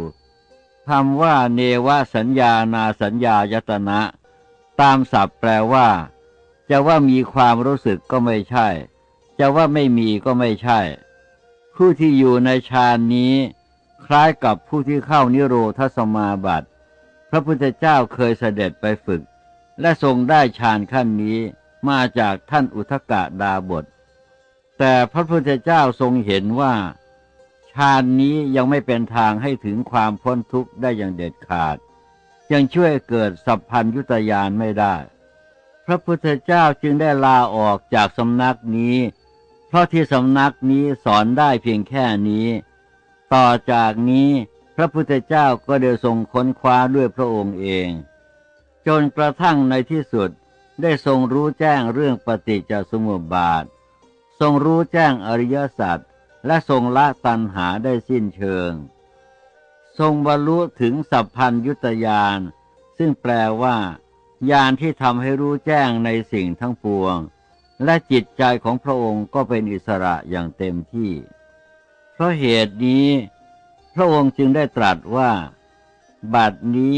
S1: คำว่าเนวสัญญานาสัญญายตนะ ตามศัพท์แปลว่า จะว่ามีความรู้สึกก็ไม่ใช่ จะว่าไม่มีก็ไม่ใช่ ผู้ที่อยู่ในฌานนี้ คล้ายกับผู้ที่เข้านิโรธสมาบัติพระพุทธเจ้าเคยเสด็จไปฝึก และทรงได้ฌานขั้นนี้มาจากท่านอุทกะดาบท แต่พระพุทธเจ้าทรงเห็นว่าานนี้ยังไม่เป็นทางให้ถึงความพ้นทุกข์ได้อย่างเด็ดขาด ยังช่วยเกิดสัพพัญยุตยานไม่ได้ พระพุทธเจ้าจึงได้ลาออกจากสำนักนี้ เพราะที่สำนักนี้สอนได้เพียงแค่นี้ ต่อจากนี้พระพุทธเจ้าก็ได้ทรงค้นคว้าด้วยพระองค์เอง จนกระทั่งในที่สุดได้ทรงรู้แจ้งเรื่องปฏิจจสมุปบาท ทรงรู้แจ้งอริยสัจ และทรงละตัณหาได้สิ้นเชิง ทรงบรรลุถึงสัพพัญยุตยานซึ่งแปลว่าญาณที่ทำให้รู้แจ้งในสิ่งทั้งปวง และจิตใจของพระองค์ก็เป็นอิสระอย่างเต็มที่ เพราะเหตุนี้ พระองค์จึงได้ตรัสว่า บัดนี้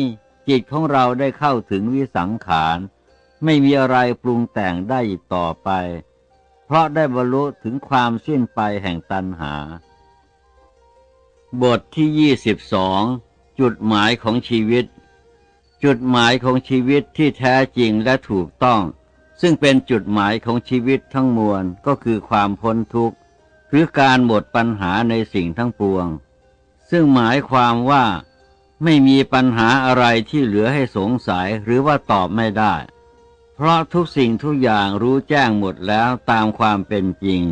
S1: จิตของเราได้เข้าถึงวิสังขาร ไม่มีอะไรปรุงแต่งได้อีกต่อไป เพราะได้บรรลุถึงความสิ้นไปแห่งตัณหา บทที่ยี่สิบสองจุดหมายของชีวิต จุดหมายของชีวิตที่แท้จริงและถูกต้อง ซึ่งเป็นจุดหมายของชีวิตทั้งมวลก็คือความพ้นทุกข์หรือการหมดปัญหาในสิ่งทั้งปวง ซึ่งหมายความว่าไม่มีปัญหาอะไรที่เหลือให้สงสัยหรือว่าตอบไม่ได้ เพราะทุกสิ่งทุกอย่างรู้แจ้งหมดแล้วตามความเป็นจริง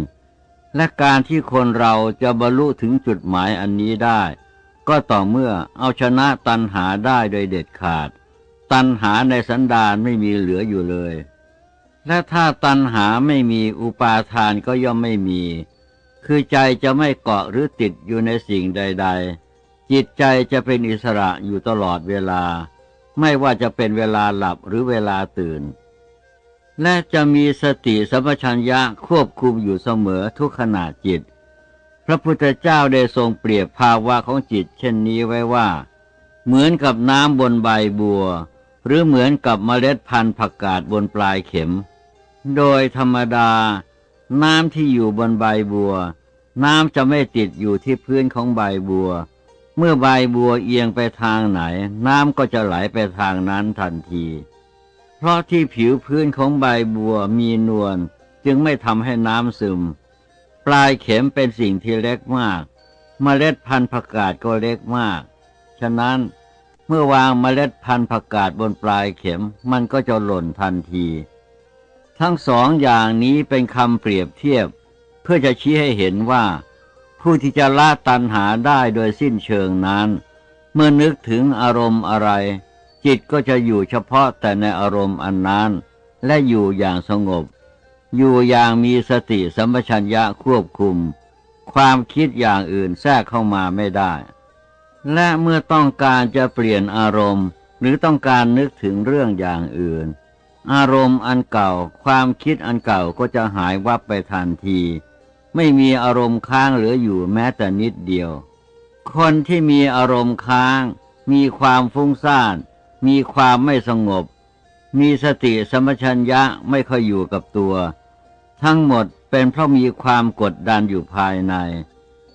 S1: และการที่คนเราจะบรรลุถึงจุดหมายอันนี้ได้ ก็ต่อเมื่อเอาชนะตัณหาได้โดยเด็ดขาด ตัณหาในสันดานไม่มีเหลืออยู่เลย และถ้าตัณหาไม่มีอุปาทานก็ย่อมไม่มี คือใจจะไม่เกาะหรือติดอยู่ในสิ่งใด ๆ จิตใจจะเป็นอิสระอยู่ตลอดเวลา ไม่ว่าจะเป็นเวลาหลับหรือเวลาตื่น และจะมีสติสัมปชัญญะควบคุมอยู่เสมอทุกขณะจิต พระพุทธเจ้าได้ทรงเปรียบภาวะของจิต เช่นนี้ไว้ว่า เหมือนกับน้ำบนใบบัว หรือเหมือนกับเมล็ดพันธุ์ผักกาดบนปลายเข็ม โดยธรรมดา น้ำที่อยู่บนใบบัว น้ำจะไม่ติดอยู่ที่พื้นของใบบัว เมื่อใบบัวเอียงไปทางไหน น้ำก็จะไหลไปทางนั้นทันที ราะที่ผิวพื้นของใบบัวมีนวลจึงไม่ทำให้น้ำซึม ปลายเข็มเป็นสิ่งที่เล็กมากมเมล็ดพันธุ์ผักกาดก็เล็กมาก ฉะนั้นเมื่อวางเมล็ดพันธุ์ผักกาดบนปลายเข็มมันก็จะหล่นทันที ทั้งสองอย่างนี้เป็นคำเปรียบเทียบ เพื่อจะชี้ให้เห็นว่า ผู้ที่จะละตันหาได้โดยสิ้นเชิงนั้น เมื่อนึกถึงอารมณ์อะไร จิตก็จะอยู่เฉพาะแต่ในอารมณ์อันนั้น และอยู่อย่างสงบ อยู่อย่างมีสติสัมปชัญญะควบคุม ความคิดอย่างอื่นแทรกเข้ามาไม่ได้ และเมื่อต้องการจะเปลี่ยนอารมณ์ หรือต้องการนึกถึงเรื่องอย่างอื่น อารมณ์อันเก่า ความคิดอันเก่าก็จะหายวับไปทันที ไม่มีอารมณ์ค้างเหลืออยู่แม้แต่นิดเดียว คนที่มีอารมณ์ค้าง มีความฟุ้งซ่าน มีความไม่สงบ มีสติสมชัญญะไม่ค่อยอยู่กับตัว ทั้งหมดเป็นเพราะมีความกดดันอยู่ภายใน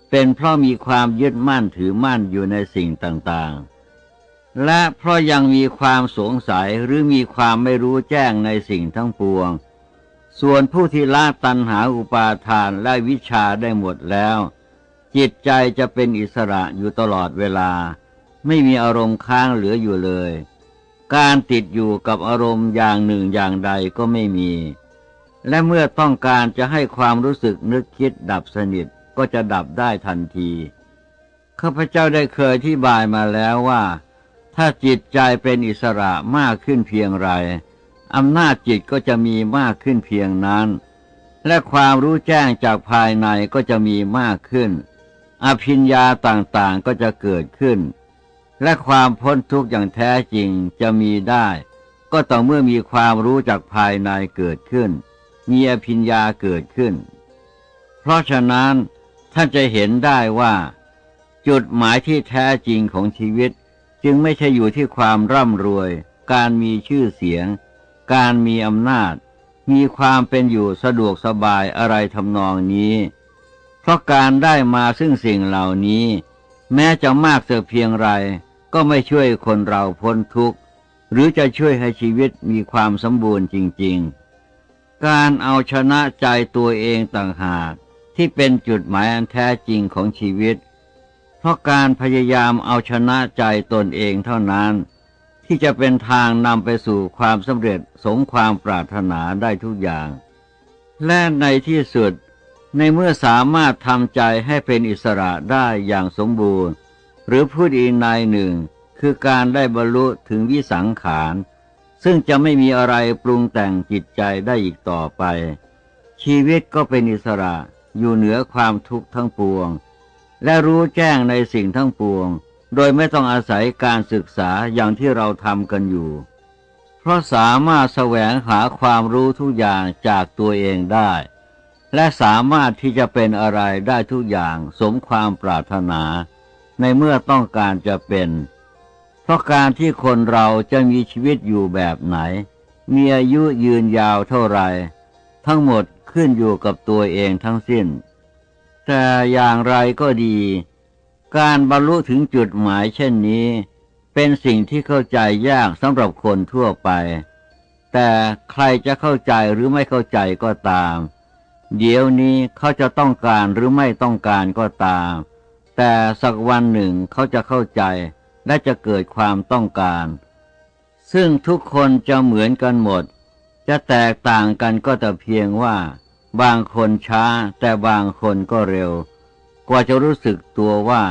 S1: เป็นเพราะมีความยึดมั่นถือมั่นอยู่ในสิ่งต่างๆ และเพราะยังมีความสงสัยหรือมีความไม่รู้แจ้งในสิ่งทั้งปวง ส่วนผู้ที่ละตัณหาอุปาทานและวิชาได้หมดแล้ว จิตใจจะเป็นอิสระอยู่ตลอดเวลา ไม่มีอารมณ์ค้างเหลืออยู่เลย การติดอยู่กับอารมณ์อย่างหนึ่งอย่างใดก็ไม่มี และเมื่อต้องการจะให้ความรู้สึกนึกคิดดับสนิทก็จะดับได้ทันทีข้าพเจ้าได้เคยที่บายมาแล้วว่า ถ้าจิตใจเป็นอิสระมากขึ้นเพียงไรอำนาจจิตก็จะมีมากขึ้นเพียงนั้น และความรู้แจ้งจากภายในก็จะมีมากขึ้น อภิญญาต่างๆก็จะเกิดขึ้น และความพ้นทุกข์อย่างแท้จริงจะมีได้ ก็ต่อเมื่อมีความรู้จากภายในเกิดขึ้น มีอภิญญาเกิดขึ้น เพราะฉะนั้นท่านจะเห็นได้ว่า จุดหมายที่แท้จริงของชีวิต จึงไม่ใช่อยู่ที่ความร่ำรวย การมีชื่อเสียง การมีอำนาจ มีความเป็นอยู่สะดวกสบายอะไรทำนองนี้ เพราะการได้มาซึ่งสิ่งเหล่านี้ แม้จะมากเสียเพียงไร ก็ไม่ช่วยคนเราพ้นทุกข์ หรือจะช่วยให้ชีวิตมีความสมบูรณ์จริง ๆ การเอาชนะใจตัวเองต่างหาก ที่เป็นจุดหมายอันแท้จริงของชีวิต เพราะการพยายามเอาชนะใจตนเองเท่านั้น ที่จะเป็นทางนำไปสู่ความสำเร็จสมความปรารถนาได้ทุกอย่าง และในที่สุดในเมื่อสามารถทำใจให้เป็นอิสระได้อย่างสมบูรณ์ หรือพูดอีกในหนึ่ง คือการได้บรรลุถึงวิสังขาร ซึ่งจะไม่มีอะไรปรุงแต่งจิตใจได้อีกต่อไป ชีวิตก็เป็นอิสระอยู่เหนือความทุกข์ทั้งปวง และรู้แจ้งในสิ่งทั้งปวง โดยไม่ต้องอาศัยการศึกษาอย่างที่เราทำกันอยู่ เพราะสามารถแสวงหาความรู้ทุกอย่างจากตัวเองได้ และสามารถที่จะเป็นอะไรได้ทุกอย่างสมความปรารถนา ในเมื่อต้องการจะเป็น เพราะการที่คนเราจะมีชีวิตอยู่แบบไหน มีอายุยืนยาวเท่าไร ทั้งหมดขึ้นอยู่กับตัวเองทั้งสิ้น แต่อย่างไรก็ดี การบรรลุถึงจุดหมายเช่นนี้ เป็นสิ่งที่เข้าใจยากสำหรับคนทั่วไป แต่ใครจะเข้าใจหรือไม่เข้าใจก็ตาม เดี๋ยวนี้เขาจะต้องการหรือไม่ต้องการก็ตาม แต่สักวันหนึ่งเขาจะเข้าใจและจะเกิดความต้องการ ซึ่งทุกคนจะเหมือนกันหมด จะแตกต่างกันก็แต่เพียงว่า บางคนช้าแต่บางคนก็เร็ว กว่าจะรู้สึกตัวว่า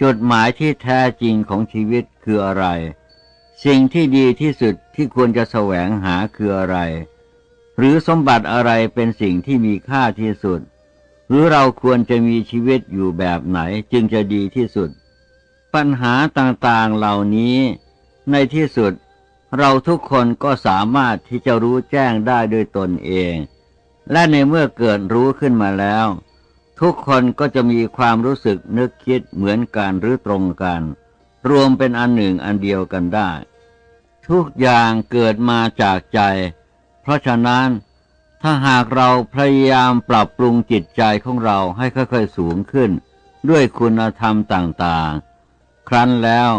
S1: จุดหมายที่แท้จริงของชีวิตคืออะไร สิ่งที่ดีที่สุดที่ควรจะแสวงหาคืออะไร หรือสมบัติอะไรเป็นสิ่งที่มีค่าที่สุด หรือเราควรจะมีชีวิตอยู่แบบไหนจึงจะดีที่สุด ปัญหาต่างๆเหล่านี้ ในที่สุด เราทุกคนก็สามารถที่จะรู้แจ้งได้ด้วยตนเอง และในเมื่อเกิดรู้ขึ้นมาแล้ว ทุกคนก็จะมีความรู้สึกนึกคิดเหมือนกันหรือตรงกัน รวมเป็นอันหนึ่งอันเดียวกันได้ ทุกอย่างเกิดมาจากใจ เพราะฉะนั้น ถ้าหากเราพยายามปรับปรุงจิตใจของเราให้ค่อยๆสูงขึ้น ด้วยคุณธรรมต่างๆ ครั้นแล้ว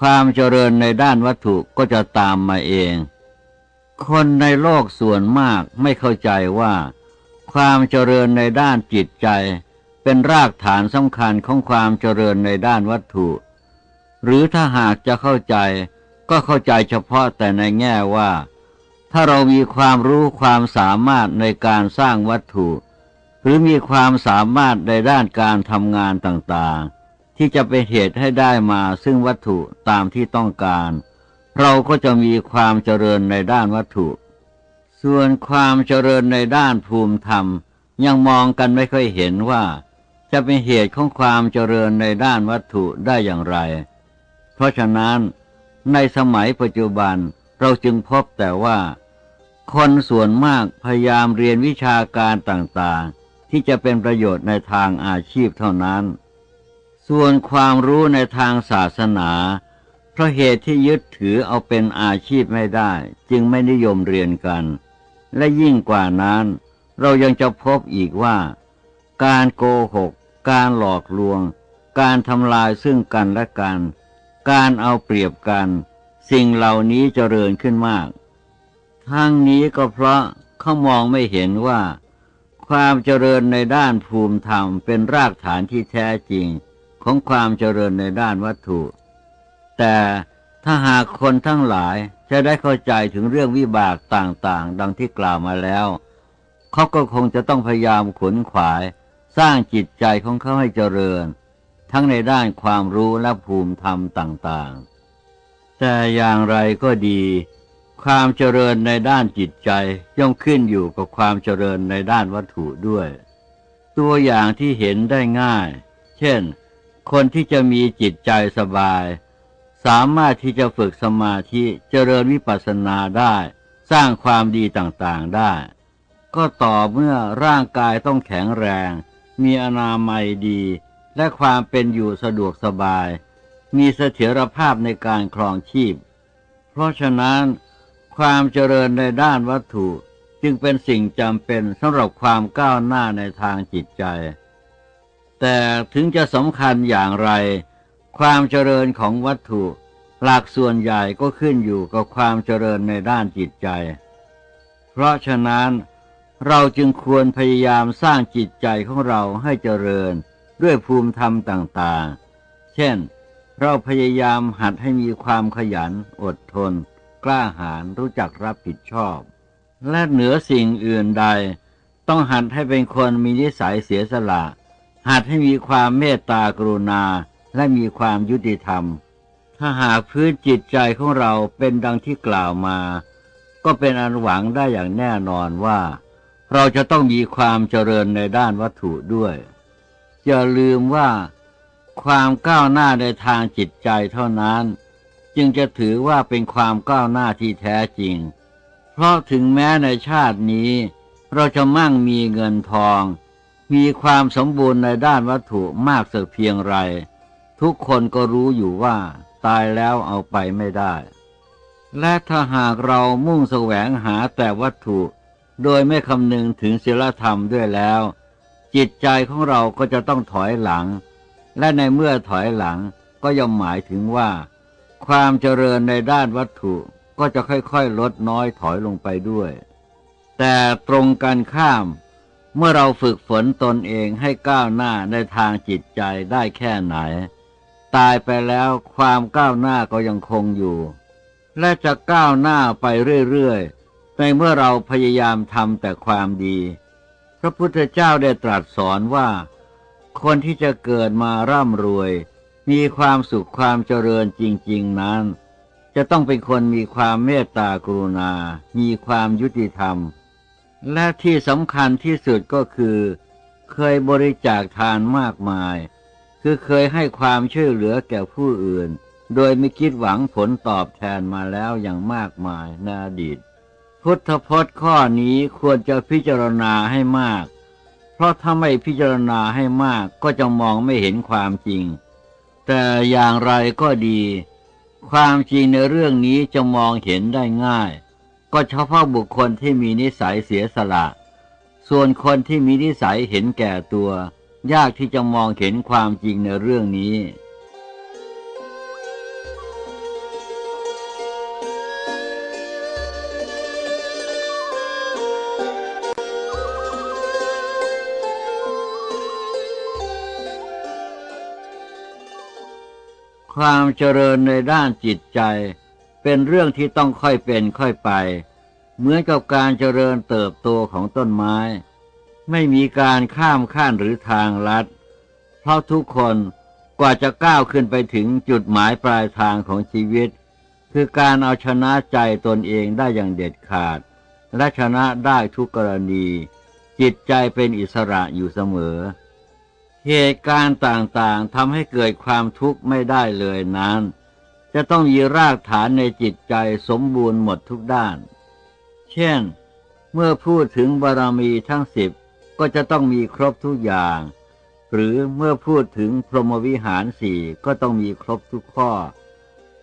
S1: ความเจริญในด้านวัตถุก็จะตามมาเอง คนในโลกส่วนมากไม่เข้าใจว่า ความเจริญในด้านจิตใจ เป็นรากฐานสำคัญของความเจริญในด้านวัตถุ หรือถ้าหากจะเข้าใจ ก็เข้าใจเฉพาะแต่ในแง่ว่า ถ้าเรามีความรู้ความสามารถในการสร้างวัตถุ หรือมีความสามารถในด้านการทำงานต่างๆ ที่จะเป็นเหตุให้ได้มาซึ่งวัตถุตามที่ต้องการ เราก็จะมีความเจริญในด้านวัตถุ ส่วนความเจริญในด้านภูมิธรรม ยังมองกันไม่ค่อยเห็นว่า จะเป็นเหตุของความเจริญในด้านวัตถุได้อย่างไร เพราะฉะนั้นในสมัยปัจจุบันเราจึงพบแต่ว่า คนส่วนมากพยายามเรียนวิชาการต่างๆ ที่จะเป็นประโยชน์ในทางอาชีพเท่านั้น ส่วนความรู้ในทางศาสนา เพราะเหตุที่ยึดถือเอาเป็นอาชีพไม่ได้ จึงไม่นิยมเรียนกัน และยิ่งกว่านั้น เรายังจะพบอีกว่า การโกหก การหลอกลวง การทำลายซึ่งกันและกัน การเอาเปรียบกัน สิ่งเหล่านี้เจริญขึ้นมาก ทั้งนี้ก็เพราะเขามองไม่เห็นว่า ความเจริญในด้านภูมิธรรมเป็นรากฐานที่แท้จริงของความเจริญในด้านวัตถุ แต่ถ้าหากคนทั้งหลายจะได้เข้าใจถึงเรื่องวิบากต่างๆ ดังที่กล่าวมาแล้ว เขาก็คงจะต้องพยายามขนขวาย สร้างจิตใจของเขาให้เจริญ ทั้งในด้านความรู้และภูมิธรรมต่างๆ แต่อย่างไรก็ดี ความเจริญในด้านจิตใจย่อมขึ้นอยู่กับความเจริญในด้านวัตถุด้วย ตัวอย่างที่เห็นได้ง่าย เช่น คนที่จะมีจิตใจสบาย สามารถที่จะฝึกสมาธิเจริญวิปัสสนาได้ สร้างความดีต่างๆได้ ก็ต่อเมื่อร่างกายต้องแข็งแรง มีอนามัยดี และความเป็นอยู่สะดวกสบาย มีเสถียรภาพในการครองชีพ เพราะฉะนั้น ความเจริญในด้านวัตถุจึงเป็นสิ่งจำเป็นสำหรับความก้าวหน้าในทางจิตใจ แต่ถึงจะสำคัญอย่างไร ความเจริญของวัตถุ หลักส่วนใหญ่ก็ขึ้นอยู่กับความเจริญในด้านจิตใจ เพราะฉะนั้นเราจึงควรพยายามสร้างจิตใจของเราให้เจริญด้วยภูมิธรรมต่างๆ เช่น เราพยายามหัดให้มีความขยันอดทน กล้าหาญรู้จักรับผิดชอบ และเหนือสิ่งอื่นใด ต้องหัดให้เป็นคนมีนิสัยเสียสละ หัดให้มีความเมตตากรุณาและมีความยุติธรรม ถ้าหากพื้นจิตใจของเราเป็นดังที่กล่าวมา ก็เป็นอันหวังได้อย่างแน่นอนว่า เราจะต้องมีความเจริญในด้านวัตถุด้วยอย่าลืมว่าความก้าวหน้าในทางจิตใจเท่านั้น จึงจะถือว่าเป็นความก้าวหน้าที่แท้จริง เพราะถึงแม้ในชาตินี้ เราจะมั่งมีเงินทอง มีความสมบูรณ์ในด้านวัตถุมากสักเพียงไร ทุกคนก็รู้อยู่ว่าตายแล้วเอาไปไม่ได้ และถ้าหากเรามุ่งแสวงหาแต่วัตถุ โดยไม่คำนึงถึงศีลธรรมด้วยแล้ว จิตใจของเราก็จะต้องถอยหลัง และในเมื่อถอยหลังก็ย่อมหมายถึงว่า ความเจริญในด้านวัตถุก็จะค่อยๆ ลดน้อยถอยลงไปด้วย แต่ตรงกันข้าม เมื่อเราฝึกฝนตนเองให้ก้าวหน้าในทางจิตใจได้แค่ไหน ตายไปแล้วความก้าวหน้าก็ยังคงอยู่ และจะก้าวหน้าไปเรื่อยๆ ในเมื่อเราพยายามทำแต่ความดี พระพุทธเจ้าได้ตรัสสอนว่า คนที่จะเกิดมาร่ำรวย มีความสุขความเจริญจริง ๆนั้น จะต้องเป็นคนมีความเมตตากรุณา มีความยุติธรรม และที่สำคัญที่สุดก็คือ เคยบริจาคทานมากมาย คือเคยให้ความช่วยเหลือแก่ผู้อื่น โดยไม่คิดหวังผลตอบแทนมาแล้วอย่างมากมายในอดีต พุทธพจน์ข้อนี้ควรจะพิจารณาให้มาก เพราะถ้าไม่พิจารณาให้มากก็จะมองไม่เห็นความจริง แต่อย่างไรก็ดี ความจริงในเรื่องนี้จะมองเห็นได้ง่าย ก็เฉพาะบุคคลที่มีนิสัยเสียสละ ส่วนคนที่มีนิสัยเห็นแก่ตัว ยากที่จะมองเห็นความจริงในเรื่องนี้ ความเจริญในด้านจิตใจ เป็นเรื่องที่ต้องค่อยเป็นค่อยไป เหมือนกับการเจริญเติบโตของต้นไม้ ไม่มีการข้ามขั้นหรือทางลัด เพราะทุกคนกว่าจะก้าวขึ้นไปถึงจุดหมายปลายทางของชีวิต คือการเอาชนะใจตนเองได้อย่างเด็ดขาด และชนะได้ทุกกรณี จิตใจเป็นอิสระอยู่เสมอ เหตุการณ์ต่างๆทำให้เกิดความทุกข์ไม่ได้เลยนั้น จะต้องมีรากฐานในจิตใจสมบูรณ์หมดทุกด้าน เช่น เมื่อพูดถึงบารมีทั้งสิบก็จะต้องมีครบทุกอย่าง หรือเมื่อพูดถึงพรหมวิหารสี่ก็ต้องมีครบทุกข้อ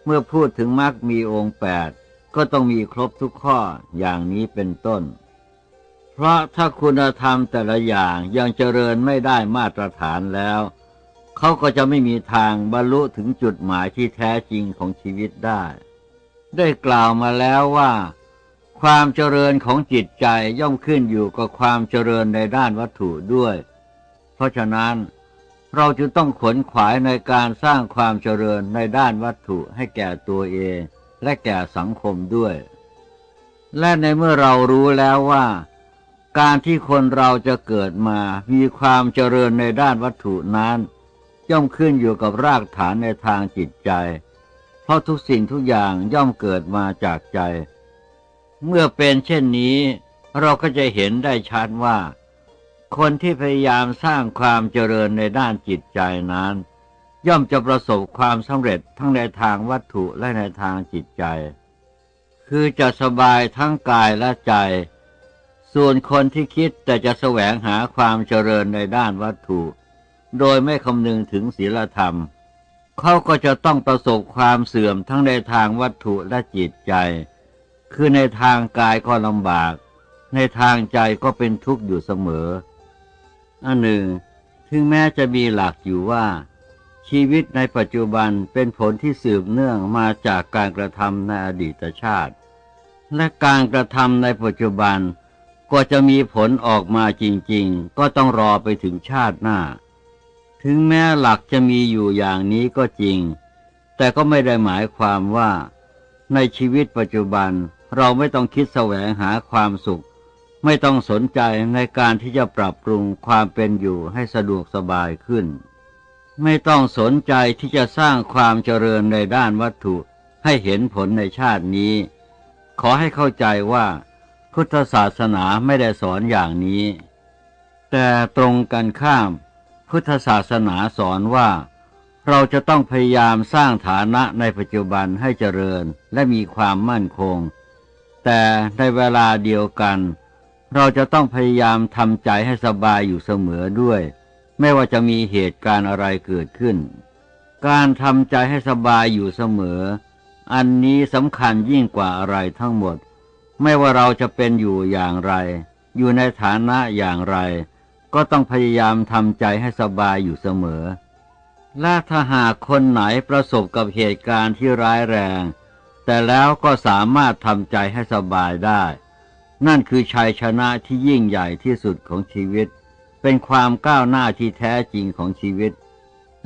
S1: เมื่อพูดถึงมรรคมีองค์แปดก็ต้องมีครบทุกข้ออย่างนี้เป็นต้น เพราะถ้าคุณธรรมแต่ละอย่างยังเจริญไม่ได้มาตรฐานแล้ว เขาก็จะไม่มีทางบรรลุถึงจุดหมายที่แท้จริงของชีวิตได้ ได้กล่าวมาแล้วว่า ความเจริญของจิตใจย่อมขึ้นอยู่กับความเจริญในด้านวัตถุด้วย เพราะฉะนั้นเราจึงต้องขวนขวายในการสร้างความเจริญในด้านวัตถุให้แก่ตัวเองและแก่สังคมด้วย และในเมื่อเรารู้แล้วว่า การที่คนเราจะเกิดมามีความเจริญในด้านวัตถุนั้น ย่อมขึ้นอยู่กับรากฐานในทางจิตใจ เพราะทุกสิ่งทุกอย่างย่อมเกิดมาจากใจ เมื่อเป็นเช่นนี้ เราก็จะเห็นได้ชัดว่า คนที่พยายามสร้างความเจริญในด้านจิตใจนั้น ย่อมจะประสบความสำเร็จทั้งในทางวัตถุและในทางจิตใจ คือจะสบายทั้งกายและใจ ส่วนคนที่คิดแต่จะแสวงหาความเจริญในด้านวัตถุ โดยไม่คำนึงถึงศีลธรรม เขาก็จะต้องประสบความเสื่อมทั้งในทางวัตถุและจิตใจ คือในทางกายก็ลำบาก ในทางใจก็เป็นทุกข์อยู่เสมอ อันหนึ่ง ถึงแม้จะมีหลักอยู่ว่า ชีวิตในปัจจุบันเป็นผลที่สืบเนื่องมาจากการกระทำในอดีตชาติ และการกระทำในปัจจุบัน ก็จะมีผลออกมาจริง ๆ ก็ต้องรอไปถึงชาติหน้า ถึงแม้หลักจะมีอยู่อย่างนี้ก็จริง แต่ก็ไม่ได้หมายความว่า ในชีวิตปัจจุบันเราไม่ต้องคิดแสวงหาความสุข ไม่ต้องสนใจในการที่จะปรับปรุงความเป็นอยู่ให้สะดวกสบายขึ้น ไม่ต้องสนใจที่จะสร้างความเจริญในด้านวัตถุให้เห็นผลในชาตินี้ ขอให้เข้าใจว่า พุทธศาสนาไม่ได้สอนอย่างนี้ แต่ตรงกันข้าม พุทธศาสนาสอนว่า เราจะต้องพยายามสร้างฐานะในปัจจุบันให้เจริญและมีความมั่นคง แต่ในเวลาเดียวกัน เราจะต้องพยายามทำใจให้สบายอยู่เสมอด้วย ไม่ว่าจะมีเหตุการณ์อะไรเกิดขึ้น การทำใจให้สบายอยู่เสมอ อันนี้สำคัญยิ่งกว่าอะไรทั้งหมด ไม่ว่าเราจะเป็นอยู่อย่างไร อยู่ในฐานะอย่างไร ก็ต้องพยายามทำใจให้สบายอยู่เสมอ และถ้าหากคนไหนประสบกับเหตุการณ์ที่ร้ายแรง แต่แล้วก็สามารถทำใจให้สบายได้ นั่นคือชัยชนะที่ยิ่งใหญ่ที่สุดของชีวิต เป็นความก้าวหน้าที่แท้จริงของชีวิต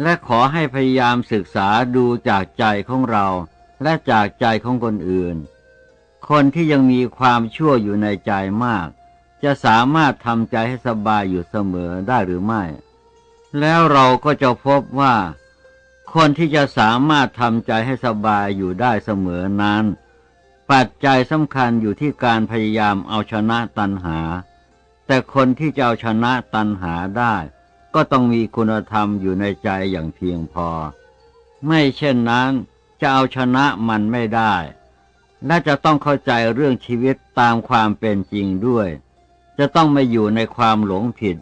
S1: และขอให้พยายามศึกษาดูจากใจของเรา และจากใจของคนอื่น คนที่ยังมีความชั่วอยู่ในใจมาก จะสามารถทำใจให้สบายอยู่เสมอได้หรือไม่ แล้วเราก็จะพบว่า คนที่จะสามารถทำใจให้สบายอยู่ได้เสมอนั้น ปัจจัยสำคัญอยู่ที่การพยายามเอาชนะตัณหา แต่คนที่จะเอาชนะตัณหาได้ ก็ต้องมีคุณธรรมอยู่ในใจอย่างเพียงพอ ไม่เช่นนั้นจะเอาชนะมันไม่ได้ และจะต้องเข้าใจเรื่องชีวิตตามความเป็นจริงด้วย จะต้องไม่อยู่ในความหลงผิด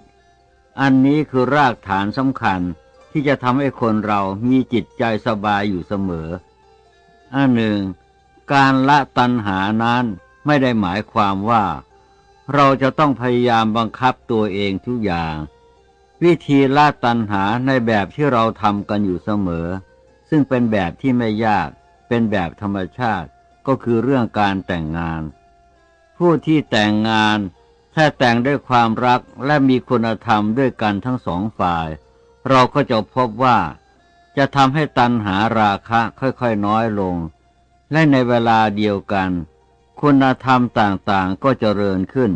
S1: อันนี้คือรากฐานสำคัญที่จะทำให้คนเรามีจิตใจสบายอยู่เสมอ อันหนึ่ง การละตัณหานั้นไม่ได้หมายความว่า เราจะต้องพยายามบังคับตัวเองทุกอย่าง วิธีละตัณหาในแบบที่เราทำกันอยู่เสมอ ซึ่งเป็นแบบที่ไม่ยาก เป็นแบบธรรมชาติ ก็คือเรื่องการแต่งงาน ผู้ที่แต่งงานถ้าแต่งด้วยความรักและมีคุณธรรมด้วยกันทั้งสองฝ่าย เราก็จะพบว่า จะทำให้ตัณหาราคะค่อยๆน้อยลง และในเวลาเดียวกัน คุณธรรมต่างๆก็เจริญขึ้น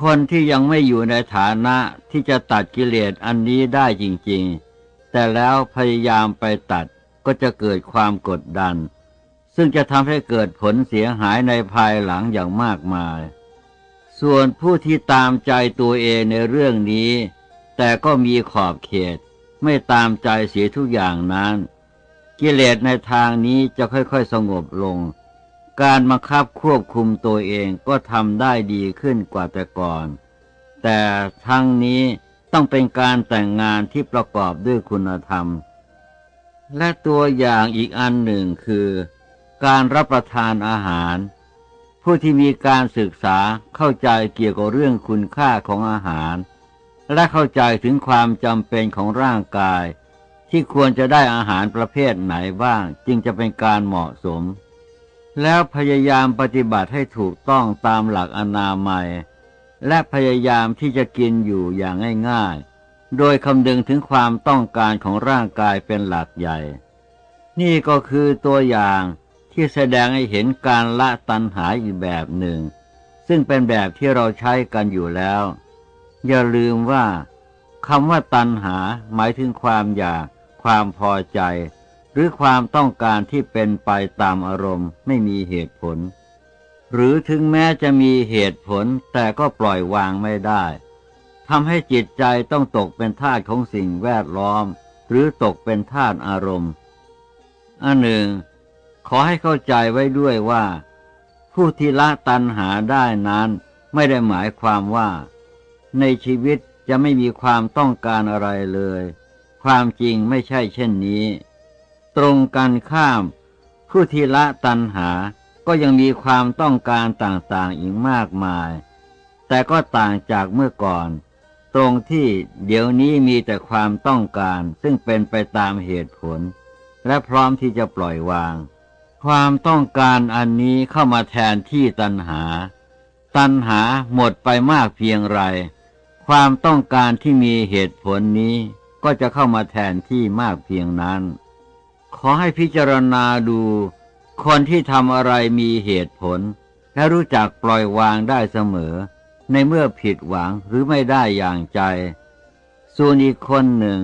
S1: คนที่ยังไม่อยู่ในฐานะที่จะตัดกิเลสอันนี้ได้จริงๆ แต่แล้วพยายามไปตัดก็จะเกิดความกดดัน ซึ่งจะทำให้เกิดผลเสียหายในภายหลังอย่างมากมาย ส่วนผู้ที่ตามใจตัวเองในเรื่องนี้ แต่ก็มีขอบเขต ไม่ตามใจเสียทุกอย่างนั้น กิเลสในทางนี้จะค่อยๆสงบลง การบังคับควบคุมตัวเองก็ทำได้ดีขึ้นกว่าแต่ก่อน แต่ทั้งนี้ต้องเป็นการแต่งงานที่ประกอบด้วยคุณธรรม และตัวอย่างอีกอันหนึ่งคือ การรับประทานอาหาร ผู้ที่มีการศึกษาเข้าใจเกี่ยวกับเรื่องคุณค่าของอาหาร และเข้าใจถึงความจำเป็นของร่างกาย ที่ควรจะได้อาหารประเภทไหนบ้างจึงจะเป็นการเหมาะสม แล้วพยายามปฏิบัติให้ถูกต้องตามหลักอนามัย และพยายามที่จะกินอยู่อย่างง่ายๆ โดยคำนึงถึงความต้องการของร่างกายเป็นหลักใหญ่ นี่ก็คือตัวอย่าง ที่แสดงให้เห็นการละตัณหาอีกแบบหนึ่ง ซึ่งเป็นแบบที่เราใช้กันอยู่แล้ว อย่าลืมว่าคำว่าตัณหาหมายถึงความอยาก ความพอใจ หรือความต้องการที่เป็นไปตามอารมณ์ไม่มีเหตุผล หรือถึงแม้จะมีเหตุผลแต่ก็ปล่อยวางไม่ได้ทำให้จิตใจต้องตกเป็นทาสของสิ่งแวดล้อม หรือตกเป็นทาสอารมณ์อันหนึ่ง ขอให้เข้าใจไว้ด้วยว่า ผู้ที่ละตัณหาได้นั้นไม่ได้หมายความว่า ในชีวิตจะไม่มีความต้องการอะไรเลย ความจริงไม่ใช่เช่นนี้ ตรงกันข้าม ผู้ที่ละตัณหาก็ยังมีความต้องการต่างๆอีกมากมาย แต่ก็ต่างจากเมื่อก่อนตตรงที่เดี๋ยวนี้มีแต่ความต้องการซึ่งเป็นไปตามเหตุผล และพร้อมที่จะปล่อยวาง ความต้องการอันนี้เข้ามาแทนที่ตัณหา ตัณหาหมดไปมากเพียงไร ความต้องการที่มีเหตุผลนี้ก็จะเข้ามาแทนที่มากเพียงนั้น ขอให้พิจารณาดู คนที่ทำอะไรมีเหตุผล และรู้จักปล่อยวางได้เสมอ ในเมื่อผิดหวังหรือไม่ได้อย่างใจ ส่วนอีกคนหนึ่ง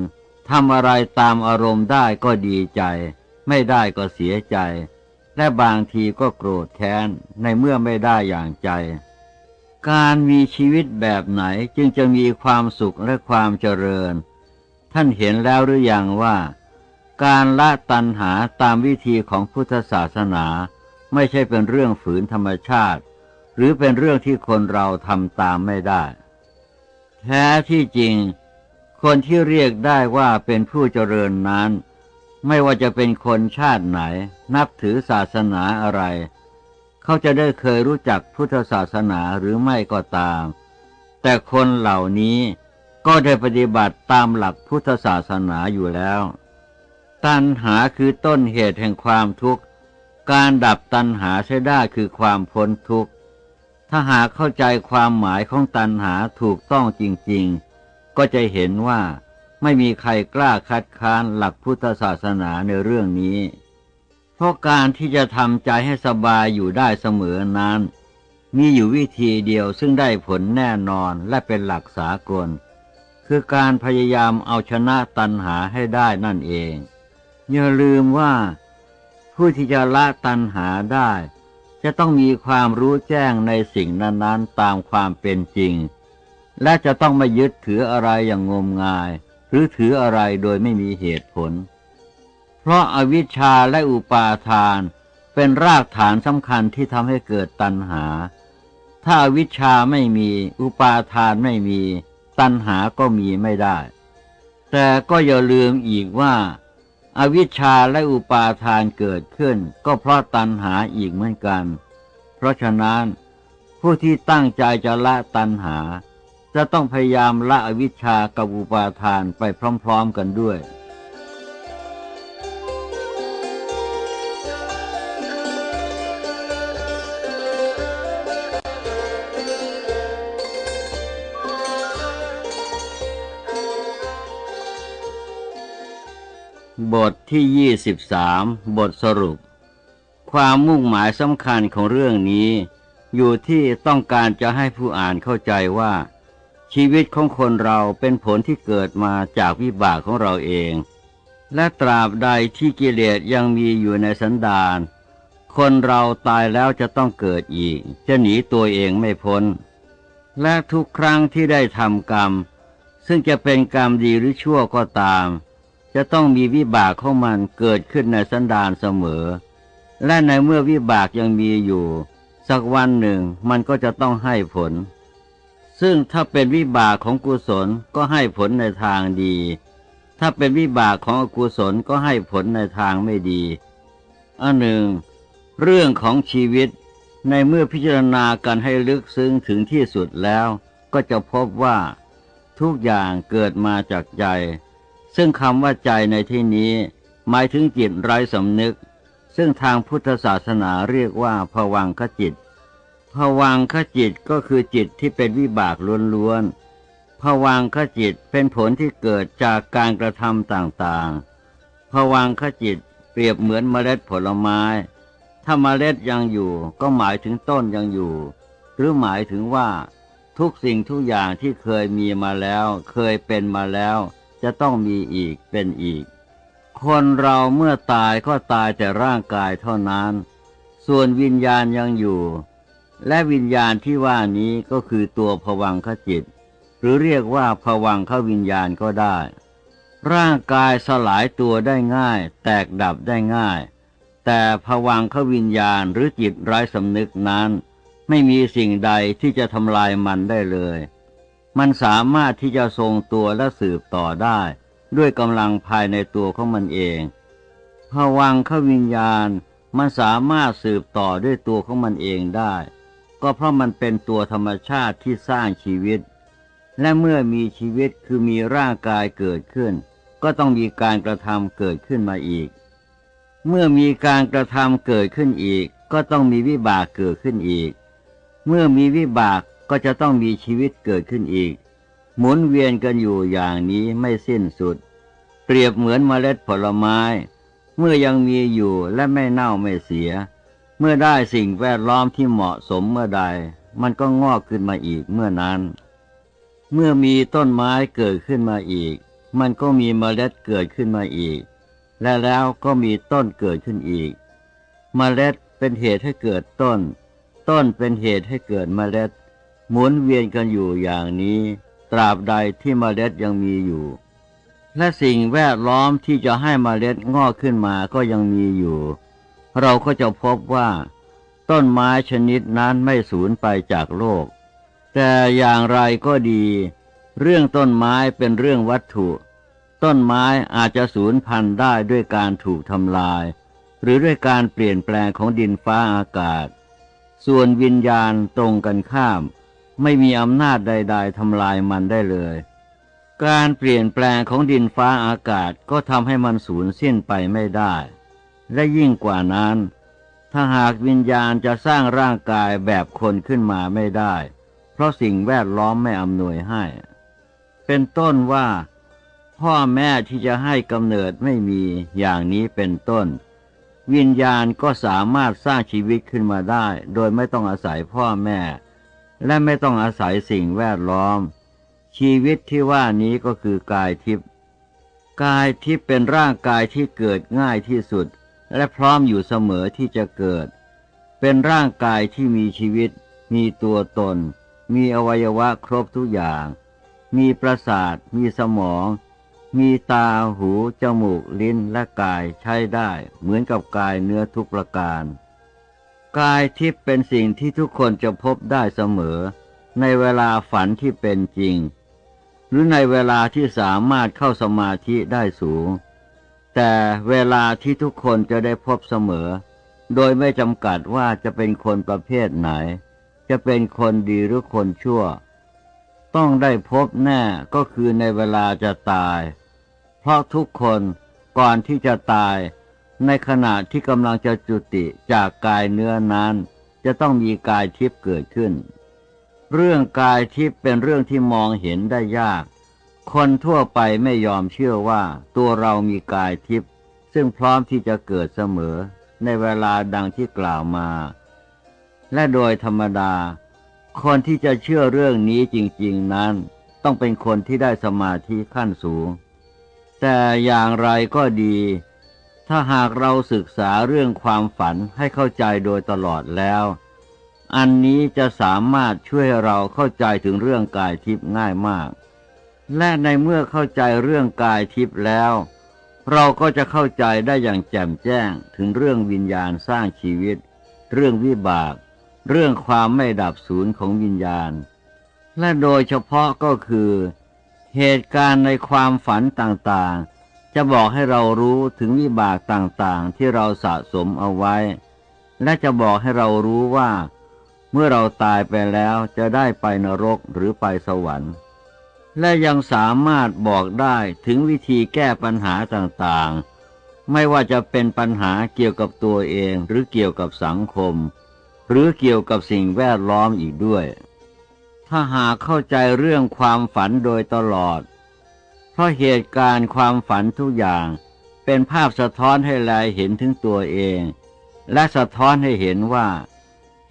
S1: ทำอะไรตามอารมณ์ได้ก็ดีใจ ไม่ได้ก็เสียใจ และบางทีก็โกรธแค้นในเมื่อไม่ได้อย่างใจ การมีชีวิตแบบไหนจึงจะมีความสุขและความเจริญ ท่านเห็นแล้วหรืออยังว่า การละตัณหาตามวิธีของพุทธศาสนา ไม่ใช่เป็นเรื่องฝืนธรรมชาติ หรือเป็นเรื่องที่คนเราทำตามไม่ได้ แท้ที่จริง คนที่เรียกได้ว่าเป็นผู้เจริญนั้น ไม่ว่าจะเป็นคนชาติไหน นับถือศาสนาอะไร เขาจะได้เคยรู้จักพุทธศาสนาหรือไม่ก็ตาม แต่คนเหล่านี้ก็ได้ปฏิบัติตามหลักพุทธศาสนาอยู่แล้ว ตัณหาคือต้นเหตุแห่งความทุกข์ การดับตัณหาใช้ได้คือความพ้นทุกข์ ถ้าหากเข้าใจความหมายของตัณหาถูกต้องจริง ๆ ก็จะเห็นว่าไม่มีใครกล้าคัดค้านหลักพุทธศาสนาในเรื่องนี้ เพราะการที่จะทำใจให้สบายอยู่ได้เสมอนั้น มีอยู่วิธีเดียวซึ่งได้ผลแน่นอนและเป็นหลักสากล คือการพยายามเอาชนะตัณหาให้ได้นั่นเอง อย่าลืมว่า ผู้ที่จะละตัณหาได้ จะต้องมีความรู้แจ้งในสิ่งนั้นๆตามความเป็นจริง และจะต้องไม่ยึดถืออะไรอย่างงมงาย หรือถืออะไรโดยไม่มีเหตุผล เพราะอาวิชชาและอุปาทาน เป็นรากฐานสำคัญที่ทำให้เกิดตัณหา ถ้าอาวิชชาไม่มี อุปาทานไม่มี ตัณหาก็มีไม่ได้ แต่ก็อย่าลืมอีกว่าอาวิชชาและอุปาทานเกิดขึ้น ก็เพราะตัณหาอีกเหมือนกัน เพราะฉะนั้น ผู้ที่ตั้งใจจะละตัณหา จะต้องพยายามละอวิชชากับอุปาทานไปพร้อม ๆกันด้วย บทที่ยี่สิบสามบทสรุป ความมุ่งหมายสำคัญของเรื่องนี้ อยู่ที่ต้องการจะให้ผู้อ่านเข้าใจว่า ชีวิตของคนเราเป็นผลที่เกิดมาจากวิบากของเราเอง และตราบใดที่กิเลสยังมีอยู่ในสันดาน คนเราตายแล้วจะต้องเกิดอีก จะหนีตัวเองไม่พ้น และทุกครั้งที่ได้ทำกรรม ซึ่งจะเป็นกรรมดีหรือชั่วก็ตาม จะต้องมีวิบากของมันเกิดขึ้นในสันดานเสมอ และในเมื่อวิบากยังมีอยู่ สักวันหนึ่งมันก็จะต้องให้ผล ซึ่งถ้าเป็นวิบากของกุศลก็ให้ผลในทางดี ถ้าเป็นวิบากของอกุศลก็ให้ผลในทางไม่ดีอันหนึ่ง เรื่องของชีวิตในเมื่อพิจารณากันให้ลึกซึ้งถึงที่สุดแล้ว ก็จะพบว่า ทุกอย่างเกิดมาจากใจ ซึ่งคำว่าใจในที่นี้ หมายถึงจิตไร้สำนึก ซึ่งทางพุทธศาสนาเรียกว่าภวังคจิตภวังคจิตก็คือจิตที่เป็นวิบากล้วนๆภวังคจิตเป็นผลที่เกิดจากการกระทำต่างๆภวังคจิตเปรียบเหมือนเมล็ดผลไม้ ถ้าเมล็ดยังอยู่ก็หมายถึงต้นยังอยู่ หรือหมายถึงว่า ทุกสิ่งทุกอย่างที่เคยมีมาแล้ว เคยเป็นมาแล้ว จะต้องมีอีกเป็นอีก คนเราเมื่อตายก็ตายแต่ร่างกายเท่านั้น ส่วนวิญญาณยังอยู่ และวิญญาณที่ว่านี้ก็คือตัวผวังขจิต หรือเรียกว่าผวังขวิญญาณก็ได้ ร่างกายสลายตัวได้ง่าย แตกดับได้ง่าย แต่ผวังขวิญญาณหรือจิตไร้สำนึกนั้น ไม่มีสิ่งใดที่จะทำลายมันได้เลย มันสามารถที่จะทรงตัวและสืบต่อได้ ด้วยกำลังภายในตัวของมันเองผวังขวิญญาณ มันสามารถสืบต่อด้วยตัวของมันเองได้ ก็เพราะมันเป็นตัวธรรมชาติที่สร้างชีวิต และเมื่อมีชีวิตคือมีร่างกายเกิดขึ้น ก็ต้องมีการกระทำเกิดขึ้นมาอีก เมื่อมีการกระทำเกิดขึ้นอีก ก็ต้องมีวิบากเกิดขึ้นอีก เมื่อมีวิบาก ก็จะต้องมีชีวิตเกิดขึ้นอีก หมุนเวียนกันอยู่อย่างนี้ไม่สิ้นสุด เปรียบเหมือนเมล็ดผลไม้ เมื่อยังมีอยู่และไม่เน่าไม่เสีย เมื่อได้สิ่งแวดล้อมที่เหมาะสมเมื่อใด มันก็งอกขึ้นมาอีกเมื่อนั้น เมื่อมีต้นไม้เกิดขึ้นมาอีก มันก็มีเมล็ดเกิดขึ้นมาอีก และแล้วก็มีต้นเกิดขึ้นอีก เมล็ดเป็นเหตุให้เกิดต้น ต้นเป็นเหตุให้เกิดเมล็ด หมุนเวียนกันอยู่อย่างนี้ ตราบใดที่มเมล็ดยังมีอยู่ และสิ่งแวดล้อมที่จะให้มเมล็ดงอกขึ้นมาก็ยังมีอยู่ เราก็จะพบว่า ต้นไม้ชนิดนั้นไม่สูญไปจากโลก แต่อย่างไรก็ดี เรื่องต้นไม้เป็นเรื่องวัตถุ ต้นไม้อาจจะสูญพันธุ์ได้ด้วยการถูกทำลาย หรือด้วยการเปลี่ยนแปลงของดินฟ้าอากาศ ส่วนวิญญาณตรงกันข้าม ไม่มีอำนาจใด ๆทำลายมันได้เลย การเปลี่ยนแปลงของดินฟ้าอากาศก็ทำให้มันสูญสิ้นไปไม่ได้ และยิ่งกว่านั้น ถ้าหากวิญญาณจะสร้างร่างกายแบบคนขึ้นมาไม่ได้ เพราะสิ่งแวดล้อมไม่อำนวยให้ เป็นต้นว่า พ่อแม่ที่จะให้กำเนิดไม่มีอย่างนี้เป็นต้น วิญญาณก็สามารถสร้างชีวิตขึ้นมาได้ โดยไม่ต้องอาศัยพ่อแม่ และไม่ต้องอาศัยสิ่งแวดล้อม ชีวิตที่ว่านี้ก็คือกายทิพย์กายทิพย์เป็นร่างกายที่เกิดง่ายที่สุด และพร้อมอยู่เสมอที่จะเกิด เป็นร่างกายที่มีชีวิต มีตัวตน มีอวัยวะครบทุกอย่าง มีประสาท มีสมอง มีตาหู จมูก ลิ้นและกายใช้ได้ เหมือนกับกายเนื้อทุกประการ กายทิพย์เป็นสิ่งที่ทุกคนจะพบได้เสมอ ในเวลาฝันที่เป็นจริง หรือในเวลาที่สามารถเข้าสมาธิได้สูง แต่เวลาที่ทุกคนจะได้พบเสมอ โดยไม่จำกัดว่าจะเป็นคนประเภทไหน จะเป็นคนดีหรือคนชั่ว ต้องได้พบแน่ก็คือในเวลาจะตาย เพราะทุกคนก่อนที่จะตาย ในขณะที่กำลังจะจุติจากกายเนื้อนั้น จะต้องมีกายทิพย์เกิดขึ้น เรื่องกายทิพย์เป็นเรื่องที่มองเห็นได้ยาก คนทั่วไปไม่ยอมเชื่อว่าตัวเรามีกายทิพย์ซึ่งพร้อมที่จะเกิดเสมอในเวลาดังที่กล่าวมา และโดยธรรมดา คนที่จะเชื่อเรื่องนี้จริง ๆนั้น ต้องเป็นคนที่ได้สมาธิขั้นสูง แต่อย่างไรก็ดี ถ้าหากเราศึกษาเรื่องความฝันให้เข้าใจโดยตลอดแล้ว อันนี้จะสามารถช่วยเราเข้าใจถึงเรื่องกายทิพย์ง่ายมาก และในเมื่อเข้าใจเรื่องกายทิพย์แล้ว เราก็จะเข้าใจได้อย่างแจ่มแจ้งถึงเรื่องวิญญาณสร้างชีวิต เรื่องวิบาก เรื่องความไม่ดับสูญของวิญญาณ และโดยเฉพาะก็คือ เหตุการณ์ในความฝันต่างๆ จะบอกให้เรารู้ถึงวิบากต่างๆที่เราสะสมเอาไว้ และจะบอกให้เรารู้ว่า เมื่อเราตายไปแล้วจะได้ไปนรกหรือไปสวรรค์ และยังสามารถบอกได้ถึงวิธีแก้ปัญหาต่างๆ ไม่ว่าจะเป็นปัญหาเกี่ยวกับตัวเองหรือเกี่ยวกับสังคม หรือเกี่ยวกับสิ่งแวดล้อมอีกด้วย ถ้าหากเข้าใจเรื่องความฝันโดยตลอด เพราะเหตุการณ์ความฝันทุกอย่างเป็นภาพสะท้อนให้แลเห็นถึงตัวเอง และสะท้อนให้เห็นว่า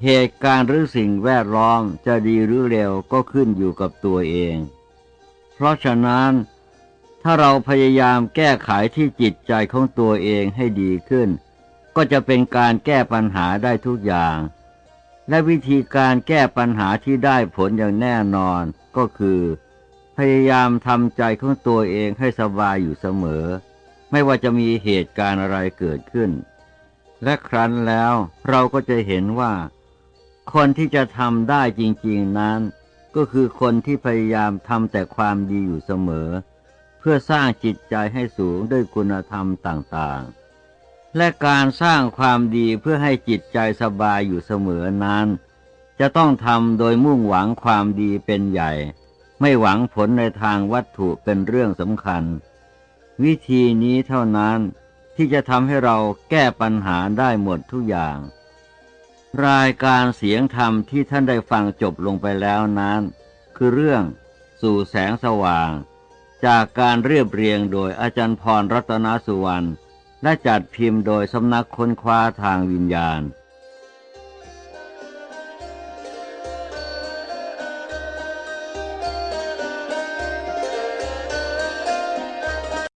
S1: เหตุการณ์หรือสิ่งแวดล้อมจะดีหรือเร็วก็ขึ้นอยู่กับตัวเอง เพราะฉะนั้น ถ้าเราพยายามแก้ไขที่จิตใจของตัวเองให้ดีขึ้น ก็จะเป็นการแก้ปัญหาได้ทุกอย่าง และวิธีการแก้ปัญหาที่ได้ผลอย่างแน่นอนก็คือ พยายามทำใจของตัวเองให้สบายอยู่เสมอ ไม่ว่าจะมีเหตุการณ์อะไรเกิดขึ้น และครั้นแล้วเราก็จะเห็นว่า คนที่จะทำได้จริง ๆนั้น ก็คือคนที่พยายามทำแต่ความดีอยู่เสมอ เพื่อสร้างจิตใจให้สูงด้วยคุณธรรมต่างๆ และการสร้างความดีเพื่อให้จิตใจสบายอยู่เสมอนั้น จะต้องทำโดยมุ่งหวังความดีเป็นใหญ่ ไม่หวังผลในทางวัตถุเป็นเรื่องสำคัญ วิธีนี้เท่านั้นที่จะทำให้เราแก้ปัญหาได้หมดทุกอย่าง รายการเสียงธรรมที่ท่านได้ฟังจบลงไปแล้วนั้น คือเรื่องสู่แสงสว่าง จากการเรียบเรียงโดยอาจารย์พรรัตนสุวรรณและจัดพิมพ์โดยสำนักค้นคว้าทางวิญญาณ